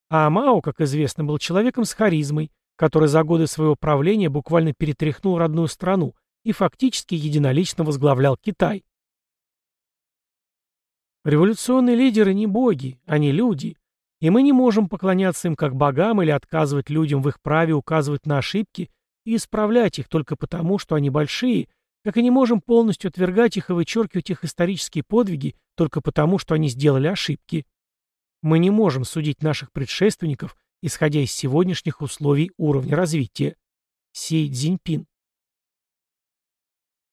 S1: А Мао, как известно, был человеком с харизмой, который за годы своего правления буквально перетряхнул родную страну и фактически единолично возглавлял Китай. Революционные лидеры не боги, они люди, и мы не можем поклоняться им как богам или отказывать людям в их праве указывать на ошибки и исправлять их только потому, что они большие как и не можем полностью отвергать их и вычеркивать их исторические подвиги только потому, что они сделали ошибки. Мы не можем судить наших предшественников, исходя из сегодняшних условий уровня развития. Си Цзиньпин.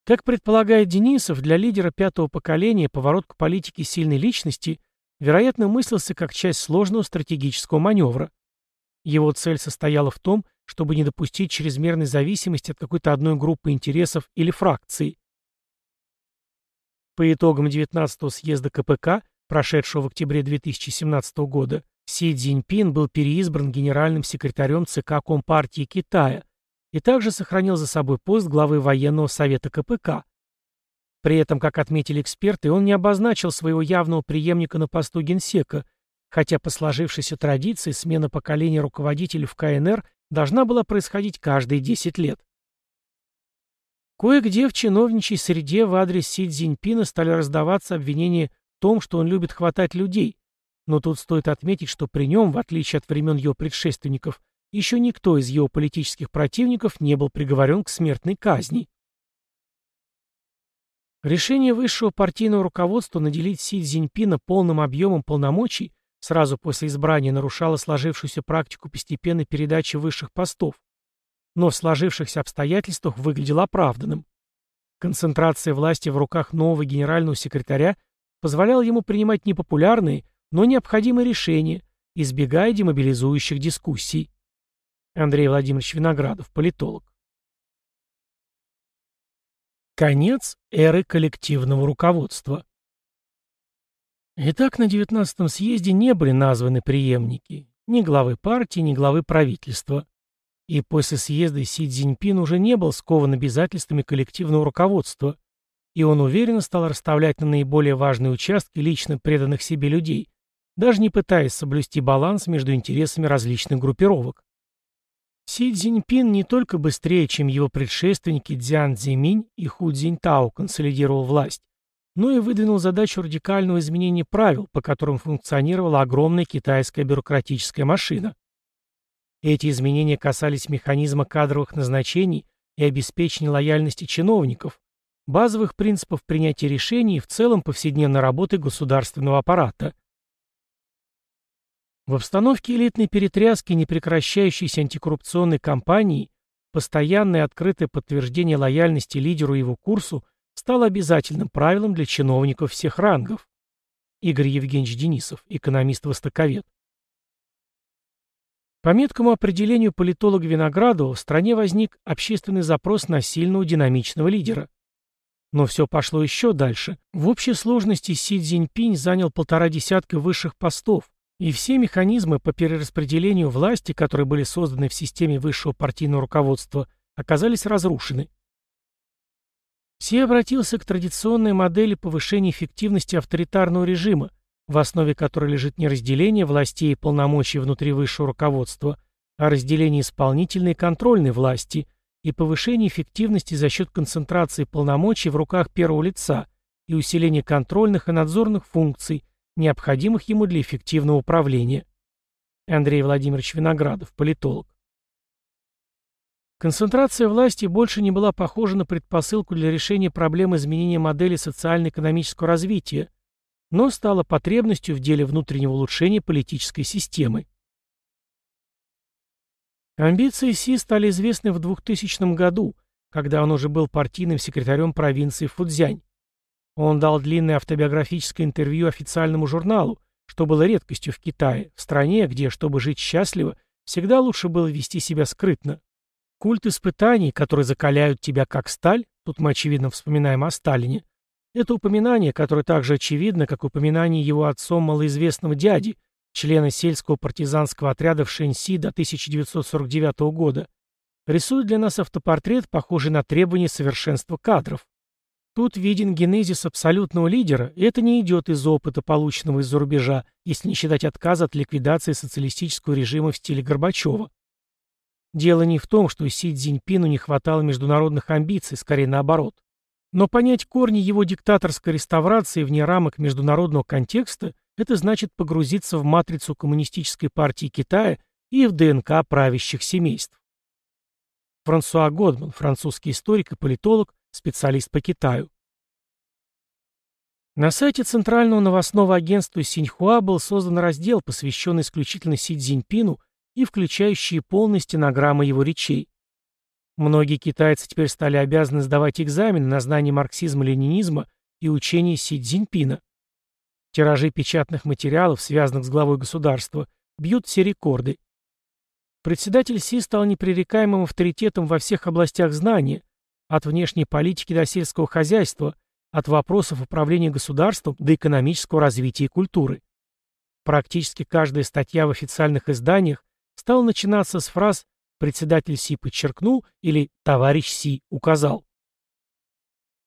S1: Как предполагает Денисов, для лидера пятого поколения поворот к политике сильной личности, вероятно, мыслился как часть сложного стратегического маневра. Его цель состояла в том, чтобы не допустить чрезмерной зависимости от какой-то одной группы интересов или фракций. По итогам 19-го съезда КПК, прошедшего в октябре 2017 года, Си Цзиньпин был переизбран генеральным секретарем ЦК Компартии Китая и также сохранил за собой пост главы военного совета КПК. При этом, как отметили эксперты, он не обозначил своего явного преемника на посту генсека, хотя по сложившейся традиции смена поколения руководителей в КНР должна была происходить каждые 10 лет. Кое-где в чиновничьей среде в адрес Си Цзиньпина стали раздаваться обвинения в том, что он любит хватать людей, но тут стоит отметить, что при нем, в отличие от времен его предшественников, еще никто из его политических противников не был приговорен к смертной казни. Решение высшего партийного руководства наделить Си Цзиньпина полным объемом полномочий сразу после избрания нарушала сложившуюся практику постепенной передачи высших постов, но в сложившихся обстоятельствах выглядел оправданным. Концентрация власти в руках нового генерального секретаря позволяла ему принимать непопулярные, но необходимые решения, избегая демобилизующих дискуссий. Андрей Владимирович Виноградов, политолог. Конец эры коллективного руководства. Итак, на 19-м съезде не были названы преемники, ни главы партии, ни главы правительства. И после съезда Си Цзиньпин уже не был скован обязательствами коллективного руководства, и он уверенно стал расставлять на наиболее важные участки лично преданных себе людей, даже не пытаясь соблюсти баланс между интересами различных группировок. Си Цзиньпин не только быстрее, чем его предшественники Цзян Цзиминь и Ху Цзиньтао консолидировал власть, но и выдвинул задачу радикального изменения правил, по которым функционировала огромная китайская бюрократическая машина. Эти изменения касались механизма кадровых назначений и обеспечения лояльности чиновников, базовых принципов принятия решений и в целом повседневной работы государственного аппарата. В обстановке элитной перетряски непрекращающейся антикоррупционной кампании постоянное открытое подтверждение лояльности лидеру и его курсу стало обязательным правилом для чиновников всех рангов. Игорь Евгеньевич Денисов, экономист-востоковед. По меткому определению политолога Виноградова в стране возник общественный запрос на сильного динамичного лидера. Но все пошло еще дальше. В общей сложности Си Цзиньпинь занял полтора десятка высших постов, и все механизмы по перераспределению власти, которые были созданы в системе высшего партийного руководства, оказались разрушены. Си обратился к традиционной модели повышения эффективности авторитарного режима, в основе которой лежит не разделение властей и полномочий внутри высшего руководства, а разделение исполнительной и контрольной власти и повышение эффективности за счет концентрации полномочий в руках первого лица и усиления контрольных и надзорных функций, необходимых ему для эффективного управления. Андрей Владимирович Виноградов, политолог. Концентрация власти больше не была похожа на предпосылку для решения проблем изменения модели социально-экономического развития, но стала потребностью в деле внутреннего улучшения политической системы. Амбиции Си стали известны в 2000 году, когда он уже был партийным секретарем провинции Фудзянь. Он дал длинное автобиографическое интервью официальному журналу, что было редкостью в Китае, в стране, где, чтобы жить счастливо, всегда лучше было вести себя скрытно. Культ испытаний, которые закаляют тебя как сталь, тут мы очевидно вспоминаем о Сталине, это упоминание, которое так же очевидно, как упоминание его отцом малоизвестного дяди, члена сельского партизанского отряда в Шэньси до 1949 года, рисует для нас автопортрет, похожий на требование совершенства кадров. Тут виден генезис абсолютного лидера, и это не идет из опыта, полученного из-за рубежа, если не считать отказа от ликвидации социалистического режима в стиле Горбачева. Дело не в том, что Си Цзиньпину не хватало международных амбиций, скорее наоборот. Но понять корни его диктаторской реставрации вне рамок международного контекста – это значит погрузиться в матрицу Коммунистической партии Китая и в ДНК правящих семейств. Франсуа Годман, французский историк и политолог, специалист по Китаю. На сайте Центрального новостного агентства Синьхуа был создан раздел, посвященный исключительно Си Цзиньпину и включающие полные стенограммы его речей. Многие китайцы теперь стали обязаны сдавать экзамены на знание марксизма-ленинизма и учения Си Цзиньпина. Тиражи печатных материалов, связанных с главой государства, бьют все рекорды. Председатель Си стал непререкаемым авторитетом во всех областях знания, от внешней политики до сельского хозяйства, от вопросов управления государством до экономического развития и культуры. Практически каждая статья в официальных изданиях стал начинаться с фраз «председатель Си подчеркнул» или «товарищ Си указал».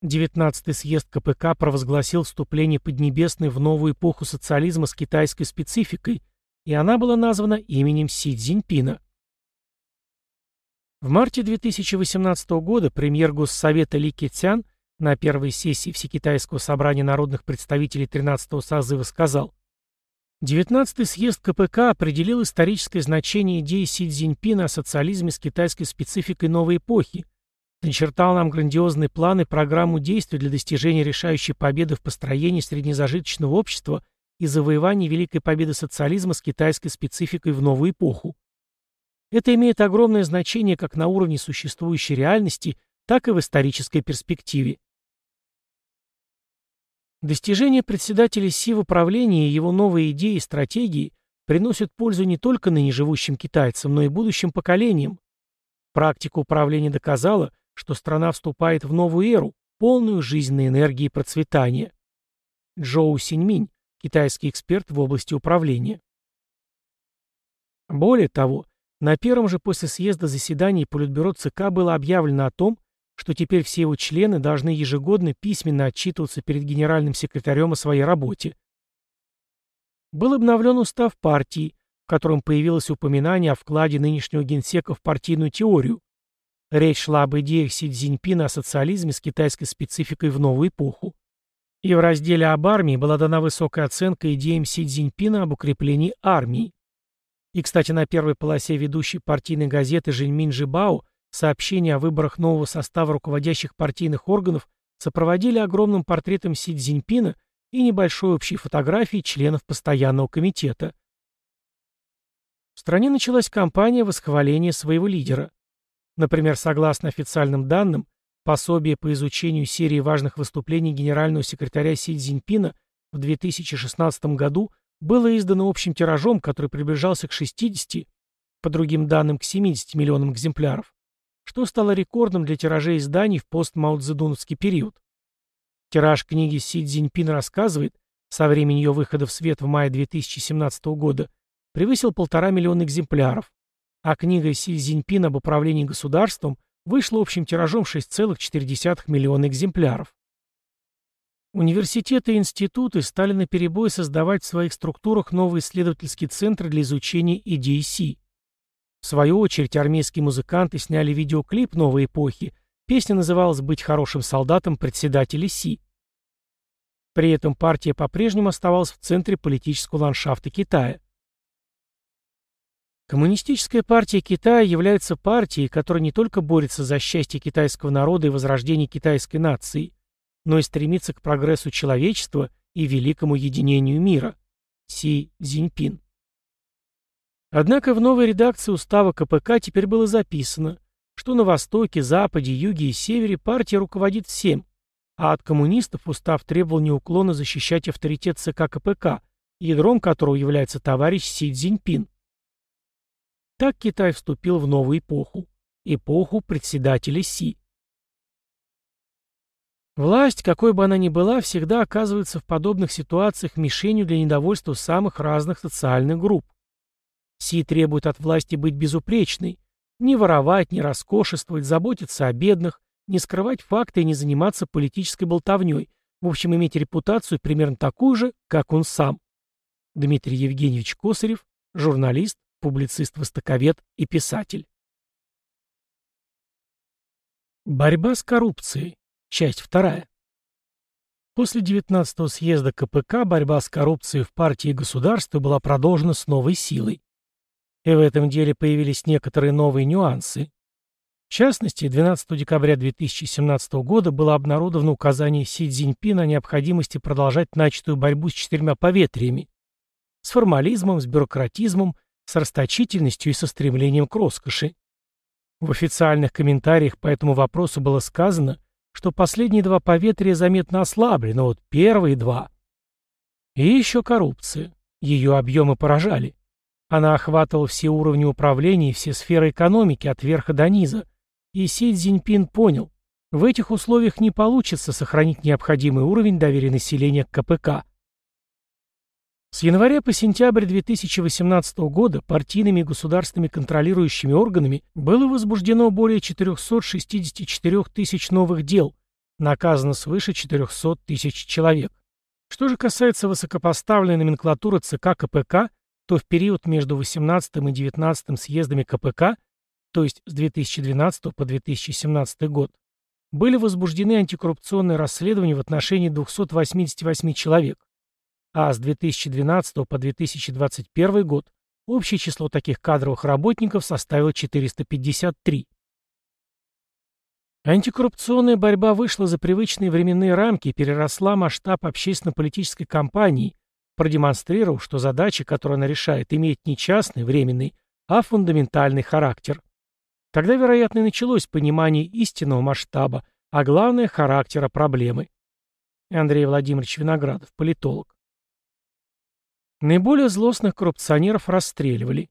S1: 19-й съезд КПК провозгласил вступление Поднебесной в новую эпоху социализма с китайской спецификой, и она была названа именем Си Цзиньпина. В марте 2018 года премьер Госсовета Ли Китян на первой сессии Всекитайского собрания народных представителей 13-го созыва сказал, 19-й съезд КПК определил историческое значение идеи Си Цзиньпина о социализме с китайской спецификой новой эпохи, начертал нам грандиозные планы программу действий для достижения решающей победы в построении среднезажиточного общества и завоевания великой победы социализма с китайской спецификой в новую эпоху. Это имеет огромное значение как на уровне существующей реальности, так и в исторической перспективе. Достижение председателя СИ в управлении и его новые идеи и стратегии приносят пользу не только ныне живущим китайцам, но и будущим поколениям. Практика управления доказала, что страна вступает в новую эру, полную жизненной энергии и процветания. Джоу Синьминь, китайский эксперт в области управления. Более того, на первом же после съезда заседаний Политбюро ЦК было объявлено о том, что теперь все его члены должны ежегодно письменно отчитываться перед генеральным секретарем о своей работе. Был обновлен устав партии, в котором появилось упоминание о вкладе нынешнего генсека в партийную теорию. Речь шла об идеях Си Цзиньпина о социализме с китайской спецификой в новую эпоху. И в разделе об армии была дана высокая оценка идеям Си Цзиньпина об укреплении армии. И, кстати, на первой полосе ведущей партийной газеты Жильмин Жибао сообщения о выборах нового состава руководящих партийных органов сопроводили огромным портретом Си Цзиньпина и небольшой общей фотографией членов постоянного комитета. В стране началась кампания восхваления своего лидера. Например, согласно официальным данным, пособие по изучению серии важных выступлений генерального секретаря Си Цзиньпина в 2016 году было издано общим тиражом, который приближался к 60, по другим данным, к 70 миллионам экземпляров, что стало рекордом для тиражей изданий в постмаудзедуновский период. Тираж книги Си Цзиньпин рассказывает, со времени ее выхода в свет в мае 2017 года, превысил полтора миллиона экземпляров, а книга Си Цзиньпин об управлении государством вышла общим тиражом 6,4 миллиона экземпляров. Университеты и институты стали наперебой создавать в своих структурах новые исследовательские центры для изучения идей Си. В свою очередь армейские музыканты сняли видеоклип новой эпохи. Песня называлась «Быть хорошим солдатом председателя Си». При этом партия по-прежнему оставалась в центре политического ландшафта Китая. Коммунистическая партия Китая является партией, которая не только борется за счастье китайского народа и возрождение китайской нации, но и стремится к прогрессу человечества и великому единению мира. Си Цзиньпин. Однако в новой редакции устава КПК теперь было записано, что на Востоке, Западе, Юге и Севере партия руководит всем, а от коммунистов устав требовал неуклонно защищать авторитет ЦК КПК, ядром которого является товарищ Си Цзиньпин. Так Китай вступил в новую эпоху, эпоху председателя Си. Власть, какой бы она ни была, всегда оказывается в подобных ситуациях мишенью для недовольства самых разных социальных групп. Си требует от власти быть безупречной, не воровать, не роскошествовать, заботиться о бедных, не скрывать факты и не заниматься политической болтовней, в общем, иметь репутацию примерно такую же, как он сам. Дмитрий Евгеньевич Косарев, журналист, публицист-востоковед и писатель. Борьба с коррупцией. Часть вторая. После 19-го съезда КПК борьба с коррупцией в партии и государстве была продолжена с новой силой. И в этом деле появились некоторые новые нюансы. В частности, 12 декабря 2017 года было обнародовано указание Си Цзиньпина о необходимости продолжать начатую борьбу с четырьмя поветриями. С формализмом, с бюрократизмом, с расточительностью и со стремлением к роскоши. В официальных комментариях по этому вопросу было сказано, что последние два поветрия заметно ослабли, но вот первые два... И еще коррупция. Ее объемы поражали. Она охватывала все уровни управления и все сферы экономики от верха до низа. И Си Цзиньпин понял, в этих условиях не получится сохранить необходимый уровень доверия населения к КПК. С января по сентябрь 2018 года партийными и государственными контролирующими органами было возбуждено более 464 тысяч новых дел, наказано свыше 400 тысяч человек. Что же касается высокопоставленной номенклатуры ЦК КПК, то в период между 18 и 19 съездами КПК, то есть с 2012 по 2017 год, были возбуждены антикоррупционные расследования в отношении 288 человек, а с 2012 по 2021 год общее число таких кадровых работников составило 453. Антикоррупционная борьба вышла за привычные временные рамки и переросла масштаб общественно-политической кампании, продемонстрировав, что задача, которую она решает, имеет не частный, временный, а фундаментальный характер. Тогда, вероятно, и началось понимание истинного масштаба, а главное – характера проблемы. Андрей Владимирович Виноградов, политолог. Наиболее злостных коррупционеров расстреливали.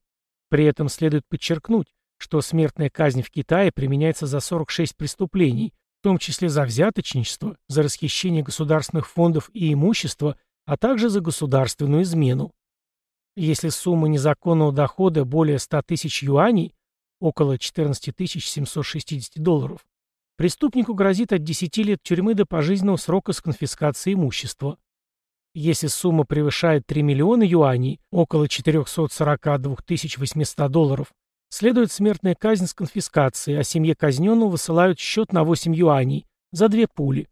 S1: При этом следует подчеркнуть, что смертная казнь в Китае применяется за 46 преступлений, в том числе за взяточничество, за расхищение государственных фондов и имущества, а также за государственную измену. Если сумма незаконного дохода более 100 тысяч юаней, около 14 760 долларов, преступнику грозит от 10 лет тюрьмы до пожизненного срока с конфискацией имущества. Если сумма превышает 3 миллиона юаней, около 442 800 долларов, следует смертная казнь с конфискацией, а семье казненного высылают счет на 8 юаней за две пули.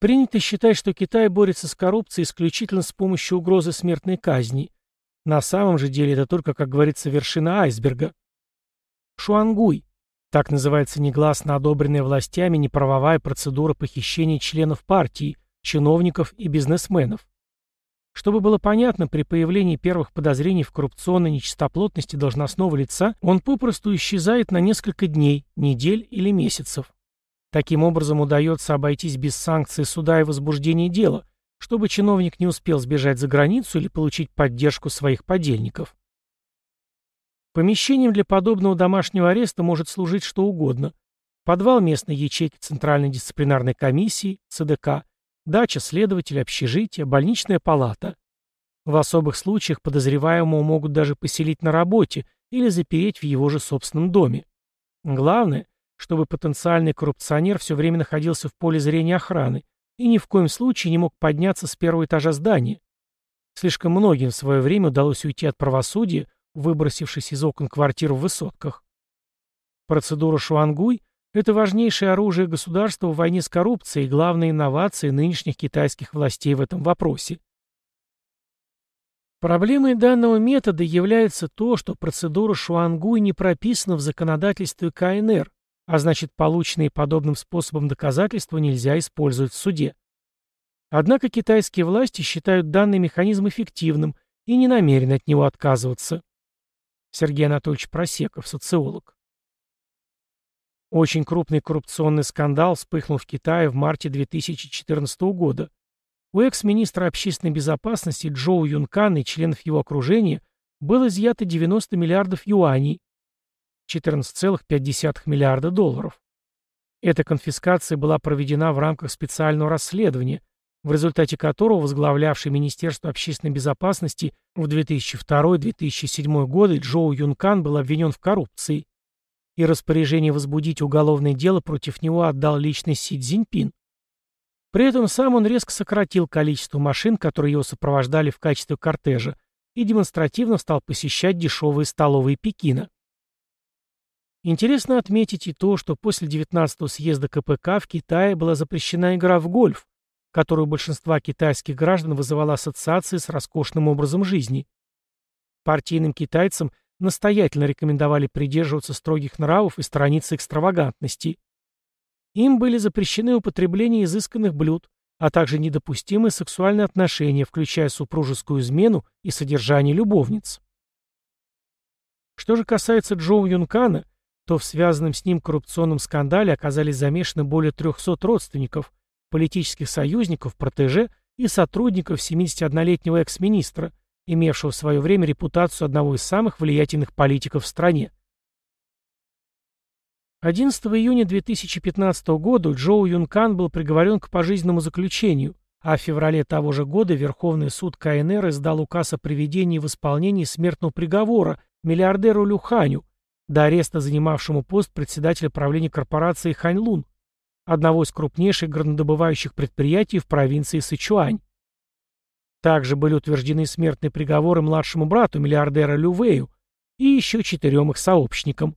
S1: Принято считать, что Китай борется с коррупцией исключительно с помощью угрозы смертной казни. На самом же деле это только, как говорится, вершина айсберга. Шуангуй. Так называется негласно одобренная властями неправовая процедура похищения членов партии – чиновников и бизнесменов. Чтобы было понятно, при появлении первых подозрений в коррупционной нечистоплотности должностного лица он попросту исчезает на несколько дней, недель или месяцев. Таким образом удается обойтись без санкций суда и возбуждения дела, чтобы чиновник не успел сбежать за границу или получить поддержку своих подельников. Помещением для подобного домашнего ареста может служить что угодно. Подвал местной ячейки Центральной дисциплинарной комиссии, ЦДК, Дача следователя, общежитие, больничная палата. В особых случаях подозреваемого могут даже поселить на работе или запереть в его же собственном доме. Главное, чтобы потенциальный коррупционер все время находился в поле зрения охраны и ни в коем случае не мог подняться с первого этажа здания. Слишком многим в свое время удалось уйти от правосудия, выбросившись из окон квартир в высотках. Процедура Шуангуй это важнейшее оружие государства в войне с коррупцией и главная инновация нынешних китайских властей в этом вопросе. Проблемой данного метода является то, что процедура Шуангуй не прописана в законодательстве КНР, а значит полученные подобным способом доказательства нельзя использовать в суде. Однако китайские власти считают данный механизм эффективным и не намерены от него отказываться. Сергей Анатольевич Просеков, социолог. Очень крупный коррупционный скандал вспыхнул в Китае в марте 2014 года. У экс-министра общественной безопасности Джоу Юнкана и членов его окружения было изъято 90 миллиардов юаней, 14,5 миллиарда долларов. Эта конфискация была проведена в рамках специального расследования, в результате которого возглавлявший Министерство общественной безопасности в 2002-2007 годы Джоу Юнкан был обвинен в коррупции и распоряжение возбудить уголовное дело против него отдал лично Си Цзиньпин. При этом сам он резко сократил количество машин, которые его сопровождали в качестве кортежа, и демонстративно стал посещать дешевые столовые Пекина. Интересно отметить и то, что после 19-го съезда КПК в Китае была запрещена игра в гольф, которую у большинства китайских граждан вызывала ассоциации с роскошным образом жизни. Партийным китайцам настоятельно рекомендовали придерживаться строгих нравов и сторониться экстравагантности. Им были запрещены употребление изысканных блюд, а также недопустимые сексуальные отношения, включая супружескую измену и содержание любовниц. Что же касается Джоу Юнкана, то в связанном с ним коррупционном скандале оказались замешаны более 300 родственников, политических союзников, протеже и сотрудников 71-летнего экс-министра, имевшего в свое время репутацию одного из самых влиятельных политиков в стране. 11 июня 2015 года Джоу Юнкан был приговорен к пожизненному заключению, а в феврале того же года Верховный суд КНР издал указ о приведении в исполнении смертного приговора миллиардеру Люханю, до ареста занимавшему пост председателя правления корпорации Ханьлун, одного из крупнейших горнодобывающих предприятий в провинции Сычуань. Также были утверждены смертные приговоры младшему брату миллиардера Лювею и еще четырем их сообщникам.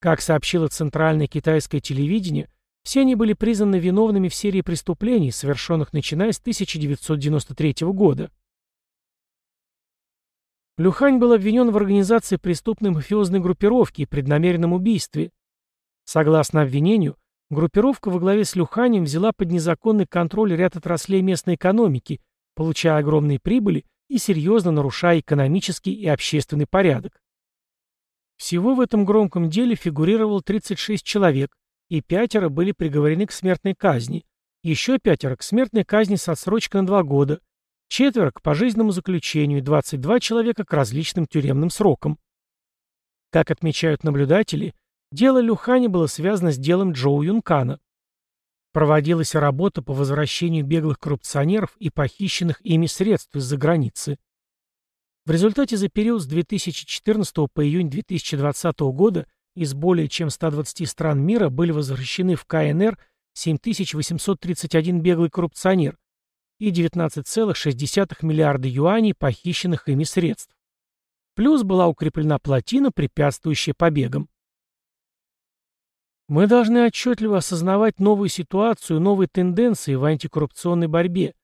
S1: Как сообщило Центральное китайское телевидение, все они были признаны виновными в серии преступлений, совершенных начиная с 1993 года. Люхань был обвинен в организации преступной мафиозной группировки и преднамеренном убийстве. Согласно обвинению, группировка во главе с Люханем взяла под незаконный контроль ряд отраслей местной экономики – получая огромные прибыли и серьезно нарушая экономический и общественный порядок. Всего в этом громком деле фигурировало 36 человек, и пятеро были приговорены к смертной казни, еще пятеро к смертной казни с отсрочкой на два года, четверо к пожизненному заключению и 22 человека к различным тюремным срокам. Как отмечают наблюдатели, дело Люхани было связано с делом Джоу Юнкана. Проводилась работа по возвращению беглых коррупционеров и похищенных ими средств из-за границы. В результате за период с 2014 по июнь 2020 года из более чем 120 стран мира были возвращены в КНР 7831 беглый коррупционер и 19,6 миллиарда юаней похищенных ими средств. Плюс была укреплена плотина, препятствующая побегам. Мы должны отчетливо осознавать новую ситуацию, новые тенденции в антикоррупционной борьбе,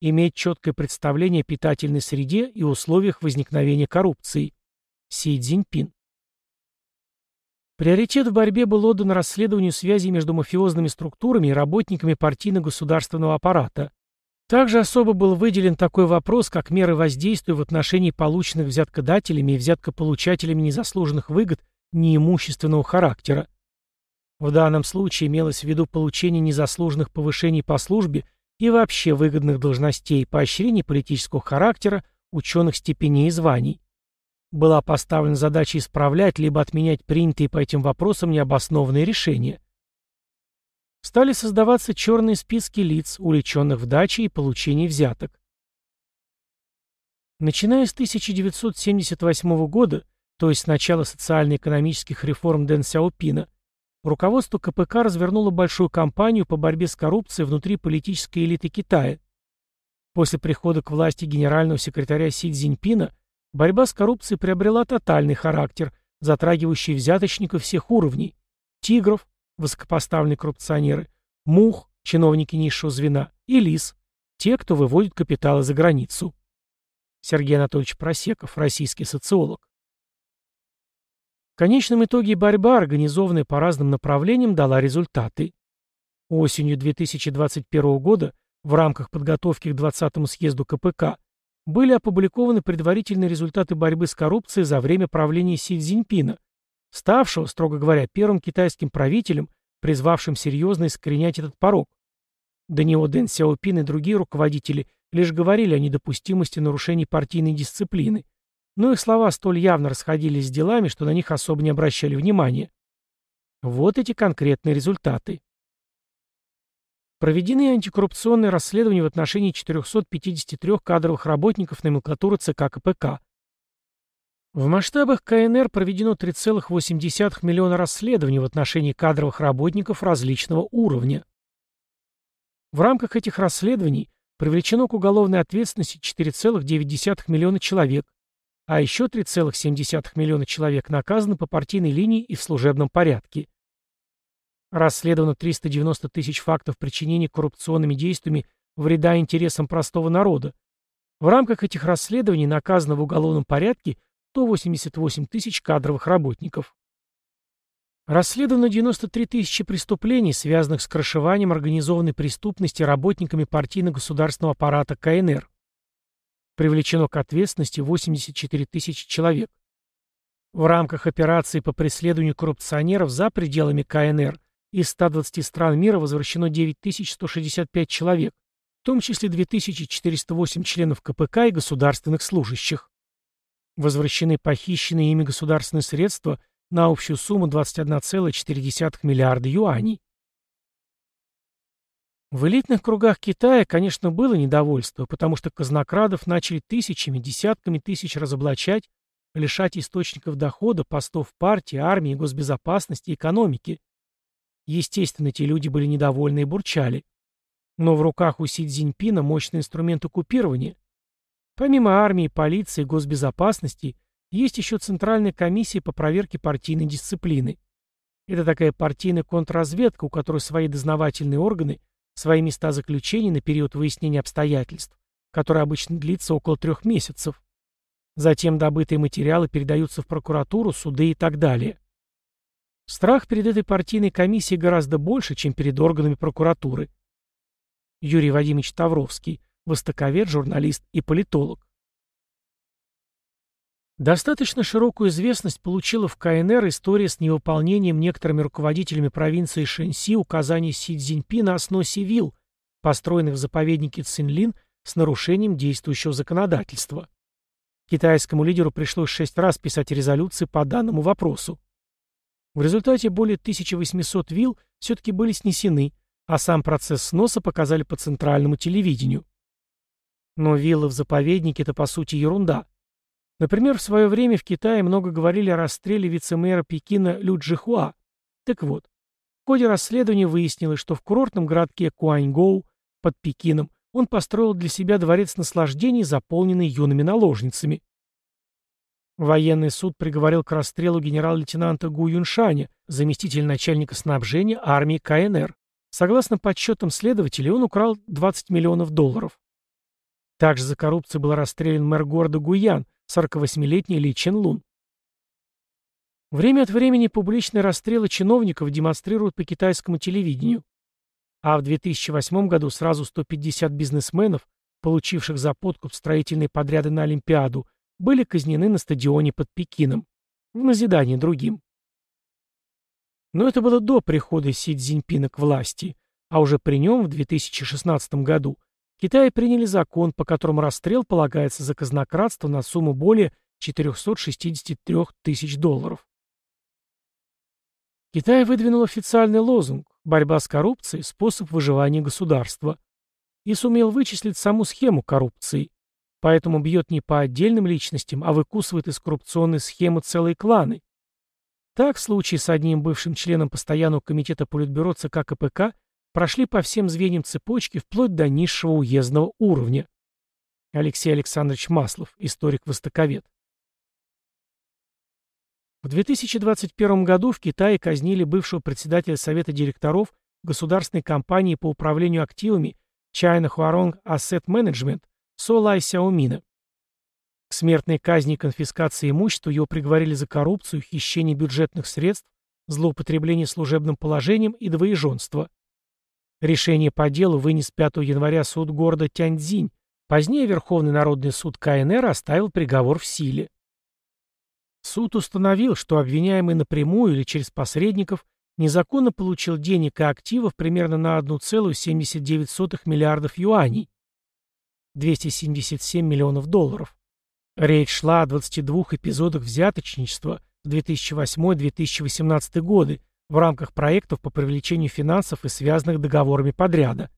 S1: иметь четкое представление о питательной среде и условиях возникновения коррупции. Си Цзиньпин. Приоритет в борьбе был отдан расследованию связей между мафиозными структурами и работниками партийно-государственного аппарата. Также особо был выделен такой вопрос, как меры воздействия в отношении полученных взяткодателями и взяткополучателями незаслуженных выгод неимущественного характера. В данном случае имелось в виду получение незаслуженных повышений по службе и вообще выгодных должностей, поощрение политического характера, ученых степеней и званий. Была поставлена задача исправлять либо отменять принятые по этим вопросам необоснованные решения. Стали создаваться черные списки лиц, увлеченных в даче и получении взяток. Начиная с 1978 года, то есть с начала социально-экономических реформ Дэн Сяопина, руководство КПК развернуло большую кампанию по борьбе с коррупцией внутри политической элиты Китая. После прихода к власти генерального секретаря Си Цзиньпина борьба с коррупцией приобрела тотальный характер, затрагивающий взяточников всех уровней – тигров, высокопоставленные коррупционеры, мух, чиновники низшего звена, и лис, те, кто выводит капиталы за границу. Сергей Анатольевич Просеков, российский социолог. В конечном итоге борьба, организованная по разным направлениям, дала результаты. Осенью 2021 года в рамках подготовки к 20-му съезду КПК были опубликованы предварительные результаты борьбы с коррупцией за время правления Си Цзиньпина, ставшего, строго говоря, первым китайским правителем, призвавшим серьезно искоренять этот порог. До него Дэн Сяопин и другие руководители лишь говорили о недопустимости нарушений партийной дисциплины, но их слова столь явно расходились с делами, что на них особо не обращали внимания. Вот эти конкретные результаты. Проведены антикоррупционные расследования в отношении 453 кадровых работников номенклатуры ЦК КПК. В масштабах КНР проведено 3,8 миллиона расследований в отношении кадровых работников различного уровня. В рамках этих расследований привлечено к уголовной ответственности 4,9 миллиона человек, а еще 3,7 миллиона человек наказаны по партийной линии и в служебном порядке. Расследовано 390 тысяч фактов причинения коррупционными действиями вреда интересам простого народа. В рамках этих расследований наказано в уголовном порядке 188 тысяч кадровых работников. Расследовано 93 тысячи преступлений, связанных с крышеванием организованной преступности работниками партийно-государственного аппарата КНР. Привлечено к ответственности 84 тысячи человек. В рамках операции по преследованию коррупционеров за пределами КНР из 120 стран мира возвращено 9165 человек, в том числе 2408 членов КПК и государственных служащих. Возвращены похищенные ими государственные средства на общую сумму 21,4 миллиарда юаней. В элитных кругах Китая, конечно, было недовольство, потому что казнокрадов начали тысячами, десятками тысяч разоблачать, лишать источников дохода, постов партии, армии, госбезопасности, экономики. Естественно, эти люди были недовольны и бурчали. Но в руках у Си Цзиньпина мощный инструмент оккупирования. Помимо армии, полиции, госбезопасности, есть еще Центральная комиссия по проверке партийной дисциплины. Это такая партийная контрразведка, у которой свои дознавательные органы свои места заключения на период выяснения обстоятельств, который обычно длится около трех месяцев. Затем добытые материалы передаются в прокуратуру, суды и так далее. Страх перед этой партийной комиссией гораздо больше, чем перед органами прокуратуры. Юрий Вадимович Тавровский, востоковед, журналист и политолог. Достаточно широкую известность получила в КНР история с невыполнением некоторыми руководителями провинции Шэньси указаний Си Цзиньпина о сносе вилл, построенных в заповеднике Цинлин с нарушением действующего законодательства. Китайскому лидеру пришлось шесть раз писать резолюции по данному вопросу. В результате более 1800 вилл все-таки были снесены, а сам процесс сноса показали по центральному телевидению. Но виллы в заповеднике – это по сути ерунда. Например, в свое время в Китае много говорили о расстреле вице-мэра Пекина Лю Джихуа. Так вот, в ходе расследования выяснилось, что в курортном городке Куаньгоу под Пекином он построил для себя дворец наслаждений, заполненный юными наложницами. Военный суд приговорил к расстрелу генерал-лейтенанта Гу Юншаня, заместителя начальника снабжения армии КНР. Согласно подсчетам следователей, он украл 20 миллионов долларов. Также за коррупцию был расстрелян мэр города Гуян, 48-летний Ли Чен Лун. Время от времени публичные расстрелы чиновников демонстрируют по китайскому телевидению. А в 2008 году сразу 150 бизнесменов, получивших за подкуп строительные подряды на Олимпиаду, были казнены на стадионе под Пекином, в назидание другим. Но это было до прихода Си Цзиньпина к власти, а уже при нем в 2016 году в Китае приняли закон, по которому расстрел полагается за казнократство на сумму более 463 тысяч долларов. Китай выдвинул официальный лозунг «Борьба с коррупцией – способ выживания государства» и сумел вычислить саму схему коррупции, поэтому бьет не по отдельным личностям, а выкусывает из коррупционной схемы целые кланы. Так, в случае с одним бывшим членом постоянного комитета Политбюро ЦК КПК прошли по всем звеньям цепочки вплоть до низшего уездного уровня. Алексей Александрович Маслов, историк-востоковед. В 2021 году в Китае казнили бывшего председателя Совета директоров государственной компании по управлению активами China Huarong Asset Management Солай Сяомина. К смертной казни и конфискации имущества его приговорили за коррупцию, хищение бюджетных средств, злоупотребление служебным положением и двоеженство. Решение по делу вынес 5 января суд города Тяньцзинь. Позднее Верховный народный суд КНР оставил приговор в силе. Суд установил, что обвиняемый напрямую или через посредников незаконно получил денег и активов примерно на 1,79 миллиардов юаней, 277 миллионов долларов. Речь шла о 22 эпизодах взяточничества в 2008-2018 годы в рамках проектов по привлечению финансов и связанных договорами подряда.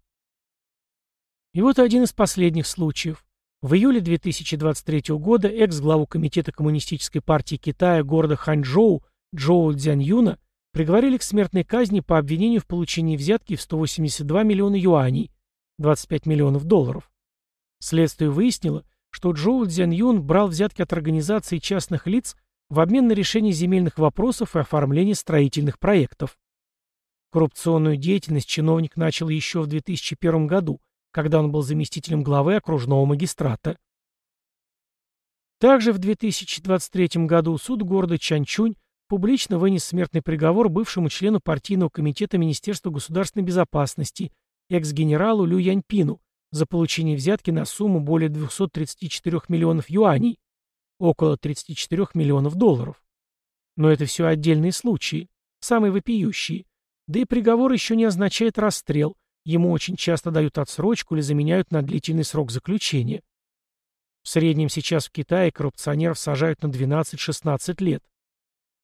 S1: И вот один из последних случаев. В июле 2023 года экс-главу Комитета Коммунистической партии Китая города Ханчжоу Джоу Цзяньюна приговорили к смертной казни по обвинению в получении взятки в 182 миллиона юаней, 25 миллионов долларов. Следствие выяснило, что Джоу Цзяньюн брал взятки от организаций частных лиц в обмен на решение земельных вопросов и оформление строительных проектов. Коррупционную деятельность чиновник начал еще в 2001 году, когда он был заместителем главы окружного магистрата. Также в 2023 году суд города Чанчунь публично вынес смертный приговор бывшему члену партийного комитета Министерства государственной безопасности, экс-генералу Лю Яньпину, за получение взятки на сумму более 234 миллионов юаней, около 34 миллионов долларов. Но это все отдельные случаи, самые вопиющие. Да и приговор еще не означает расстрел, Ему очень часто дают отсрочку или заменяют на длительный срок заключения. В среднем сейчас в Китае коррупционеров сажают на 12-16 лет.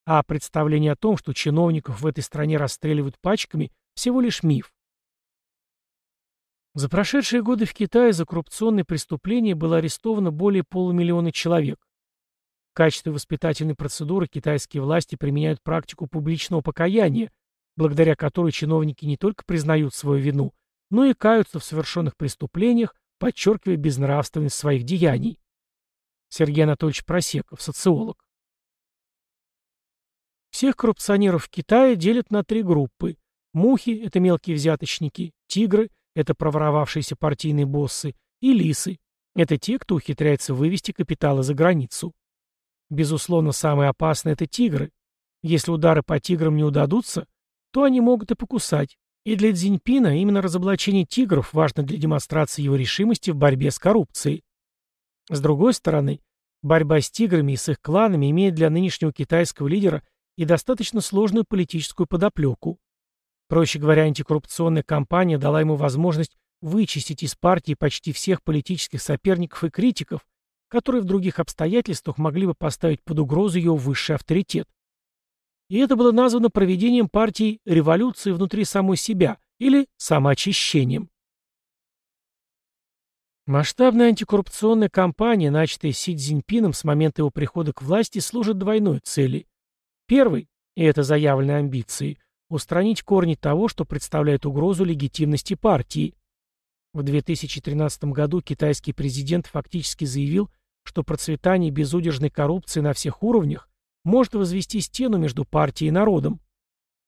S1: А представление о том, что чиновников в этой стране расстреливают пачками, всего лишь миф. За прошедшие годы в Китае за коррупционные преступления было арестовано более полумиллиона человек. Качестве воспитательной процедуры китайские власти применяют практику публичного покаяния, благодаря которой чиновники не только признают свою вину, но и каются в совершенных преступлениях, подчеркивая безнравственность своих деяний. Сергей Анатольевич Просеков, социолог. Всех коррупционеров в Китае делят на три группы. Мухи – это мелкие взяточники, тигры – это проворовавшиеся партийные боссы, и лисы – это те, кто ухитряется вывести капиталы за границу. Безусловно, самые опасные – это тигры. Если удары по тиграм не удадутся, то они могут и покусать. И для Цзиньпина именно разоблачение тигров важно для демонстрации его решимости в борьбе с коррупцией. С другой стороны, борьба с тиграми и с их кланами имеет для нынешнего китайского лидера и достаточно сложную политическую подоплеку. Проще говоря, антикоррупционная кампания дала ему возможность вычистить из партии почти всех политических соперников и критиков, которые в других обстоятельствах могли бы поставить под угрозу ее высший авторитет. И это было названо проведением партии революции внутри самой себя или самоочищением. Масштабная антикоррупционная кампания, начатая Си Цзиньпином с момента его прихода к власти, служит двойной цели. Первый, и это заявленные амбиции, устранить корни того, что представляет угрозу легитимности партии. В 2013 году китайский президент фактически заявил, что процветание безудержной коррупции на всех уровнях может возвести стену между партией и народом.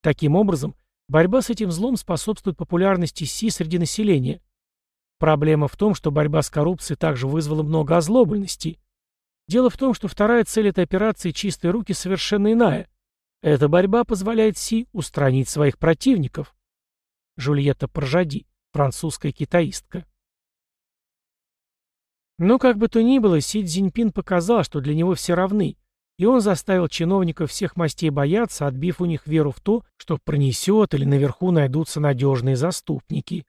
S1: Таким образом, борьба с этим злом способствует популярности Си среди населения. Проблема в том, что борьба с коррупцией также вызвала много озлобленности. Дело в том, что вторая цель этой операции «Чистые руки» совершенно иная. Эта борьба позволяет Си устранить своих противников. Жульетта Поржади, французская китаистка. Но как бы то ни было, Си Цзиньпин показал, что для него все равны, и он заставил чиновников всех мастей бояться, отбив у них веру в то, что пронесет или наверху найдутся надежные заступники.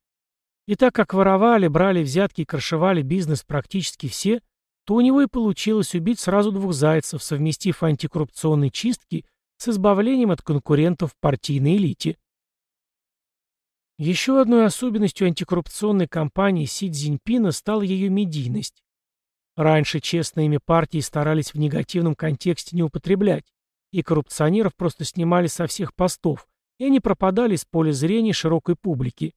S1: И так как воровали, брали взятки и крышевали бизнес практически все, то у него и получилось убить сразу двух зайцев, совместив антикоррупционные чистки с избавлением от конкурентов в партийной элите. Еще одной особенностью антикоррупционной кампании Си Цзиньпина стала ее медийность. Раньше честное имя партии старались в негативном контексте не употреблять, и коррупционеров просто снимали со всех постов, и они пропадали с поля зрения широкой публики.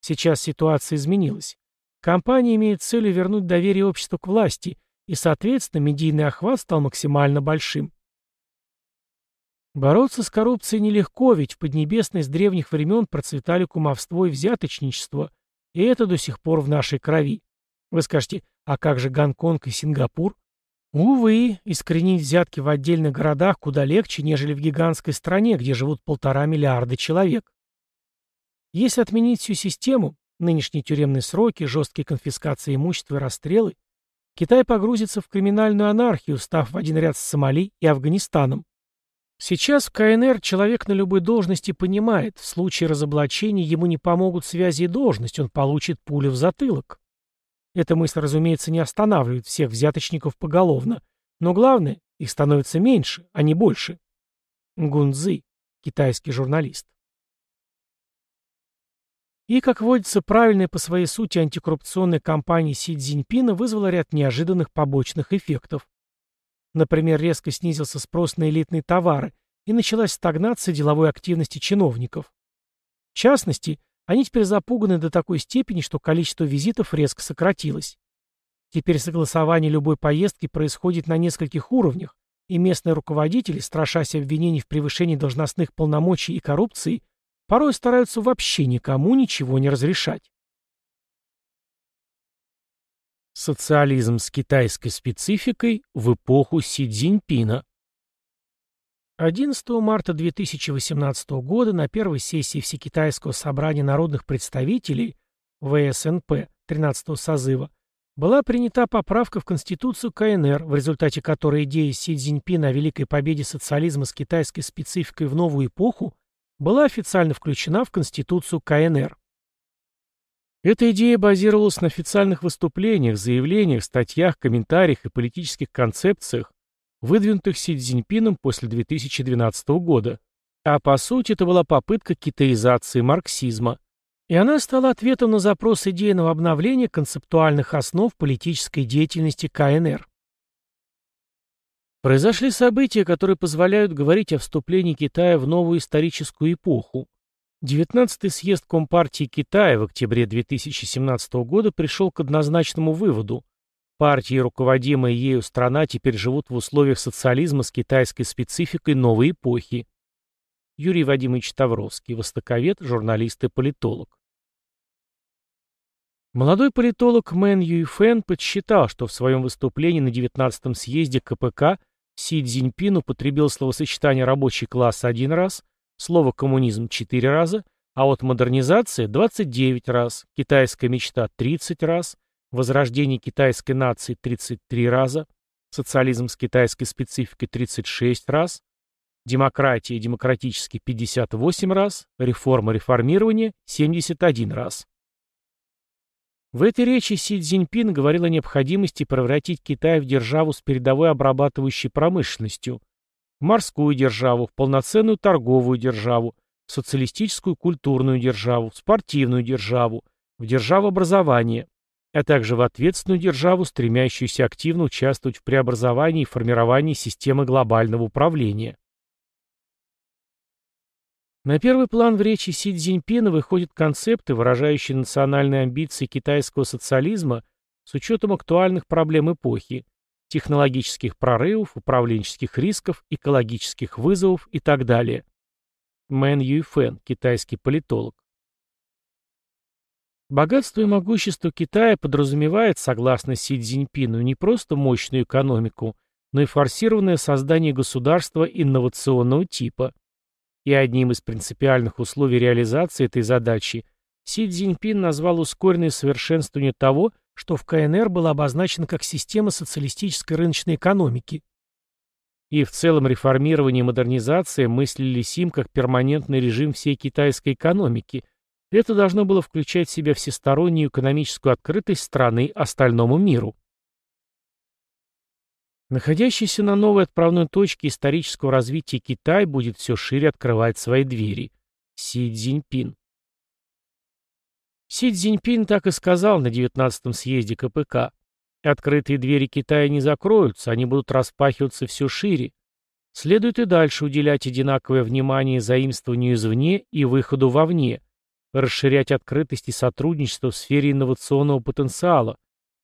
S1: Сейчас ситуация изменилась. Компания имеет целью вернуть доверие общества к власти, и, соответственно, медийный охват стал максимально большим. Бороться с коррупцией нелегко, ведь в Поднебесной с древних времен процветали кумовство и взяточничество, и это до сих пор в нашей крови. Вы скажете, а как же Гонконг и Сингапур? Увы, искоренить взятки в отдельных городах куда легче, нежели в гигантской стране, где живут полтора миллиарда человек. Если отменить всю систему, нынешние тюремные сроки, жесткие конфискации имущества и расстрелы, Китай погрузится в криминальную анархию, став в один ряд с Сомали и Афганистаном. Сейчас в КНР человек на любой должности понимает, в случае разоблачения ему не помогут связи и должность, он получит пулю в затылок. Эта мысль, разумеется, не останавливает всех взяточников поголовно, но главное, их становится меньше, а не больше. Гунзы, китайский журналист. И, как водится, правильная по своей сути антикоррупционная кампания Си Цзиньпина вызвала ряд неожиданных побочных эффектов. Например, резко снизился спрос на элитные товары, и началась стагнация деловой активности чиновников. В частности, они теперь запуганы до такой степени, что количество визитов резко сократилось. Теперь согласование любой поездки происходит на нескольких уровнях, и местные руководители, страшась обвинений в превышении должностных полномочий и коррупции, порой стараются вообще никому ничего не разрешать. Социализм с китайской спецификой в эпоху Си Цзиньпина 11 марта 2018 года на первой сессии Всекитайского собрания народных представителей ВСНП 13 созыва была принята поправка в Конституцию КНР, в результате которой идея Си Цзиньпина о великой победе социализма с китайской спецификой в новую эпоху была официально включена в Конституцию КНР. Эта идея базировалась на официальных выступлениях, заявлениях, статьях, комментариях и политических концепциях, выдвинутых Си Цзиньпином после 2012 года. А по сути это была попытка китаизации марксизма. И она стала ответом на запрос идейного обновления концептуальных основ политической деятельности КНР. Произошли события, которые позволяют говорить о вступлении Китая в новую историческую эпоху. 19-й съезд Компартии Китая в октябре 2017 года пришел к однозначному выводу. Партии, руководимые ею страна, теперь живут в условиях социализма с китайской спецификой новой эпохи. Юрий Вадимович Тавровский, востоковед, журналист и политолог. Молодой политолог Мэн Юйфэн подсчитал, что в своем выступлении на 19-м съезде КПК Си Цзиньпин употребил словосочетание «рабочий класс» один раз, слово «коммунизм» четыре раза, а вот модернизация 29 раз, китайская мечта 30 раз, возрождение китайской нации 33 раза, социализм с китайской спецификой 36 раз, демократия и демократический 58 раз, реформа реформирования 71 раз. В этой речи Си Цзиньпин говорил о необходимости превратить Китай в державу с передовой обрабатывающей промышленностью, морскую державу, в полноценную торговую державу, в социалистическую культурную державу, в спортивную державу, в державу образования, а также в ответственную державу, стремящуюся активно участвовать в преобразовании и формировании системы глобального управления. На первый план в речи Си Цзиньпина выходят концепты, выражающие национальные амбиции китайского социализма с учетом актуальных проблем эпохи, технологических прорывов, управленческих рисков, экологических вызовов и так далее. Мэн Юйфэн, китайский политолог. Богатство и могущество Китая подразумевает, согласно Си Цзиньпину, не просто мощную экономику, но и форсированное создание государства инновационного типа. И одним из принципиальных условий реализации этой задачи Си Цзиньпин назвал ускоренное совершенствование того, что в КНР было обозначено как система социалистической рыночной экономики. И в целом реформирование и модернизация мыслились им как перманентный режим всей китайской экономики. Это должно было включать в себя всестороннюю экономическую открытость страны остальному миру. Находящийся на новой отправной точке исторического развития Китай будет все шире открывать свои двери. Си Цзиньпин. Си Цзиньпин так и сказал на 19-м съезде КПК. Открытые двери Китая не закроются, они будут распахиваться все шире. Следует и дальше уделять одинаковое внимание заимствованию извне и выходу вовне, расширять открытость и сотрудничество в сфере инновационного потенциала,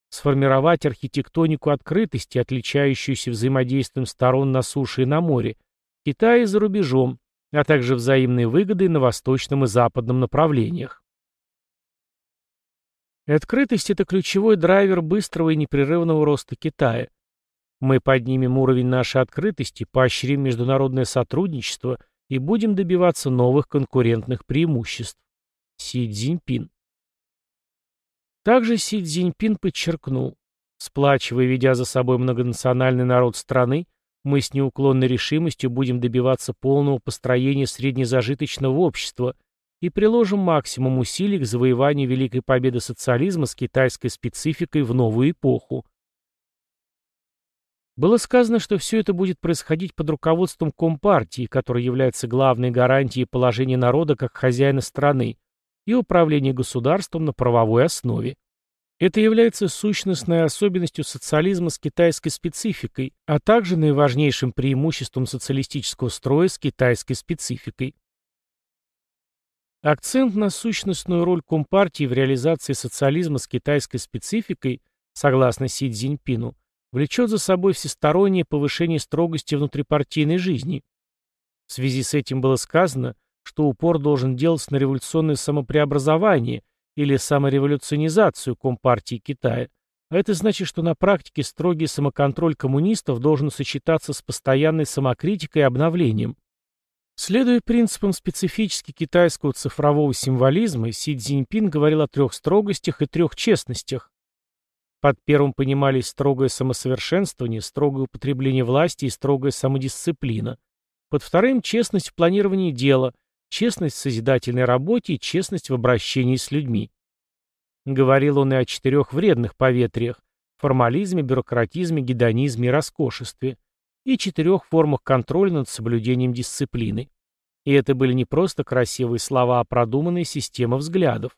S1: сформировать архитектонику открытости, отличающуюся взаимодействием сторон на суше и на море, Китая и за рубежом, а также взаимные выгоды на восточном и западном направлениях. Открытость – это ключевой драйвер быстрого и непрерывного роста Китая. Мы поднимем уровень нашей открытости, поощрим международное сотрудничество и будем добиваться новых конкурентных преимуществ. Си Цзиньпин. Также Си Цзиньпин подчеркнул, сплачивая, ведя за собой многонациональный народ страны, мы с неуклонной решимостью будем добиваться полного построения среднезажиточного общества – и приложим максимум усилий к завоеванию великой победы социализма с китайской спецификой в новую эпоху. Было сказано, что все это будет происходить под руководством Компартии, которая является главной гарантией положения народа как хозяина страны и управления государством на правовой основе. Это является сущностной особенностью социализма с китайской спецификой, а также наиважнейшим преимуществом социалистического строя с китайской спецификой. Акцент на сущностную роль Компартии в реализации социализма с китайской спецификой, согласно Си Цзиньпину, влечет за собой всестороннее повышение строгости внутрипартийной жизни. В связи с этим было сказано, что упор должен делаться на революционное самопреобразование или самореволюционизацию Компартии Китая. А это значит, что на практике строгий самоконтроль коммунистов должен сочетаться с постоянной самокритикой и обновлением. Следуя принципам специфически китайского цифрового символизма, Си Цзиньпин говорил о трех строгостях и трех честностях. Под первым понимались строгое самосовершенствование, строгое употребление власти и строгая самодисциплина. Под вторым – честность в планировании дела, честность в созидательной работе и честность в обращении с людьми. Говорил он и о четырех вредных поветриях – формализме, бюрократизме, гедонизме и роскошестве – и четырех формах контроля над соблюдением дисциплины. И это были не просто красивые слова, а продуманная система взглядов.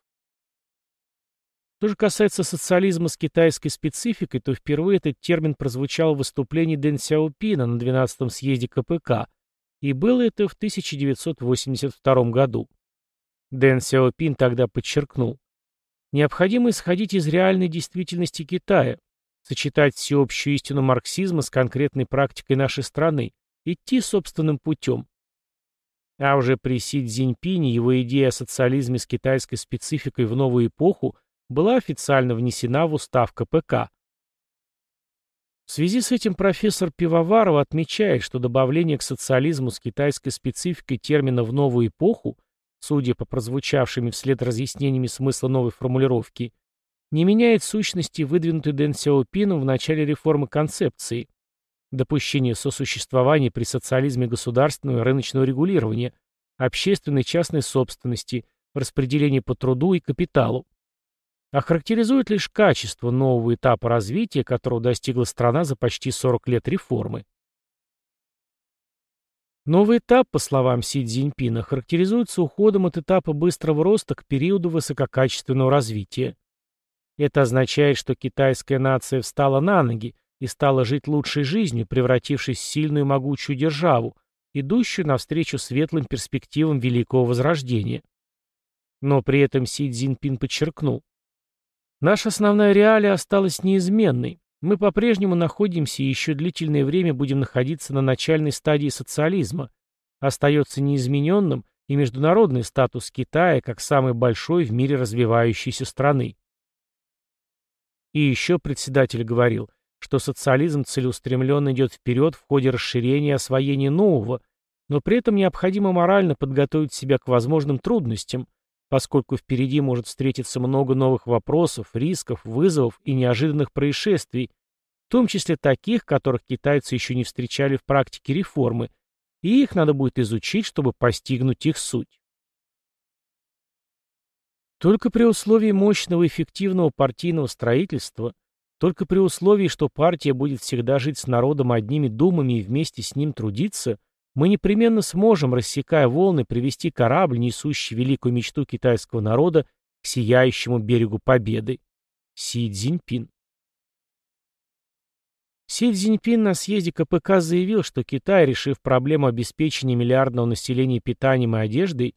S1: Что же касается социализма с китайской спецификой, то впервые этот термин прозвучал в выступлении Дэн Сяопина на 12-м съезде КПК, и было это в 1982 году. Дэн Сяопин тогда подчеркнул, необходимо исходить из реальной действительности Китая, сочетать всеобщую истину марксизма с конкретной практикой нашей страны, идти собственным путем. А уже при Си Цзиньпине его идея о социализме с китайской спецификой в новую эпоху была официально внесена в устав КПК. В связи с этим профессор Пивоваров отмечает, что добавление к социализму с китайской спецификой термина «в новую эпоху», судя по прозвучавшими вслед разъяснениями смысла новой формулировки, не меняет сущности, выдвинутой Дэн Сяопином в начале реформы концепции, допущение сосуществования при социализме государственного и рыночного регулирования, общественной и частной собственности, распределение по труду и капиталу. а характеризует лишь качество нового этапа развития, которого достигла страна за почти 40 лет реформы. Новый этап, по словам Си Цзиньпина, характеризуется уходом от этапа быстрого роста к периоду высококачественного развития. Это означает, что китайская нация встала на ноги и стала жить лучшей жизнью, превратившись в сильную могучую державу, идущую навстречу светлым перспективам Великого Возрождения. Но при этом Си Цзиньпин подчеркнул, Наша основная реалия осталась неизменной. Мы по-прежнему находимся и еще длительное время будем находиться на начальной стадии социализма. Остается неизмененным и международный статус Китая как самой большой в мире развивающейся страны. И еще председатель говорил, что социализм целеустремленно идет вперед в ходе расширения и освоения нового, но при этом необходимо морально подготовить себя к возможным трудностям, поскольку впереди может встретиться много новых вопросов, рисков, вызовов и неожиданных происшествий, в том числе таких, которых китайцы еще не встречали в практике реформы, и их надо будет изучить, чтобы постигнуть их суть. Только при условии мощного эффективного партийного строительства, только при условии, что партия будет всегда жить с народом одними думами и вместе с ним трудиться – мы непременно сможем, рассекая волны, привести корабль, несущий великую мечту китайского народа, к сияющему берегу победы. Си Цзиньпин. Си Цзиньпин на съезде КПК заявил, что Китай, решив проблему обеспечения миллиардного населения питанием и одеждой,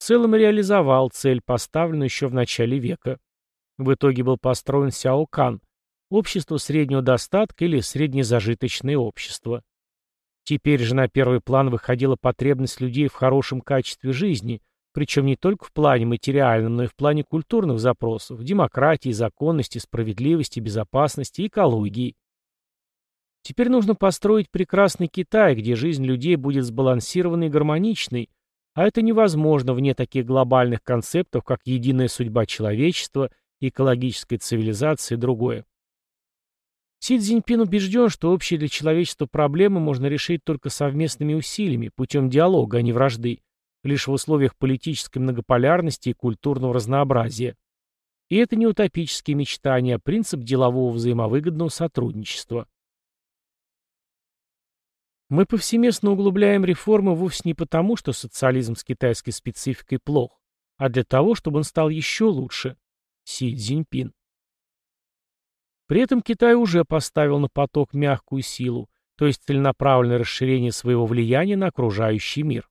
S1: в целом реализовал цель, поставленную еще в начале века. В итоге был построен Сяокан – общество среднего достатка или среднезажиточное общество. Теперь же на первый план выходила потребность людей в хорошем качестве жизни, причем не только в плане материальном, но и в плане культурных запросов, демократии, законности, справедливости, безопасности, экологии. Теперь нужно построить прекрасный Китай, где жизнь людей будет сбалансированной и гармоничной, а это невозможно вне таких глобальных концептов, как единая судьба человечества, экологическая цивилизация и другое. Си Цзиньпин убежден, что общие для человечества проблемы можно решить только совместными усилиями, путем диалога, а не вражды, лишь в условиях политической многополярности и культурного разнообразия. И это не утопические мечтания, а принцип делового взаимовыгодного сотрудничества. Мы повсеместно углубляем реформы вовсе не потому, что социализм с китайской спецификой плох, а для того, чтобы он стал еще лучше. Си Цзиньпин. При этом Китай уже поставил на поток мягкую силу, то есть целенаправленное расширение своего влияния на окружающий мир.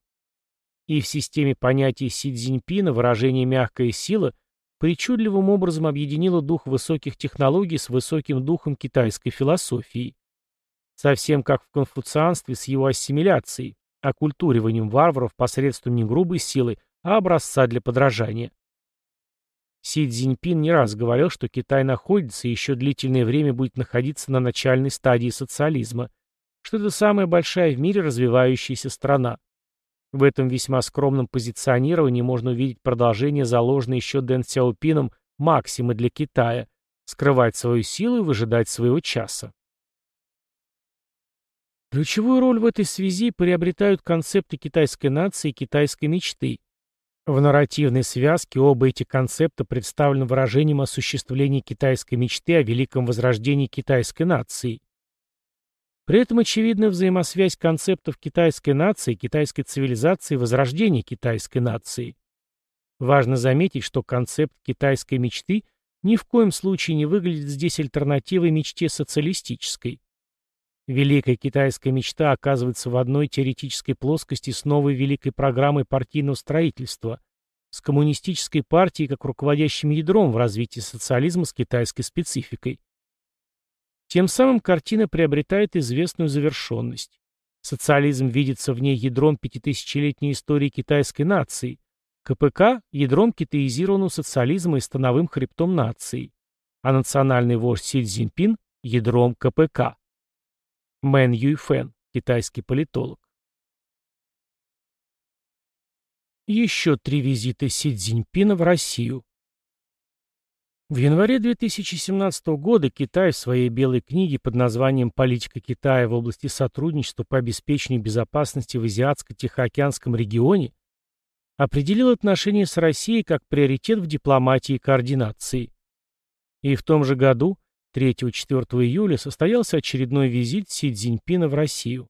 S1: И в системе понятий Си Цзиньпина выражение «мягкая сила» причудливым образом объединило дух высоких технологий с высоким духом китайской философии. Совсем как в конфуцианстве с его ассимиляцией, оккультуриванием варваров посредством не грубой силы, а образца для подражания. Си Цзиньпин не раз говорил, что Китай находится и еще длительное время будет находиться на начальной стадии социализма, что это самая большая в мире развивающаяся страна. В этом весьма скромном позиционировании можно увидеть продолжение заложенной еще Дэн Сяопином максимы для Китая – скрывать свою силу и выжидать своего часа. Ключевую роль в этой связи приобретают концепты китайской нации и китайской мечты, в нарративной связке оба эти концепта представлены выражением осуществления китайской мечты о великом возрождении китайской нации. При этом очевидна взаимосвязь концептов китайской нации, китайской цивилизации и возрождения китайской нации. Важно заметить, что концепт китайской мечты ни в коем случае не выглядит здесь альтернативой мечте социалистической. Великая китайская мечта оказывается в одной теоретической плоскости с новой великой программой партийного строительства, с коммунистической партией как руководящим ядром в развитии социализма с китайской спецификой. Тем самым картина приобретает известную завершенность. Социализм видится в ней ядром пятитысячелетней истории китайской нации, КПК – ядром китаизированного социализма и становым хребтом нации, а национальный вождь Си Цзиньпин – ядром КПК. Мэн Юйфэн, китайский политолог. Еще три визита Си Цзиньпина в Россию. В январе 2017 года Китай в своей белой книге под названием «Политика Китая в области сотрудничества по обеспечению безопасности в Азиатско-Тихоокеанском регионе» определил отношения с Россией как приоритет в дипломатии и координации. И в том же году, 3-4 июля, состоялся очередной визит Си Цзиньпина в Россию.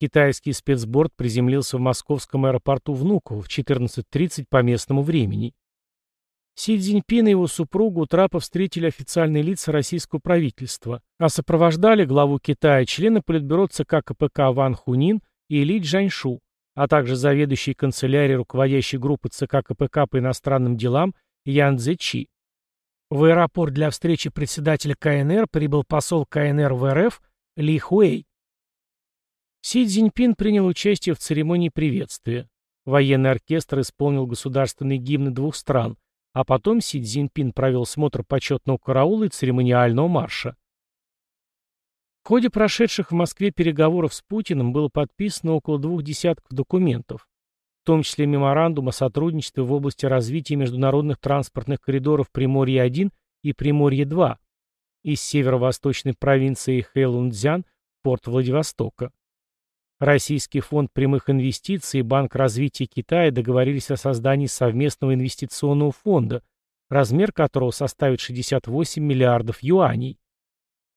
S1: Китайский спецборд приземлился в московском аэропорту Внуково в 14.30 по местному времени. Си Цзиньпин и его супругу у трапа встретили официальные лица российского правительства, а сопровождали главу Китая члены Политбюро ЦК КПК Ван Хунин и Ли Джаньшу, а также заведующий канцелярией руководящей группы ЦК КПК по иностранным делам Ян Цзэчи. В аэропорт для встречи председателя КНР прибыл посол КНР в РФ Ли Хуэй. Си Цзиньпин принял участие в церемонии приветствия. Военный оркестр исполнил государственные гимны двух стран, а потом Си Цзиньпин провел смотр почетного караула и церемониального марша. В ходе прошедших в Москве переговоров с Путиным было подписано около двух десятков документов, в том числе меморандум о сотрудничестве в области развития международных транспортных коридоров Приморье-1 и Приморье-2 из северо-восточной провинции Хэйлунцзян в порт Владивостока. Российский фонд прямых инвестиций и Банк развития Китая договорились о создании совместного инвестиционного фонда, размер которого составит 68 миллиардов юаней.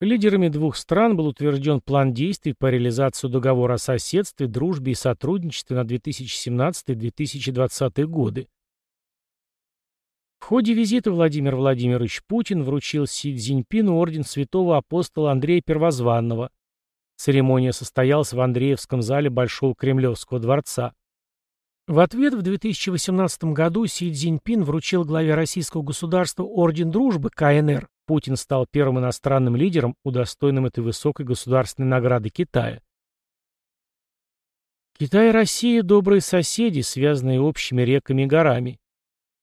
S1: Лидерами двух стран был утвержден план действий по реализации договора о соседстве, дружбе и сотрудничестве на 2017-2020 годы. В ходе визита Владимир Владимирович Путин вручил Си Цзиньпину орден святого апостола Андрея Первозванного. Церемония состоялась в Андреевском зале Большого Кремлевского дворца. В ответ в 2018 году Си Цзиньпин вручил главе российского государства Орден Дружбы КНР Путин стал первым иностранным лидером, удостоенным этой высокой государственной награды Китая. Китай и Россия – добрые соседи, связанные общими реками и горами.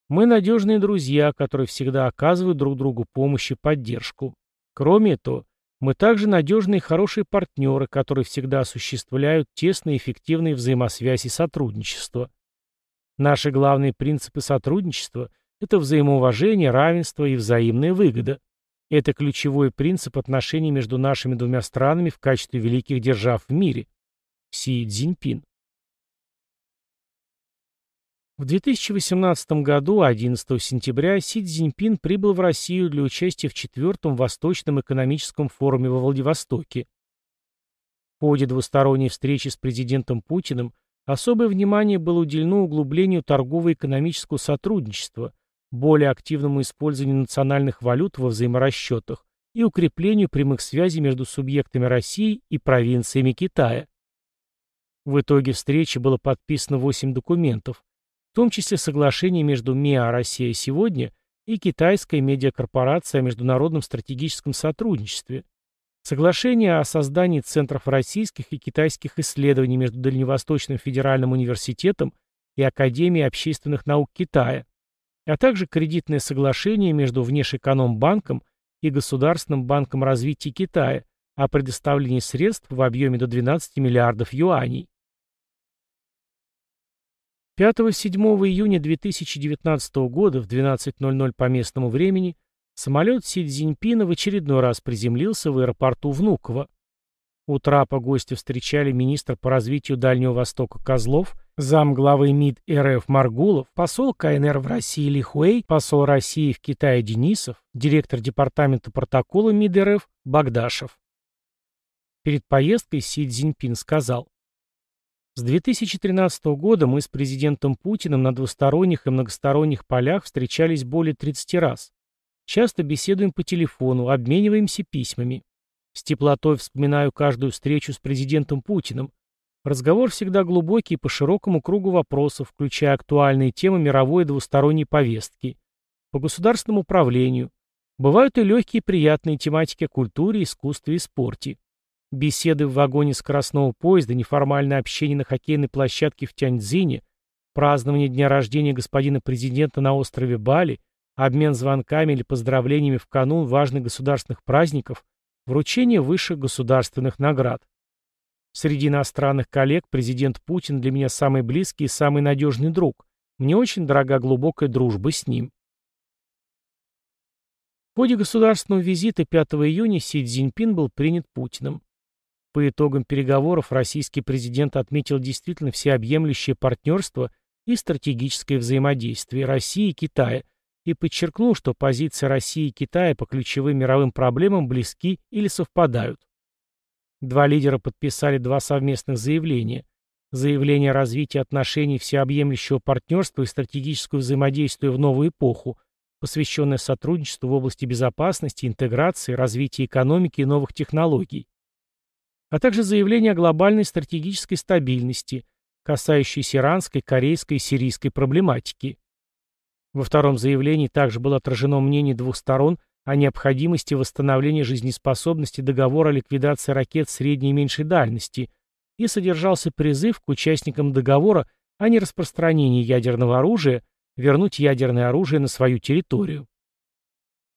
S1: Мы надежные друзья, которые всегда оказывают друг другу помощь и поддержку. Кроме этого, мы также надежные и хорошие партнеры, которые всегда осуществляют тесные и эффективные взаимосвязь и сотрудничество. Наши главные принципы сотрудничества – это взаимоуважение, равенство и взаимная выгода. Это ключевой принцип отношений между нашими двумя странами в качестве великих держав в мире. Си Цзиньпин. В 2018 году, 11 сентября, Си Цзиньпин прибыл в Россию для участия в четвертом Восточном экономическом форуме во Владивостоке. В ходе двусторонней встречи с президентом Путиным особое внимание было уделено углублению торгово-экономического сотрудничества, более активному использованию национальных валют во взаиморасчетах и укреплению прямых связей между субъектами России и провинциями Китая. В итоге встречи было подписано 8 документов, в том числе соглашение между МИА «Россия сегодня» и китайская медиакорпорация о международном стратегическом сотрудничестве, соглашение о создании центров российских и китайских исследований между Дальневосточным федеральным университетом и Академией общественных наук Китая, а также кредитное соглашение между Внешэкономбанком и Государственным банком развития Китая о предоставлении средств в объеме до 12 миллиардов юаней. 5-7 июня 2019 года в 12.00 по местному времени самолет Си Цзиньпина в очередной раз приземлился в аэропорту Внуково. У трапа гостя встречали министр по развитию Дальнего Востока Козлов, замглавы МИД РФ Маргулов, посол КНР в России Лихуэй, посол России в Китае Денисов, директор департамента протокола МИД РФ Багдашев. Перед поездкой Си Цзиньпин сказал, «С 2013 года мы с президентом Путиным на двусторонних и многосторонних полях встречались более 30 раз. Часто беседуем по телефону, обмениваемся письмами. С теплотой вспоминаю каждую встречу с президентом Путиным, Разговор всегда глубокий по широкому кругу вопросов, включая актуальные темы мировой двусторонней повестки, по государственному управлению. Бывают и легкие и приятные тематики о культуре, искусстве и спорте. Беседы в вагоне скоростного поезда, неформальное общение на хоккейной площадке в Тяньцзине, празднование дня рождения господина президента на острове Бали, обмен звонками или поздравлениями в канун важных государственных праздников, вручение высших государственных наград. Среди иностранных коллег президент Путин для меня самый близкий и самый надежный друг. Мне очень дорога глубокая дружба с ним. В ходе государственного визита 5 июня Си Цзиньпин был принят Путиным. По итогам переговоров российский президент отметил действительно всеобъемлющее партнерство и стратегическое взаимодействие России и Китая и подчеркнул, что позиции России и Китая по ключевым мировым проблемам близки или совпадают. Два лидера подписали два совместных заявления. Заявление о развитии отношений всеобъемлющего партнерства и стратегического взаимодействия в новую эпоху, посвященное сотрудничеству в области безопасности, интеграции, развития экономики и новых технологий. А также заявление о глобальной стратегической стабильности, касающейся иранской, корейской и сирийской проблематики. Во втором заявлении также было отражено мнение двух сторон о необходимости восстановления жизнеспособности договора о ликвидации ракет средней и меньшей дальности и содержался призыв к участникам договора о нераспространении ядерного оружия вернуть ядерное оружие на свою территорию.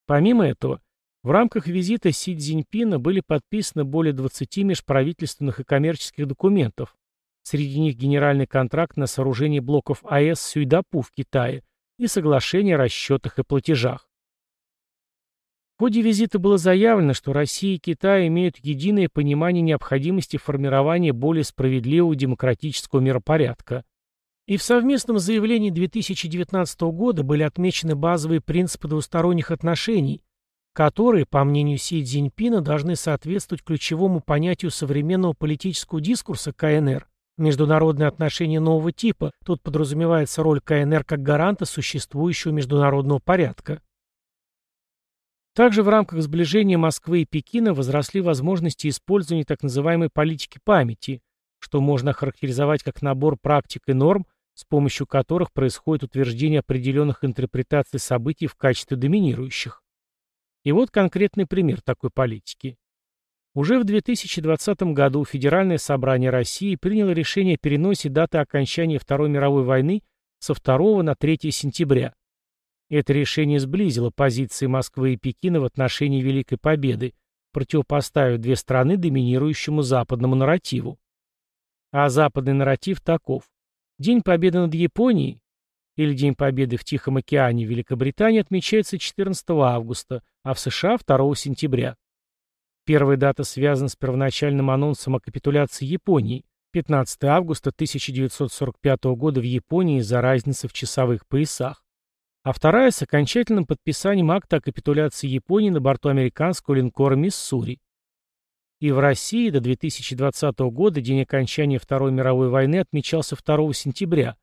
S1: Помимо этого, в рамках визита Си Цзиньпина были подписаны более 20 межправительственных и коммерческих документов, среди них генеральный контракт на сооружение блоков АЭС Сюйдапу в Китае и соглашение о расчетах и платежах. В ходе визита было заявлено, что Россия и Китай имеют единое понимание необходимости формирования более справедливого демократического миропорядка. И в совместном заявлении 2019 года были отмечены базовые принципы двусторонних отношений, которые, по мнению Си Цзиньпина, должны соответствовать ключевому понятию современного политического дискурса КНР Международные отношения нового типа, тут подразумевается роль КНР как гаранта существующего международного порядка. Также в рамках сближения Москвы и Пекина возросли возможности использования так называемой политики памяти, что можно охарактеризовать как набор практик и норм, с помощью которых происходит утверждение определенных интерпретаций событий в качестве доминирующих. И вот конкретный пример такой политики. Уже в 2020 году Федеральное собрание России приняло решение о переносе даты окончания Второй мировой войны со 2 на 3 сентября. Это решение сблизило позиции Москвы и Пекина в отношении Великой Победы, противопоставив две страны доминирующему западному нарративу. А западный нарратив таков. День Победы над Японией или День Победы в Тихом океане Великобритании отмечается 14 августа, а в США 2 сентября. Первая дата связана с первоначальным анонсом о капитуляции Японии 15 августа 1945 года в Японии из-за разницы в часовых поясах, а вторая с окончательным подписанием акта о капитуляции Японии на борту американского линкора «Миссури». И в России до 2020 года день окончания Второй мировой войны отмечался 2 сентября,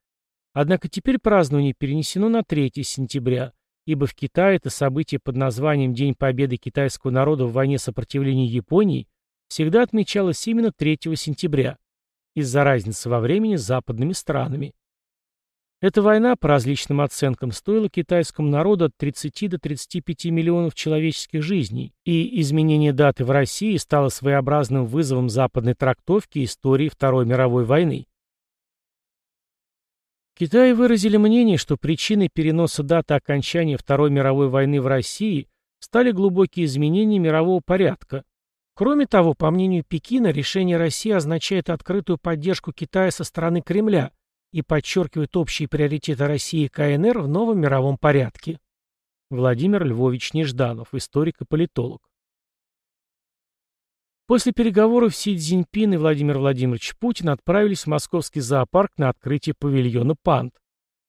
S1: однако теперь празднование перенесено на 3 сентября, ибо в Китае это событие под названием День Победы китайского народа в войне сопротивления Японии всегда отмечалось именно 3 сентября из-за разницы во времени с западными странами. Эта война, по различным оценкам, стоила китайскому народу от 30 до 35 миллионов человеческих жизней, и изменение даты в России стало своеобразным вызовом западной трактовки истории Второй мировой войны. Китай выразили мнение, что причиной переноса даты окончания Второй мировой войны в России стали глубокие изменения мирового порядка. Кроме того, по мнению Пекина, решение России означает открытую поддержку Китая со стороны Кремля и подчеркивает общие приоритеты России и КНР в новом мировом порядке. Владимир Львович Нежданов, историк и политолог. После переговоров Си Цзиньпин и Владимир Владимирович Путин отправились в московский зоопарк на открытие павильона панд.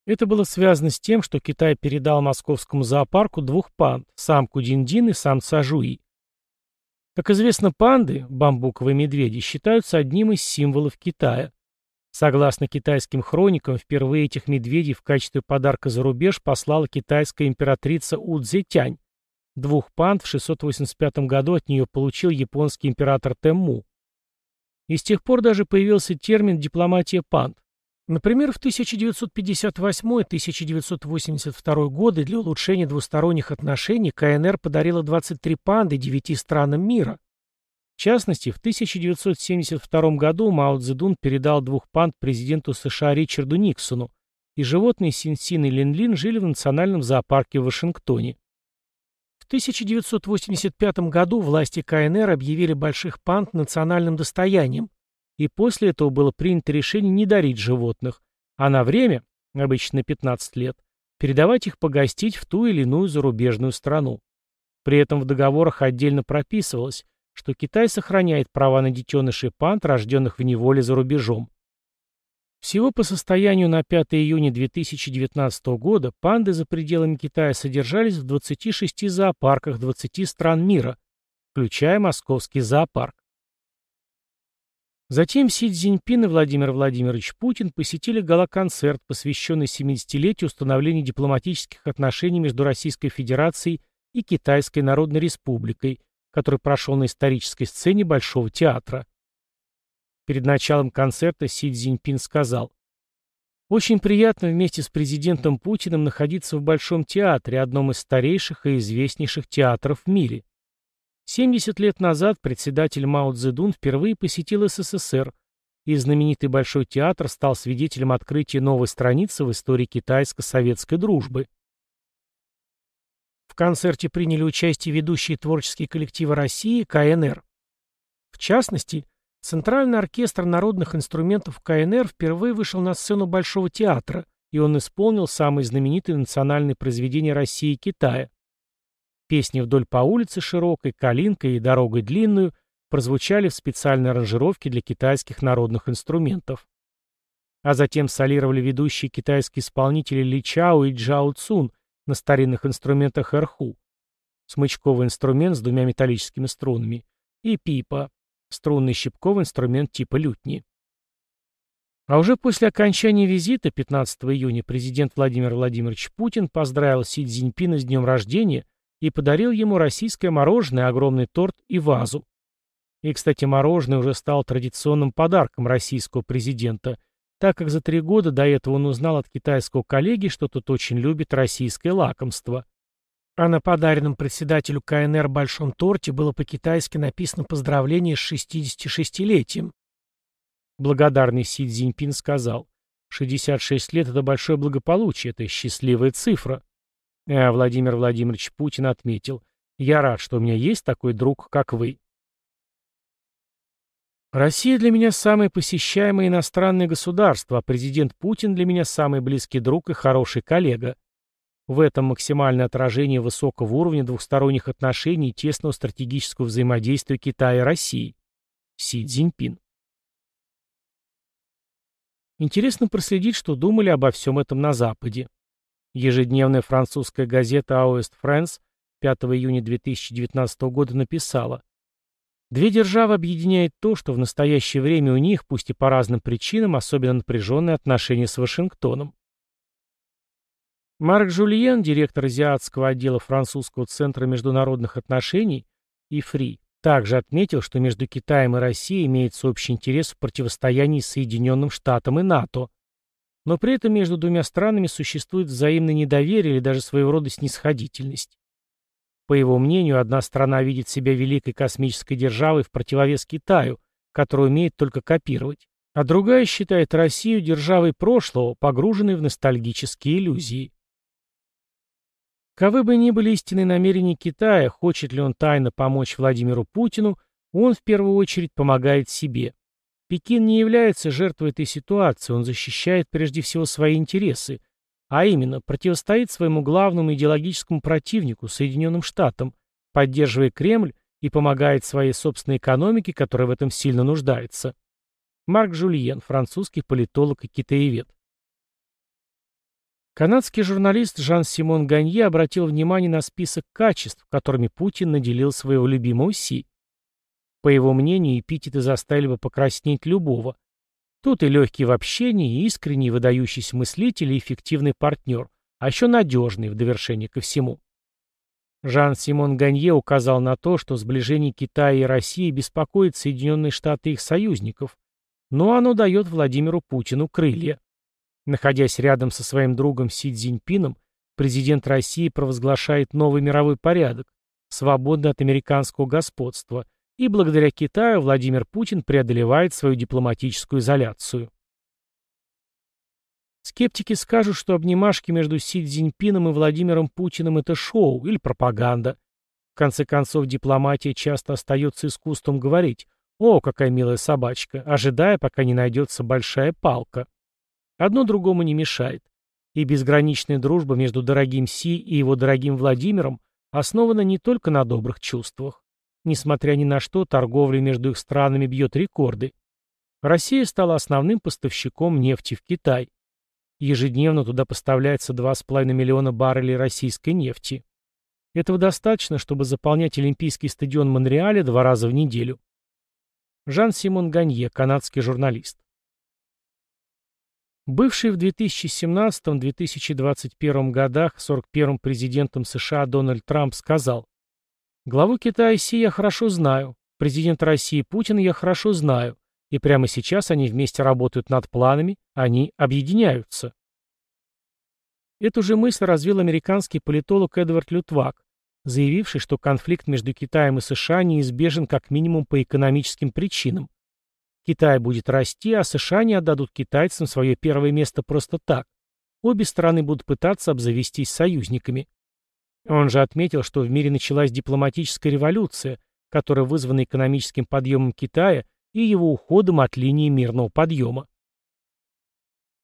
S1: Это было связано с тем, что Китай передал московскому зоопарку двух панд – самку Диндин и самца Жуи. Как известно, панды, бамбуковые медведи, считаются одним из символов Китая. Согласно китайским хроникам, впервые этих медведей в качестве подарка за рубеж послала китайская императрица У Цзэтянь, Двух панд в 685 году от нее получил японский император Тэмму. И с тех пор даже появился термин «дипломатия панд». Например, в 1958-1982 годы для улучшения двусторонних отношений КНР подарила 23 панды девяти странам мира. В частности, в 1972 году Мао Цзэдун передал двух панд президенту США Ричарду Никсону, и животные Синсин и Линлин жили в национальном зоопарке в Вашингтоне. В 1985 году власти КНР объявили больших панд национальным достоянием, и после этого было принято решение не дарить животных, а на время, обычно 15 лет, передавать их погостить в ту или иную зарубежную страну. При этом в договорах отдельно прописывалось, что Китай сохраняет права на детенышей панд, рожденных в неволе за рубежом. Всего по состоянию на 5 июня 2019 года панды за пределами Китая содержались в 26 зоопарках 20 стран мира, включая московский зоопарк. Затем Си Цзиньпин и Владимир Владимирович Путин посетили гала-концерт, посвященный 70-летию установления дипломатических отношений между Российской Федерацией и Китайской Народной Республикой, который прошел на исторической сцене Большого театра. Перед началом концерта Си Цзиньпин сказал, «Очень приятно вместе с президентом Путиным находиться в Большом театре, одном из старейших и известнейших театров в мире. 70 лет назад председатель Мао Цзэдун впервые посетил СССР, и знаменитый Большой театр стал свидетелем открытия новой страницы в истории китайско-советской дружбы. В концерте приняли участие ведущие творческие коллективы России КНР. В частности, Центральный оркестр народных инструментов КНР впервые вышел на сцену Большого театра, и он исполнил самые знаменитые национальные произведения России и Китая. Песни «Вдоль по улице широкой», «Калинка» и «Дорогой длинную» прозвучали в специальной аранжировке для китайских народных инструментов. А затем солировали ведущие китайские исполнители Ли Чао и Джао Цун на старинных инструментах эрху, смычковый инструмент с двумя металлическими струнами, и пипа, струнный щипковый инструмент типа лютни. А уже после окончания визита 15 июня президент Владимир Владимирович Путин поздравил Си Цзиньпина с днем рождения и подарил ему российское мороженое, огромный торт и вазу. И, кстати, мороженое уже стало традиционным подарком российского президента, так как за три года до этого он узнал от китайского коллеги, что тот очень любит российское лакомство. А на подаренном председателю КНР большом торте было по-китайски написано поздравление с 66-летием. Благодарный Си Цзиньпин сказал, 66 лет — это большое благополучие, это счастливая цифра. А Владимир Владимирович Путин отметил, я рад, что у меня есть такой друг, как вы. Россия для меня самое посещаемое иностранное государство, а президент Путин для меня самый близкий друг и хороший коллега. В этом максимальное отражение высокого уровня двухсторонних отношений и тесного стратегического взаимодействия Китая и России. Си Цзиньпин. Интересно проследить, что думали обо всем этом на Западе. Ежедневная французская газета «Ауэст Фрэнс» 5 июня 2019 года написала Две державы объединяет то, что в настоящее время у них, пусть и по разным причинам, особенно напряженные отношения с Вашингтоном. Марк Жульен, директор азиатского отдела французского центра международных отношений, и ФРИ, также отметил, что между Китаем и Россией имеется общий интерес в противостоянии Соединенным Штатам и НАТО. Но при этом между двумя странами существует взаимное недоверие или даже своего рода снисходительность. По его мнению, одна страна видит себя великой космической державой в противовес Китаю, который умеет только копировать, а другая считает Россию державой прошлого, погруженной в ностальгические иллюзии. Каковы бы ни были истинные намерения Китая, хочет ли он тайно помочь Владимиру Путину, он в первую очередь помогает себе. Пекин не является жертвой этой ситуации, он защищает прежде всего свои интересы, а именно противостоит своему главному идеологическому противнику, Соединенным Штатам, поддерживая Кремль и помогает своей собственной экономике, которая в этом сильно нуждается. Марк Жульен, французский политолог и китаевед. Канадский журналист Жан-Симон Ганье обратил внимание на список качеств, которыми Путин наделил своего любимого Си. По его мнению, эпитеты заставили бы покраснеть любого. Тут и легкий в общении, и искренний, выдающийся мыслитель и эффективный партнер, а еще надежный в довершение ко всему. Жан-Симон Ганье указал на то, что сближение Китая и России беспокоит Соединенные Штаты и их союзников, но оно дает Владимиру Путину крылья. Находясь рядом со своим другом Си Цзиньпином, президент России провозглашает новый мировой порядок, свободный от американского господства, и благодаря Китаю Владимир Путин преодолевает свою дипломатическую изоляцию. Скептики скажут, что обнимашки между Си Цзиньпином и Владимиром Путиным – это шоу или пропаганда. В конце концов, дипломатия часто остается искусством говорить «О, какая милая собачка», ожидая, пока не найдется большая палка. Одно другому не мешает. И безграничная дружба между дорогим Си и его дорогим Владимиром основана не только на добрых чувствах. Несмотря ни на что, торговля между их странами бьет рекорды. Россия стала основным поставщиком нефти в Китай. Ежедневно туда поставляется 2,5 миллиона баррелей российской нефти. Этого достаточно, чтобы заполнять Олимпийский стадион Монреаля два раза в неделю. Жан-Симон Ганье, канадский журналист. Бывший в 2017-2021 годах 41-м президентом США Дональд Трамп сказал, «Главу Китая Си я хорошо знаю, президента России Путина я хорошо знаю, и прямо сейчас они вместе работают над планами, они объединяются». Эту же мысль развил американский политолог Эдвард Лютвак, заявивший, что конфликт между Китаем и США неизбежен как минимум по экономическим причинам. Китай будет расти, а США не отдадут китайцам свое первое место просто так. Обе стороны будут пытаться обзавестись союзниками. Он же отметил, что в мире началась дипломатическая революция, которая вызвана экономическим подъемом Китая и его уходом от линии мирного подъема.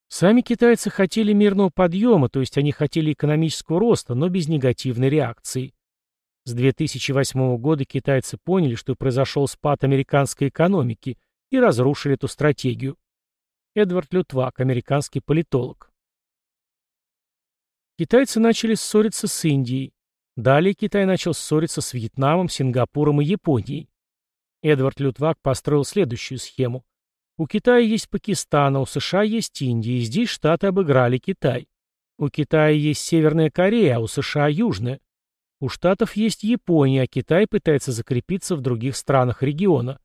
S1: Сами китайцы хотели мирного подъема, то есть они хотели экономического роста, но без негативной реакции. С 2008 года китайцы поняли, что произошел спад американской экономики и разрушили эту стратегию. Эдвард Лютвак, американский политолог. Китайцы начали ссориться с Индией. Далее Китай начал ссориться с Вьетнамом, Сингапуром и Японией. Эдвард Лютвак построил следующую схему. У Китая есть Пакистан, а у США есть Индия, и здесь Штаты обыграли Китай. У Китая есть Северная Корея, а у США Южная. У Штатов есть Япония, а Китай пытается закрепиться в других странах региона.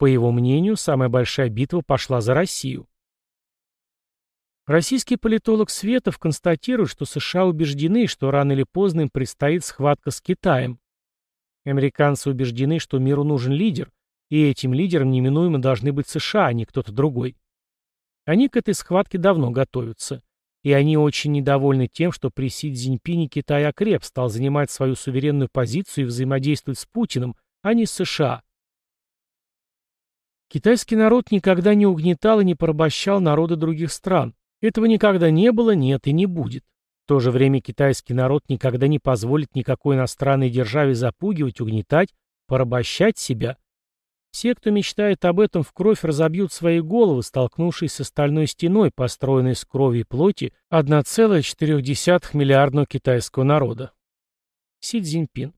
S1: По его мнению, самая большая битва пошла за Россию. Российский политолог Светов констатирует, что США убеждены, что рано или поздно им предстоит схватка с Китаем. Американцы убеждены, что миру нужен лидер, и этим лидером неминуемо должны быть США, а не кто-то другой. Они к этой схватке давно готовятся. И они очень недовольны тем, что при Си Цзиньпине Китай окреп, стал занимать свою суверенную позицию и взаимодействовать с Путиным, а не с США. Китайский народ никогда не угнетал и не порабощал народы других стран. Этого никогда не было, нет и не будет. В то же время китайский народ никогда не позволит никакой иностранной державе запугивать, угнетать, порабощать себя – все, кто мечтает об этом, в кровь разобьют свои головы, столкнувшись с стальной стеной, построенной из крови и плоти 1,4 миллиардного китайского народа. Си Цзиньпин.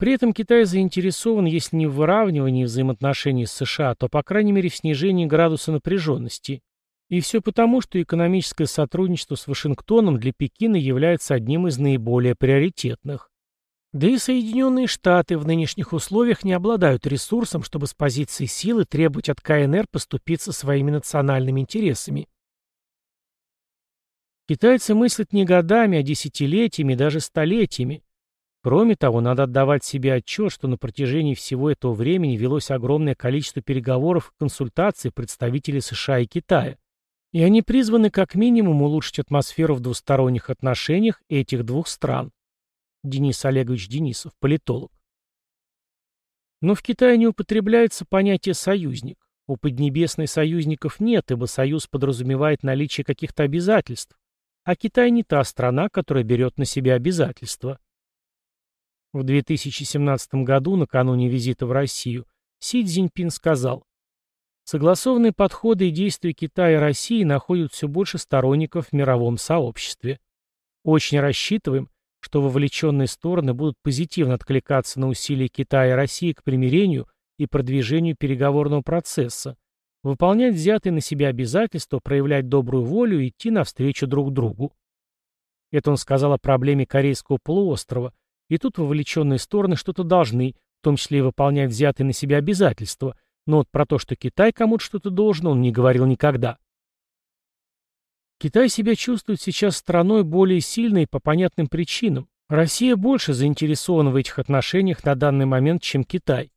S1: При этом Китай заинтересован, если не в выравнивании взаимоотношений с США, то, по крайней мере, в снижении градуса напряженности. И все потому, что экономическое сотрудничество с Вашингтоном для Пекина является одним из наиболее приоритетных. Да и Соединенные Штаты в нынешних условиях не обладают ресурсом, чтобы с позиции силы требовать от КНР поступиться своими национальными интересами. Китайцы мыслят не годами, а десятилетиями, даже столетиями. Кроме того, надо отдавать себе отчет, что на протяжении всего этого времени велось огромное количество переговоров и консультаций представителей США и Китая. И они призваны как минимум улучшить атмосферу в двусторонних отношениях этих двух стран. Денис Олегович Денисов, политолог. Но в Китае не употребляется понятие «союзник». У Поднебесной союзников нет, ибо союз подразумевает наличие каких-то обязательств, а Китай не та страна, которая берет на себя обязательства. В 2017 году, накануне визита в Россию, Си Цзиньпин сказал, «Согласованные подходы и действия Китая и России находят все больше сторонников в мировом сообществе. Очень рассчитываем, что вовлеченные стороны будут позитивно откликаться на усилия Китая и России к примирению и продвижению переговорного процесса, выполнять взятые на себя обязательства, проявлять добрую волю и идти навстречу друг другу. Это он сказал о проблеме Корейского полуострова, и тут вовлеченные стороны что-то должны, в том числе и выполнять взятые на себя обязательства, но вот про то, что Китай кому-то что-то должен, он не говорил никогда. Китай себя чувствует сейчас страной более сильной по понятным причинам. Россия больше заинтересована в этих отношениях на данный момент, чем Китай.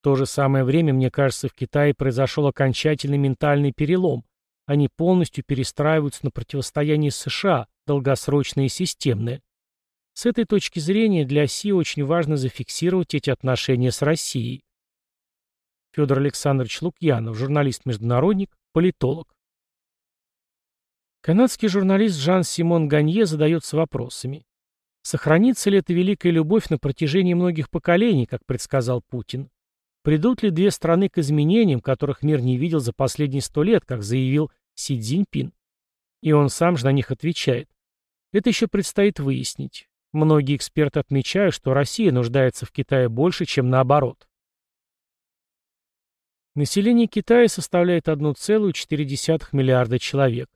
S1: В то же самое время, мне кажется, в Китае произошел окончательный ментальный перелом. Они полностью перестраиваются на противостояние США, долгосрочное и системное. С этой точки зрения для Си очень важно зафиксировать эти отношения с Россией. Федор Александрович Лукьянов, журналист-международник, политолог. Канадский журналист Жан-Симон Ганье задается вопросами. Сохранится ли эта великая любовь на протяжении многих поколений, как предсказал Путин? Придут ли две страны к изменениям, которых мир не видел за последние сто лет, как заявил Си Цзиньпин? И он сам же на них отвечает. Это еще предстоит выяснить. Многие эксперты отмечают, что Россия нуждается в Китае больше, чем наоборот. Население Китая составляет 1,4 миллиарда человек.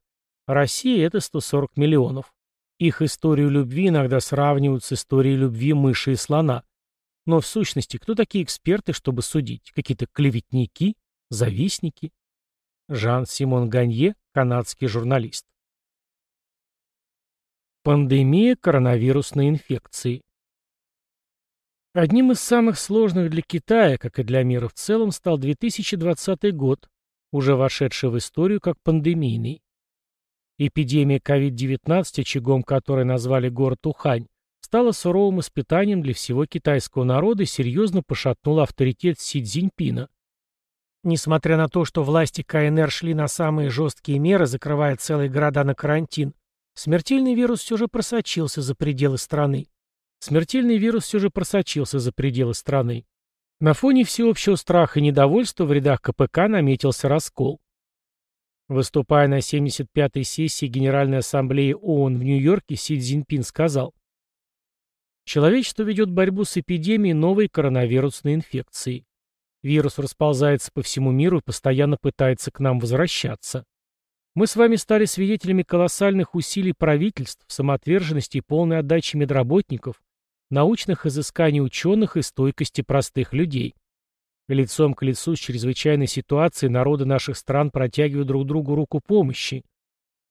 S1: Россия – это 140 миллионов. Их историю любви иногда сравнивают с историей любви мыши и слона. Но в сущности, кто такие эксперты, чтобы судить? Какие-то клеветники? Завистники? Жан-Симон Ганье, канадский журналист. Пандемия коронавирусной инфекции. Одним из самых сложных для Китая, как и для мира в целом, стал 2020 год, уже вошедший в историю как пандемийный. Эпидемия COVID-19, очагом которой назвали город Ухань, стала суровым испытанием для всего китайского народа и серьезно пошатнула авторитет Си Цзиньпина. Несмотря на то, что власти КНР шли на самые жесткие меры, закрывая целые города на карантин, смертельный вирус все же просочился за пределы страны. Смертельный вирус все же просочился за пределы страны. На фоне всеобщего страха и недовольства в рядах КПК наметился раскол. Выступая на 75-й сессии Генеральной Ассамблеи ООН в Нью-Йорке, Си Цзиньпин сказал, «Человечество ведет борьбу с эпидемией новой коронавирусной инфекции. Вирус расползается по всему миру и постоянно пытается к нам возвращаться. Мы с вами стали свидетелями колоссальных усилий правительств, самоотверженности и полной отдачи медработников, научных изысканий ученых и стойкости простых людей. Лицом к лицу с чрезвычайной ситуацией народы наших стран протягивают друг другу руку помощи.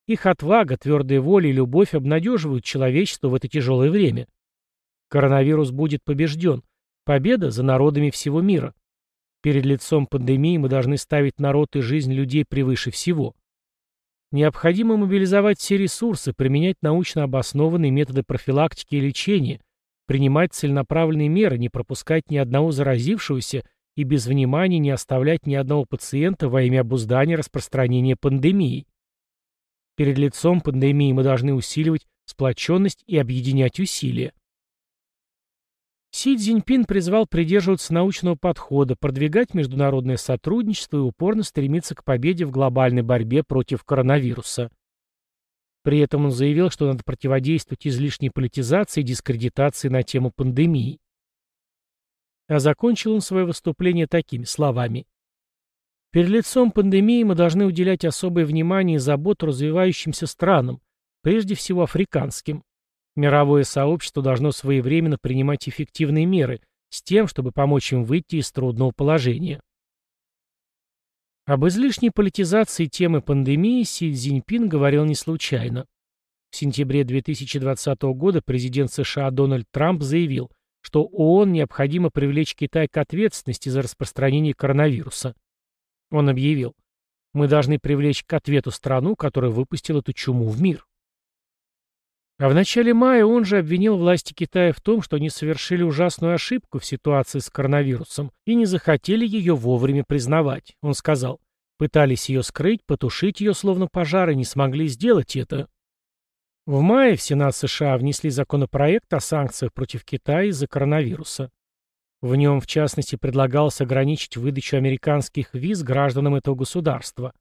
S1: Их отвага, твердая воля и любовь обнадеживают человечество в это тяжелое время. Коронавирус будет побежден. Победа за народами всего мира. Перед лицом пандемии мы должны ставить народ и жизнь людей превыше всего. Необходимо мобилизовать все ресурсы, применять научно обоснованные методы профилактики и лечения, принимать целенаправленные меры, не пропускать ни одного заразившегося и без внимания не оставлять ни одного пациента во имя обуздания распространения пандемии. Перед лицом пандемии мы должны усиливать сплоченность и объединять усилия. Си Цзиньпин призвал придерживаться научного подхода, продвигать международное сотрудничество и упорно стремиться к победе в глобальной борьбе против коронавируса. При этом он заявил, что надо противодействовать излишней политизации и дискредитации на тему пандемии. А закончил он свое выступление такими словами. Перед лицом пандемии мы должны уделять особое внимание и заботу развивающимся странам, прежде всего африканским. Мировое сообщество должно своевременно принимать эффективные меры с тем, чтобы помочь им выйти из трудного положения. Об излишней политизации темы пандемии Си Цзиньпин говорил не случайно. В сентябре 2020 года президент США Дональд Трамп заявил, что ООН необходимо привлечь Китай к ответственности за распространение коронавируса. Он объявил, мы должны привлечь к ответу страну, которая выпустила эту чуму в мир. А в начале мая он же обвинил власти Китая в том, что они совершили ужасную ошибку в ситуации с коронавирусом и не захотели ее вовремя признавать. Он сказал, пытались ее скрыть, потушить ее словно пожар и не смогли сделать это. В мае в Сенат США внесли законопроект о санкциях против Китая из-за коронавируса. В нем, в частности, предлагалось ограничить выдачу американских виз гражданам этого государства.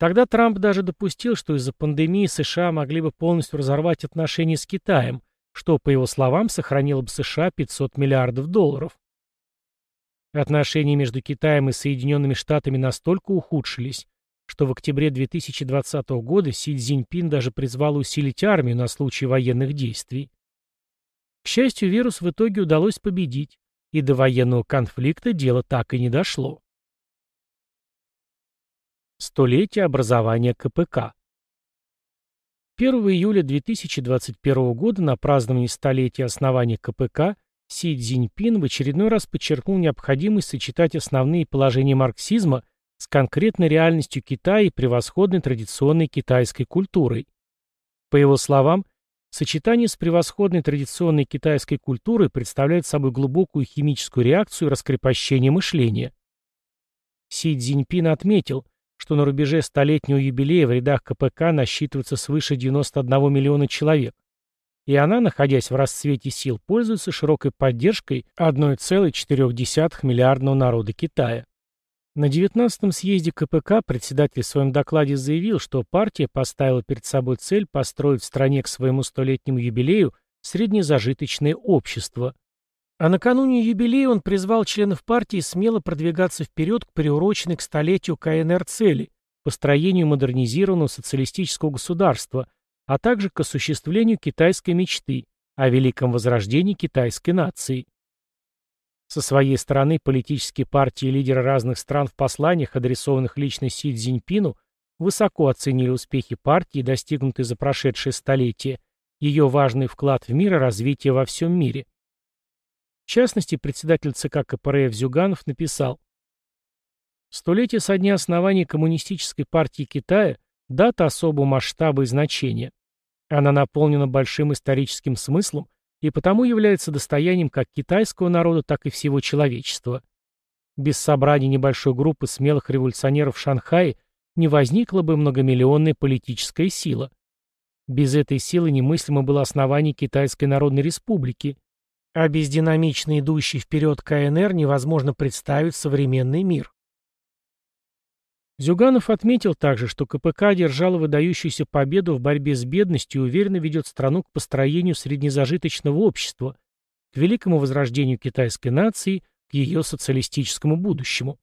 S1: Тогда Трамп даже допустил, что из-за пандемии США могли бы полностью разорвать отношения с Китаем, что, по его словам, сохранило бы США 500 миллиардов долларов. Отношения между Китаем и Соединенными Штатами настолько ухудшились, что в октябре 2020 года Си Цзиньпин даже призвал усилить армию на случай военных действий. К счастью, вирус в итоге удалось победить, и до военного конфликта дело так и не дошло. Столетие образования КПК 1 июля 2021 года на праздновании столетия основания КПК Си Цзиньпин в очередной раз подчеркнул необходимость сочетать основные положения марксизма с конкретной реальностью Китая и превосходной традиционной китайской культурой. По его словам, сочетание с превосходной традиционной китайской культурой представляет собой глубокую химическую реакцию раскрепощения мышления. Си Цзиньпин отметил, что на рубеже столетнего юбилея в рядах КПК насчитывается свыше 91 миллиона человек. и она, находясь в расцвете сил, пользуется широкой поддержкой 1,4 миллиардного народа Китая. На 19-м съезде КПК председатель в своем докладе заявил, что партия поставила перед собой цель построить в стране к своему столетнему юбилею среднезажиточное общество. А накануне юбилея он призвал членов партии смело продвигаться вперед к приуроченной к столетию КНР цели – построению модернизированного социалистического государства, а также к осуществлению китайской мечты о великом возрождении китайской нации. Со своей стороны политические партии и лидеры разных стран в посланиях, адресованных лично Си Цзиньпину, высоко оценили успехи партии, достигнутые за прошедшее столетие, ее важный вклад в мир и развитие во всем мире. В частности, председатель ЦК КПРФ Зюганов написал «Столетие со дня основания Коммунистической партии Китая – дата особого масштаба и значения. Она наполнена большим историческим смыслом и потому является достоянием как китайского народа, так и всего человечества. Без собрания небольшой группы смелых революционеров в Шанхае не возникла бы многомиллионная политическая сила. Без этой силы немыслимо было основание Китайской Народной Республики, а без динамично идущей вперед КНР невозможно представить современный мир. Зюганов отметил также, что КПК одержала выдающуюся победу в борьбе с бедностью и уверенно ведет страну к построению среднезажиточного общества, к великому возрождению китайской нации, к ее социалистическому будущему.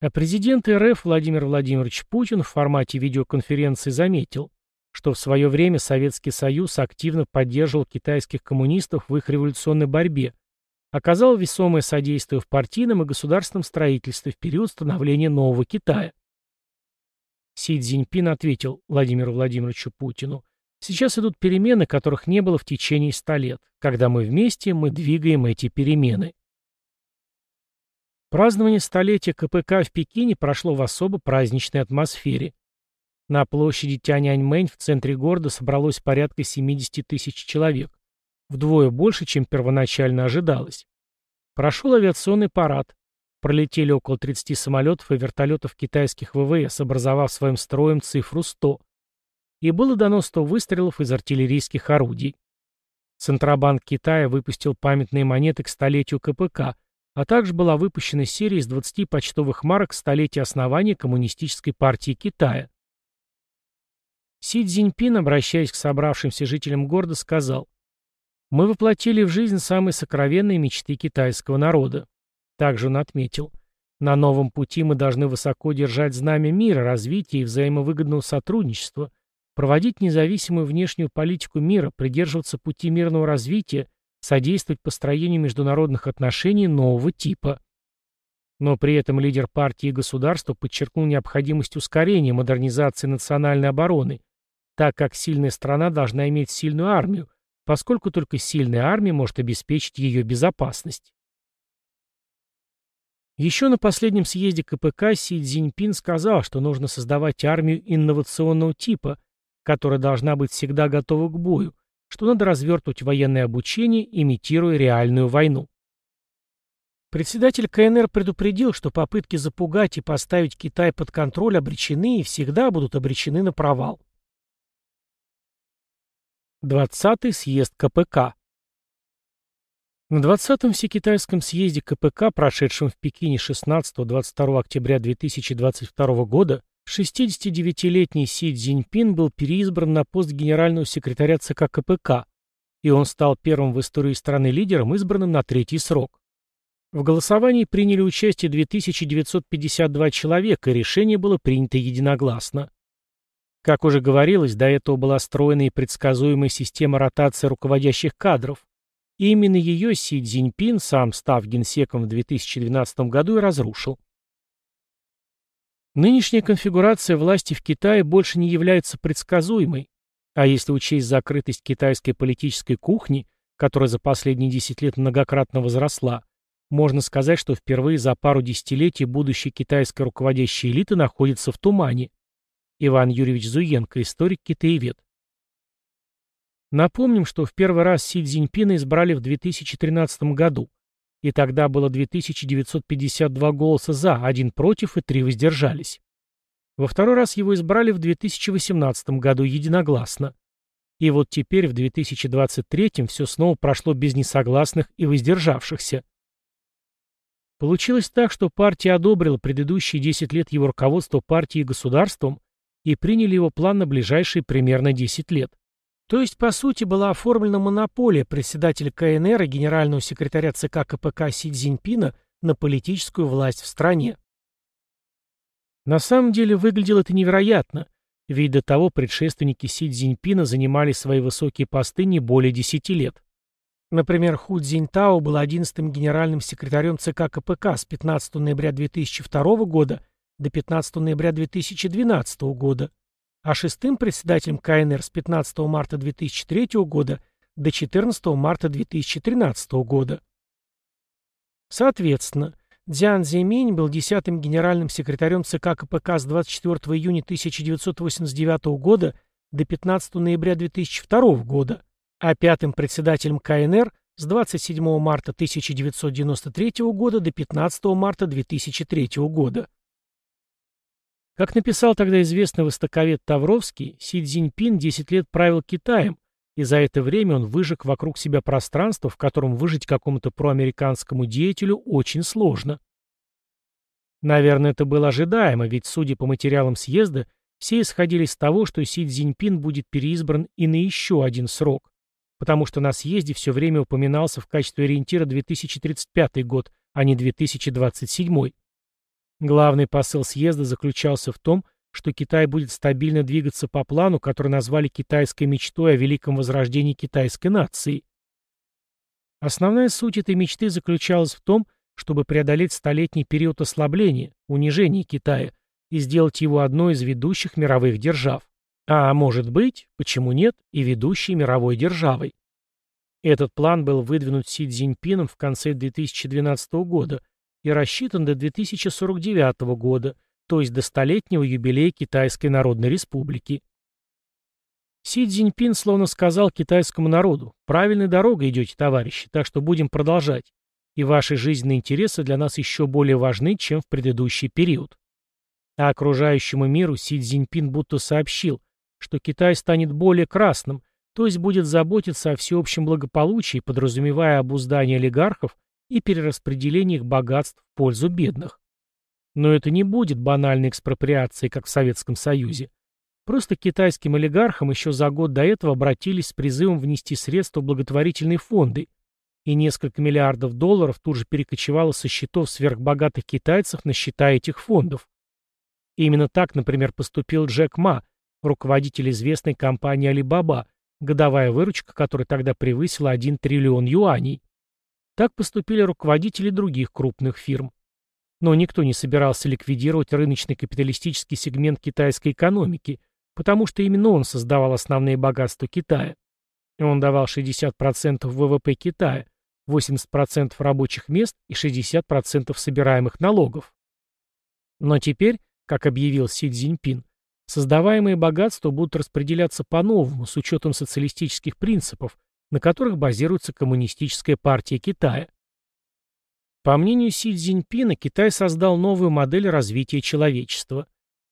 S1: А президент РФ Владимир Владимирович Путин в формате видеоконференции заметил, что в свое время Советский Союз активно поддерживал китайских коммунистов в их революционной борьбе, оказал весомое содействие в партийном и государственном строительстве в период становления нового Китая. Си Цзиньпин ответил Владимиру Владимировичу Путину, «Сейчас идут перемены, которых не было в течение ста лет. Когда мы вместе, мы двигаем эти перемены». Празднование столетия КПК в Пекине прошло в особо праздничной атмосфере. На площади Тяньаньмэнь в центре города собралось порядка 70 тысяч человек вдвое больше, чем первоначально ожидалось. Прошел авиационный парад. Пролетели около 30 самолетов и вертолетов китайских ВВС, образовав своим строем цифру 100. И было дано 100 выстрелов из артиллерийских орудий. Центробанк Китая выпустил памятные монеты к столетию КПК, а также была выпущена серия из 20 почтовых марок столетия основания Коммунистической партии Китая. Си Цзиньпин, обращаясь к собравшимся жителям города, сказал, мы воплотили в жизнь самые сокровенные мечты китайского народа. Также он отметил, на новом пути мы должны высоко держать знамя мира, развития и взаимовыгодного сотрудничества, проводить независимую внешнюю политику мира, придерживаться пути мирного развития, содействовать построению международных отношений нового типа. Но при этом лидер партии и государства подчеркнул необходимость ускорения модернизации национальной обороны, так как сильная страна должна иметь сильную армию, поскольку только сильная армия может обеспечить ее безопасность. Еще на последнем съезде КПК Си Цзиньпин сказал, что нужно создавать армию инновационного типа, которая должна быть всегда готова к бою, что надо развертывать военное обучение, имитируя реальную войну. Председатель КНР предупредил, что попытки запугать и поставить Китай под контроль обречены и всегда будут обречены на провал. 20-й съезд КПК. На 20-м Всекитайском съезде КПК, прошедшем в Пекине 16-22 октября 2022 года, 69-летний Си Цзиньпин был переизбран на пост генерального секретаря ЦК КПК, и он стал первым в истории страны лидером, избранным на третий срок. В голосовании приняли участие 2952 человека, и решение было принято единогласно. Как уже говорилось, до этого была стройная и предсказуемая система ротации руководящих кадров. И именно ее Си Цзиньпин, сам став генсеком в 2012 году, и разрушил. Нынешняя конфигурация власти в Китае больше не является предсказуемой, а если учесть закрытость китайской политической кухни, которая за последние 10 лет многократно возросла, можно сказать, что впервые за пару десятилетий будущее китайской руководящей элиты находится в тумане. Иван Юрьевич Зуенко, историк-китаевед. Напомним, что в первый раз Си Цзиньпина избрали в 2013 году, и тогда было 2952 голоса «за», один против и три воздержались. Во второй раз его избрали в 2018 году единогласно. И вот теперь, в 2023-м, все снова прошло без несогласных и воздержавшихся. Получилось так, что партия одобрила предыдущие 10 лет его руководства партией и государством и приняли его план на ближайшие примерно 10 лет. То есть, по сути, была оформлена монополия председателя КНР и генерального секретаря ЦК КПК Си Цзиньпина на политическую власть в стране. На самом деле выглядело это невероятно, ведь до того предшественники Си Цзиньпина занимали свои высокие посты не более 10 лет. Например, Ху Цзиньтао был 11-м генеральным секретарем ЦК КПК с 15 ноября 2002 года до 15 ноября 2012 года, а шестым председателем КНР с 15 марта 2003 года до 14 марта 2013 года. Соответственно, Дзян Зиминь был 10-м генеральным секретарем ЦК КПК с 24 июня 1989 года до 15 ноября 2002 года, а пятым председателем КНР с 27 марта 1993 года до 15 марта 2003 года. Как написал тогда известный востоковед Тавровский, Си Цзиньпин 10 лет правил Китаем, и за это время он выжег вокруг себя пространство, в котором выжить какому-то проамериканскому деятелю очень сложно. Наверное, это было ожидаемо, ведь, судя по материалам съезда, все исходили из того, что Си Цзиньпин будет переизбран и на еще один срок, потому что на съезде все время упоминался в качестве ориентира 2035 год, а не 2027. Главный посыл съезда заключался в том, что Китай будет стабильно двигаться по плану, который назвали китайской мечтой о великом возрождении китайской нации. Основная суть этой мечты заключалась в том, чтобы преодолеть столетний период ослабления, унижения Китая и сделать его одной из ведущих мировых держав. А может быть, почему нет, и ведущей мировой державой. Этот план был выдвинут Си Цзиньпином в конце 2012 года и рассчитан до 2049 года, то есть до столетнего юбилея Китайской Народной Республики. Си Цзиньпин словно сказал китайскому народу, правильной дорогой идете, товарищи, так что будем продолжать, и ваши жизненные интересы для нас еще более важны, чем в предыдущий период. А окружающему миру Си Цзиньпин будто сообщил, что Китай станет более красным, то есть будет заботиться о всеобщем благополучии, подразумевая обуздание олигархов и перераспределение их богатств в пользу бедных. Но это не будет банальной экспроприацией, как в Советском Союзе. Просто китайским олигархам еще за год до этого обратились с призывом внести средства в благотворительные фонды, и несколько миллиардов долларов тут же перекочевало со счетов сверхбогатых китайцев на счета этих фондов. И именно так, например, поступил Джек Ма, руководитель известной компании Alibaba, годовая выручка которой тогда превысила 1 триллион юаней. Так поступили руководители других крупных фирм. Но никто не собирался ликвидировать рыночный капиталистический сегмент китайской экономики, потому что именно он создавал основные богатства Китая. Он давал 60% ВВП Китая, 80% рабочих мест и 60% собираемых налогов. Но теперь, как объявил Си Цзиньпин, Создаваемые богатства будут распределяться по-новому, с учетом социалистических принципов, на которых базируется Коммунистическая партия Китая. По мнению Си Цзиньпина, Китай создал новую модель развития человечества,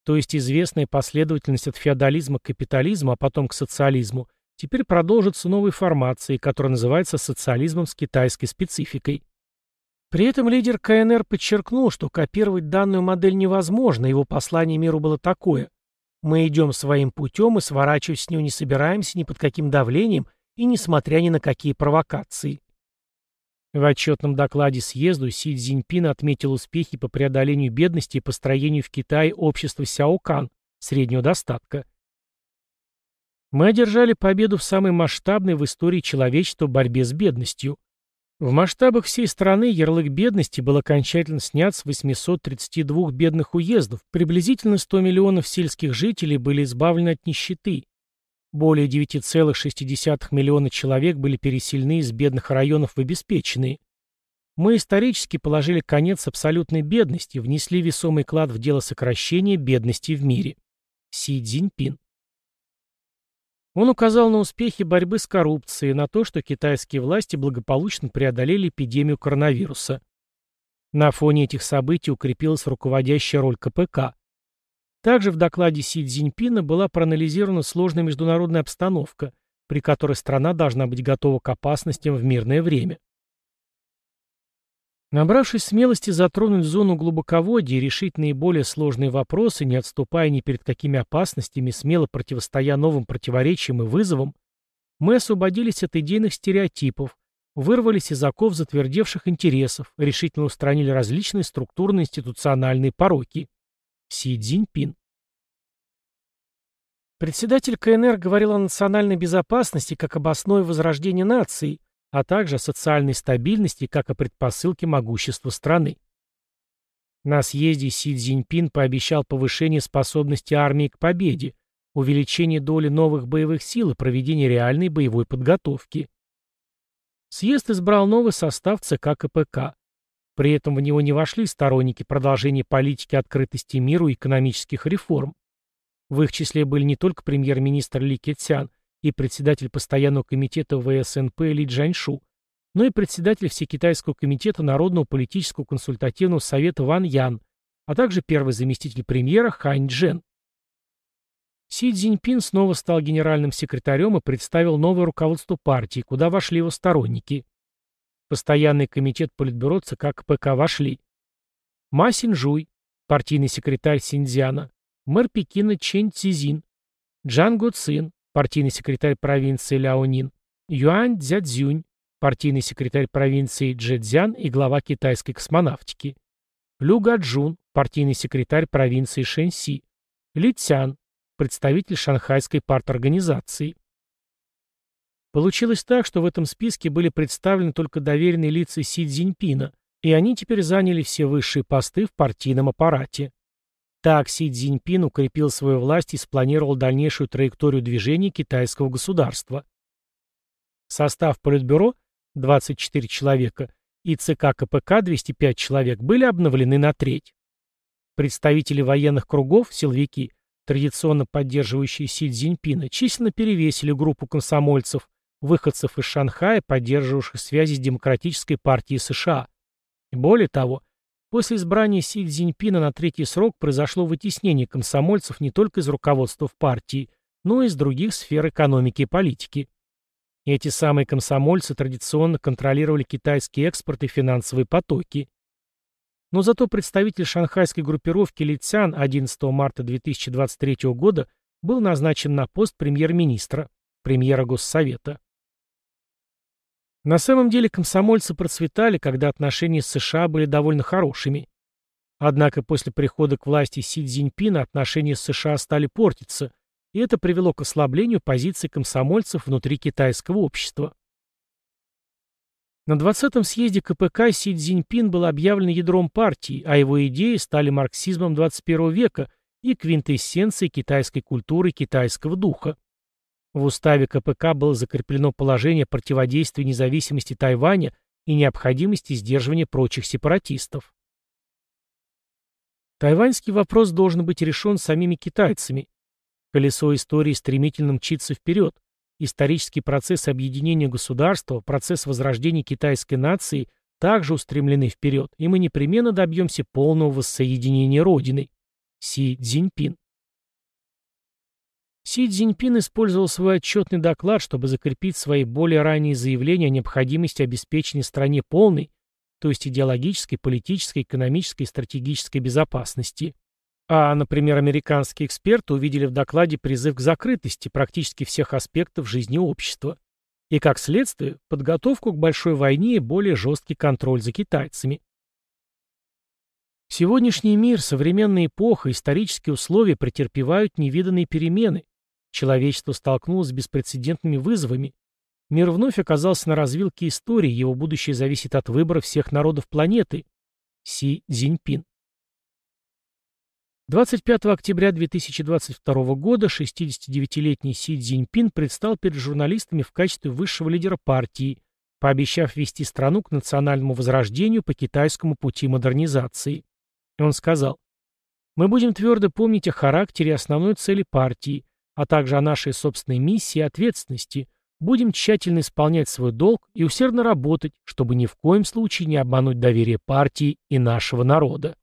S1: то есть известная последовательность от феодализма к капитализму, а потом к социализму, теперь продолжится новой формацией, которая называется социализмом с китайской спецификой. При этом лидер КНР подчеркнул, что копировать данную модель невозможно, его послание миру было такое. Мы идем своим путем и сворачивать с него не собираемся ни под каким давлением и несмотря ни на какие провокации. В отчетном докладе съезду Си Цзиньпин отметил успехи по преодолению бедности и построению в Китае общества Сяокан, среднего достатка. Мы одержали победу в самой масштабной в истории человечества борьбе с бедностью. В масштабах всей страны ярлык бедности был окончательно снят с 832 бедных уездов, приблизительно 100 миллионов сельских жителей были избавлены от нищеты. Более 9,6 миллиона человек были переселены из бедных районов в обеспеченные. Мы исторически положили конец абсолютной бедности, внесли весомый клад в дело сокращения бедности в мире. Си Цзиньпин. Он указал на успехи борьбы с коррупцией, на то, что китайские власти благополучно преодолели эпидемию коронавируса. На фоне этих событий укрепилась руководящая роль КПК. Также в докладе Си Цзиньпина была проанализирована сложная международная обстановка, при которой страна должна быть готова к опасностям в мирное время. Набравшись смелости затронуть зону глубоководья и решить наиболее сложные вопросы, не отступая ни перед какими опасностями, смело противостоя новым противоречиям и вызовам, мы освободились от идейных стереотипов, вырвались из оков затвердевших интересов, решительно устранили различные структурно-институциональные пороки. Си Цзиньпин. Председатель КНР говорил о национальной безопасности как об основе возрождения нации, а также о социальной стабильности как о предпосылке могущества страны. На съезде Си Цзиньпин пообещал повышение способности армии к победе, увеличение доли новых боевых сил и проведение реальной боевой подготовки. Съезд избрал новый состав ЦК КПК. При этом в него не вошли сторонники продолжения политики открытости миру и экономических реформ. В их числе были не только премьер-министр Ли Кетсян и председатель постоянного комитета ВСНП Ли Джаньшу, но и председатель Всекитайского комитета Народного политического консультативного совета Ван Ян, а также первый заместитель премьера Хань Джен. Си Цзиньпин снова стал генеральным секретарем и представил новое руководство партии, куда вошли его сторонники. Постоянный комитет Политбюро ЦК КПК вошли. Ма Синжуй, партийный секретарь Синьцзяна, мэр Пекина Чен Цзизин, Джан Го Цин, партийный секретарь провинции Ляонин, Юань Цзядзюнь, партийный секретарь провинции Джэцзян и глава китайской космонавтики, Лю Гаджун, партийный секретарь провинции Шэньси, Ли Цян, представитель шанхайской парторганизации. Получилось так, что в этом списке были представлены только доверенные лица Си Цзиньпина, и они теперь заняли все высшие посты в партийном аппарате. Так Си Цзиньпин укрепил свою власть и спланировал дальнейшую траекторию движения китайского государства. Состав Политбюро, 24 человека, и ЦК КПК, 205 человек, были обновлены на треть. Представители военных кругов, силовики, традиционно поддерживающие Си Цзиньпина, численно перевесили группу комсомольцев, выходцев из Шанхая, поддерживавших связи с Демократической партией США. Более того, После избрания Си Цзиньпина на третий срок произошло вытеснение комсомольцев не только из руководства в партии, но и из других сфер экономики и политики. Эти самые комсомольцы традиционно контролировали китайский экспорт и финансовые потоки. Но зато представитель шанхайской группировки Ли Цян 11 марта 2023 года был назначен на пост премьер-министра, премьера Госсовета. На самом деле комсомольцы процветали, когда отношения с США были довольно хорошими. Однако после прихода к власти Си Цзиньпина отношения с США стали портиться, и это привело к ослаблению позиций комсомольцев внутри китайского общества. На 20-м съезде КПК Си Цзиньпин был объявлен ядром партии, а его идеи стали марксизмом 21 века и квинтэссенцией китайской культуры китайского духа. В уставе КПК было закреплено положение противодействия независимости Тайваня и необходимости сдерживания прочих сепаратистов. Тайваньский вопрос должен быть решен самими китайцами. Колесо истории стремительно мчится вперед. Исторический процесс объединения государства, процесс возрождения китайской нации также устремлены вперед, и мы непременно добьемся полного воссоединения Родины. Си Цзиньпин. Си Цзиньпин использовал свой отчетный доклад, чтобы закрепить свои более ранние заявления о необходимости обеспечения стране полной, то есть идеологической, политической, экономической и стратегической безопасности. А, например, американские эксперты увидели в докладе призыв к закрытости практически всех аспектов жизни общества. И, как следствие, подготовку к большой войне и более жесткий контроль за китайцами. Сегодняшний мир, современная эпоха, исторические условия претерпевают невиданные перемены, Человечество столкнулось с беспрецедентными вызовами. Мир вновь оказался на развилке истории, его будущее зависит от выбора всех народов планеты. Си Цзиньпин. 25 октября 2022 года 69-летний Си Цзиньпин предстал перед журналистами в качестве высшего лидера партии, пообещав вести страну к национальному возрождению по китайскому пути модернизации. Он сказал, «Мы будем твердо помнить о характере и основной цели партии, а также о нашей собственной миссии и ответственности, будем тщательно исполнять свой долг и усердно работать, чтобы ни в коем случае не обмануть доверие партии и нашего народа.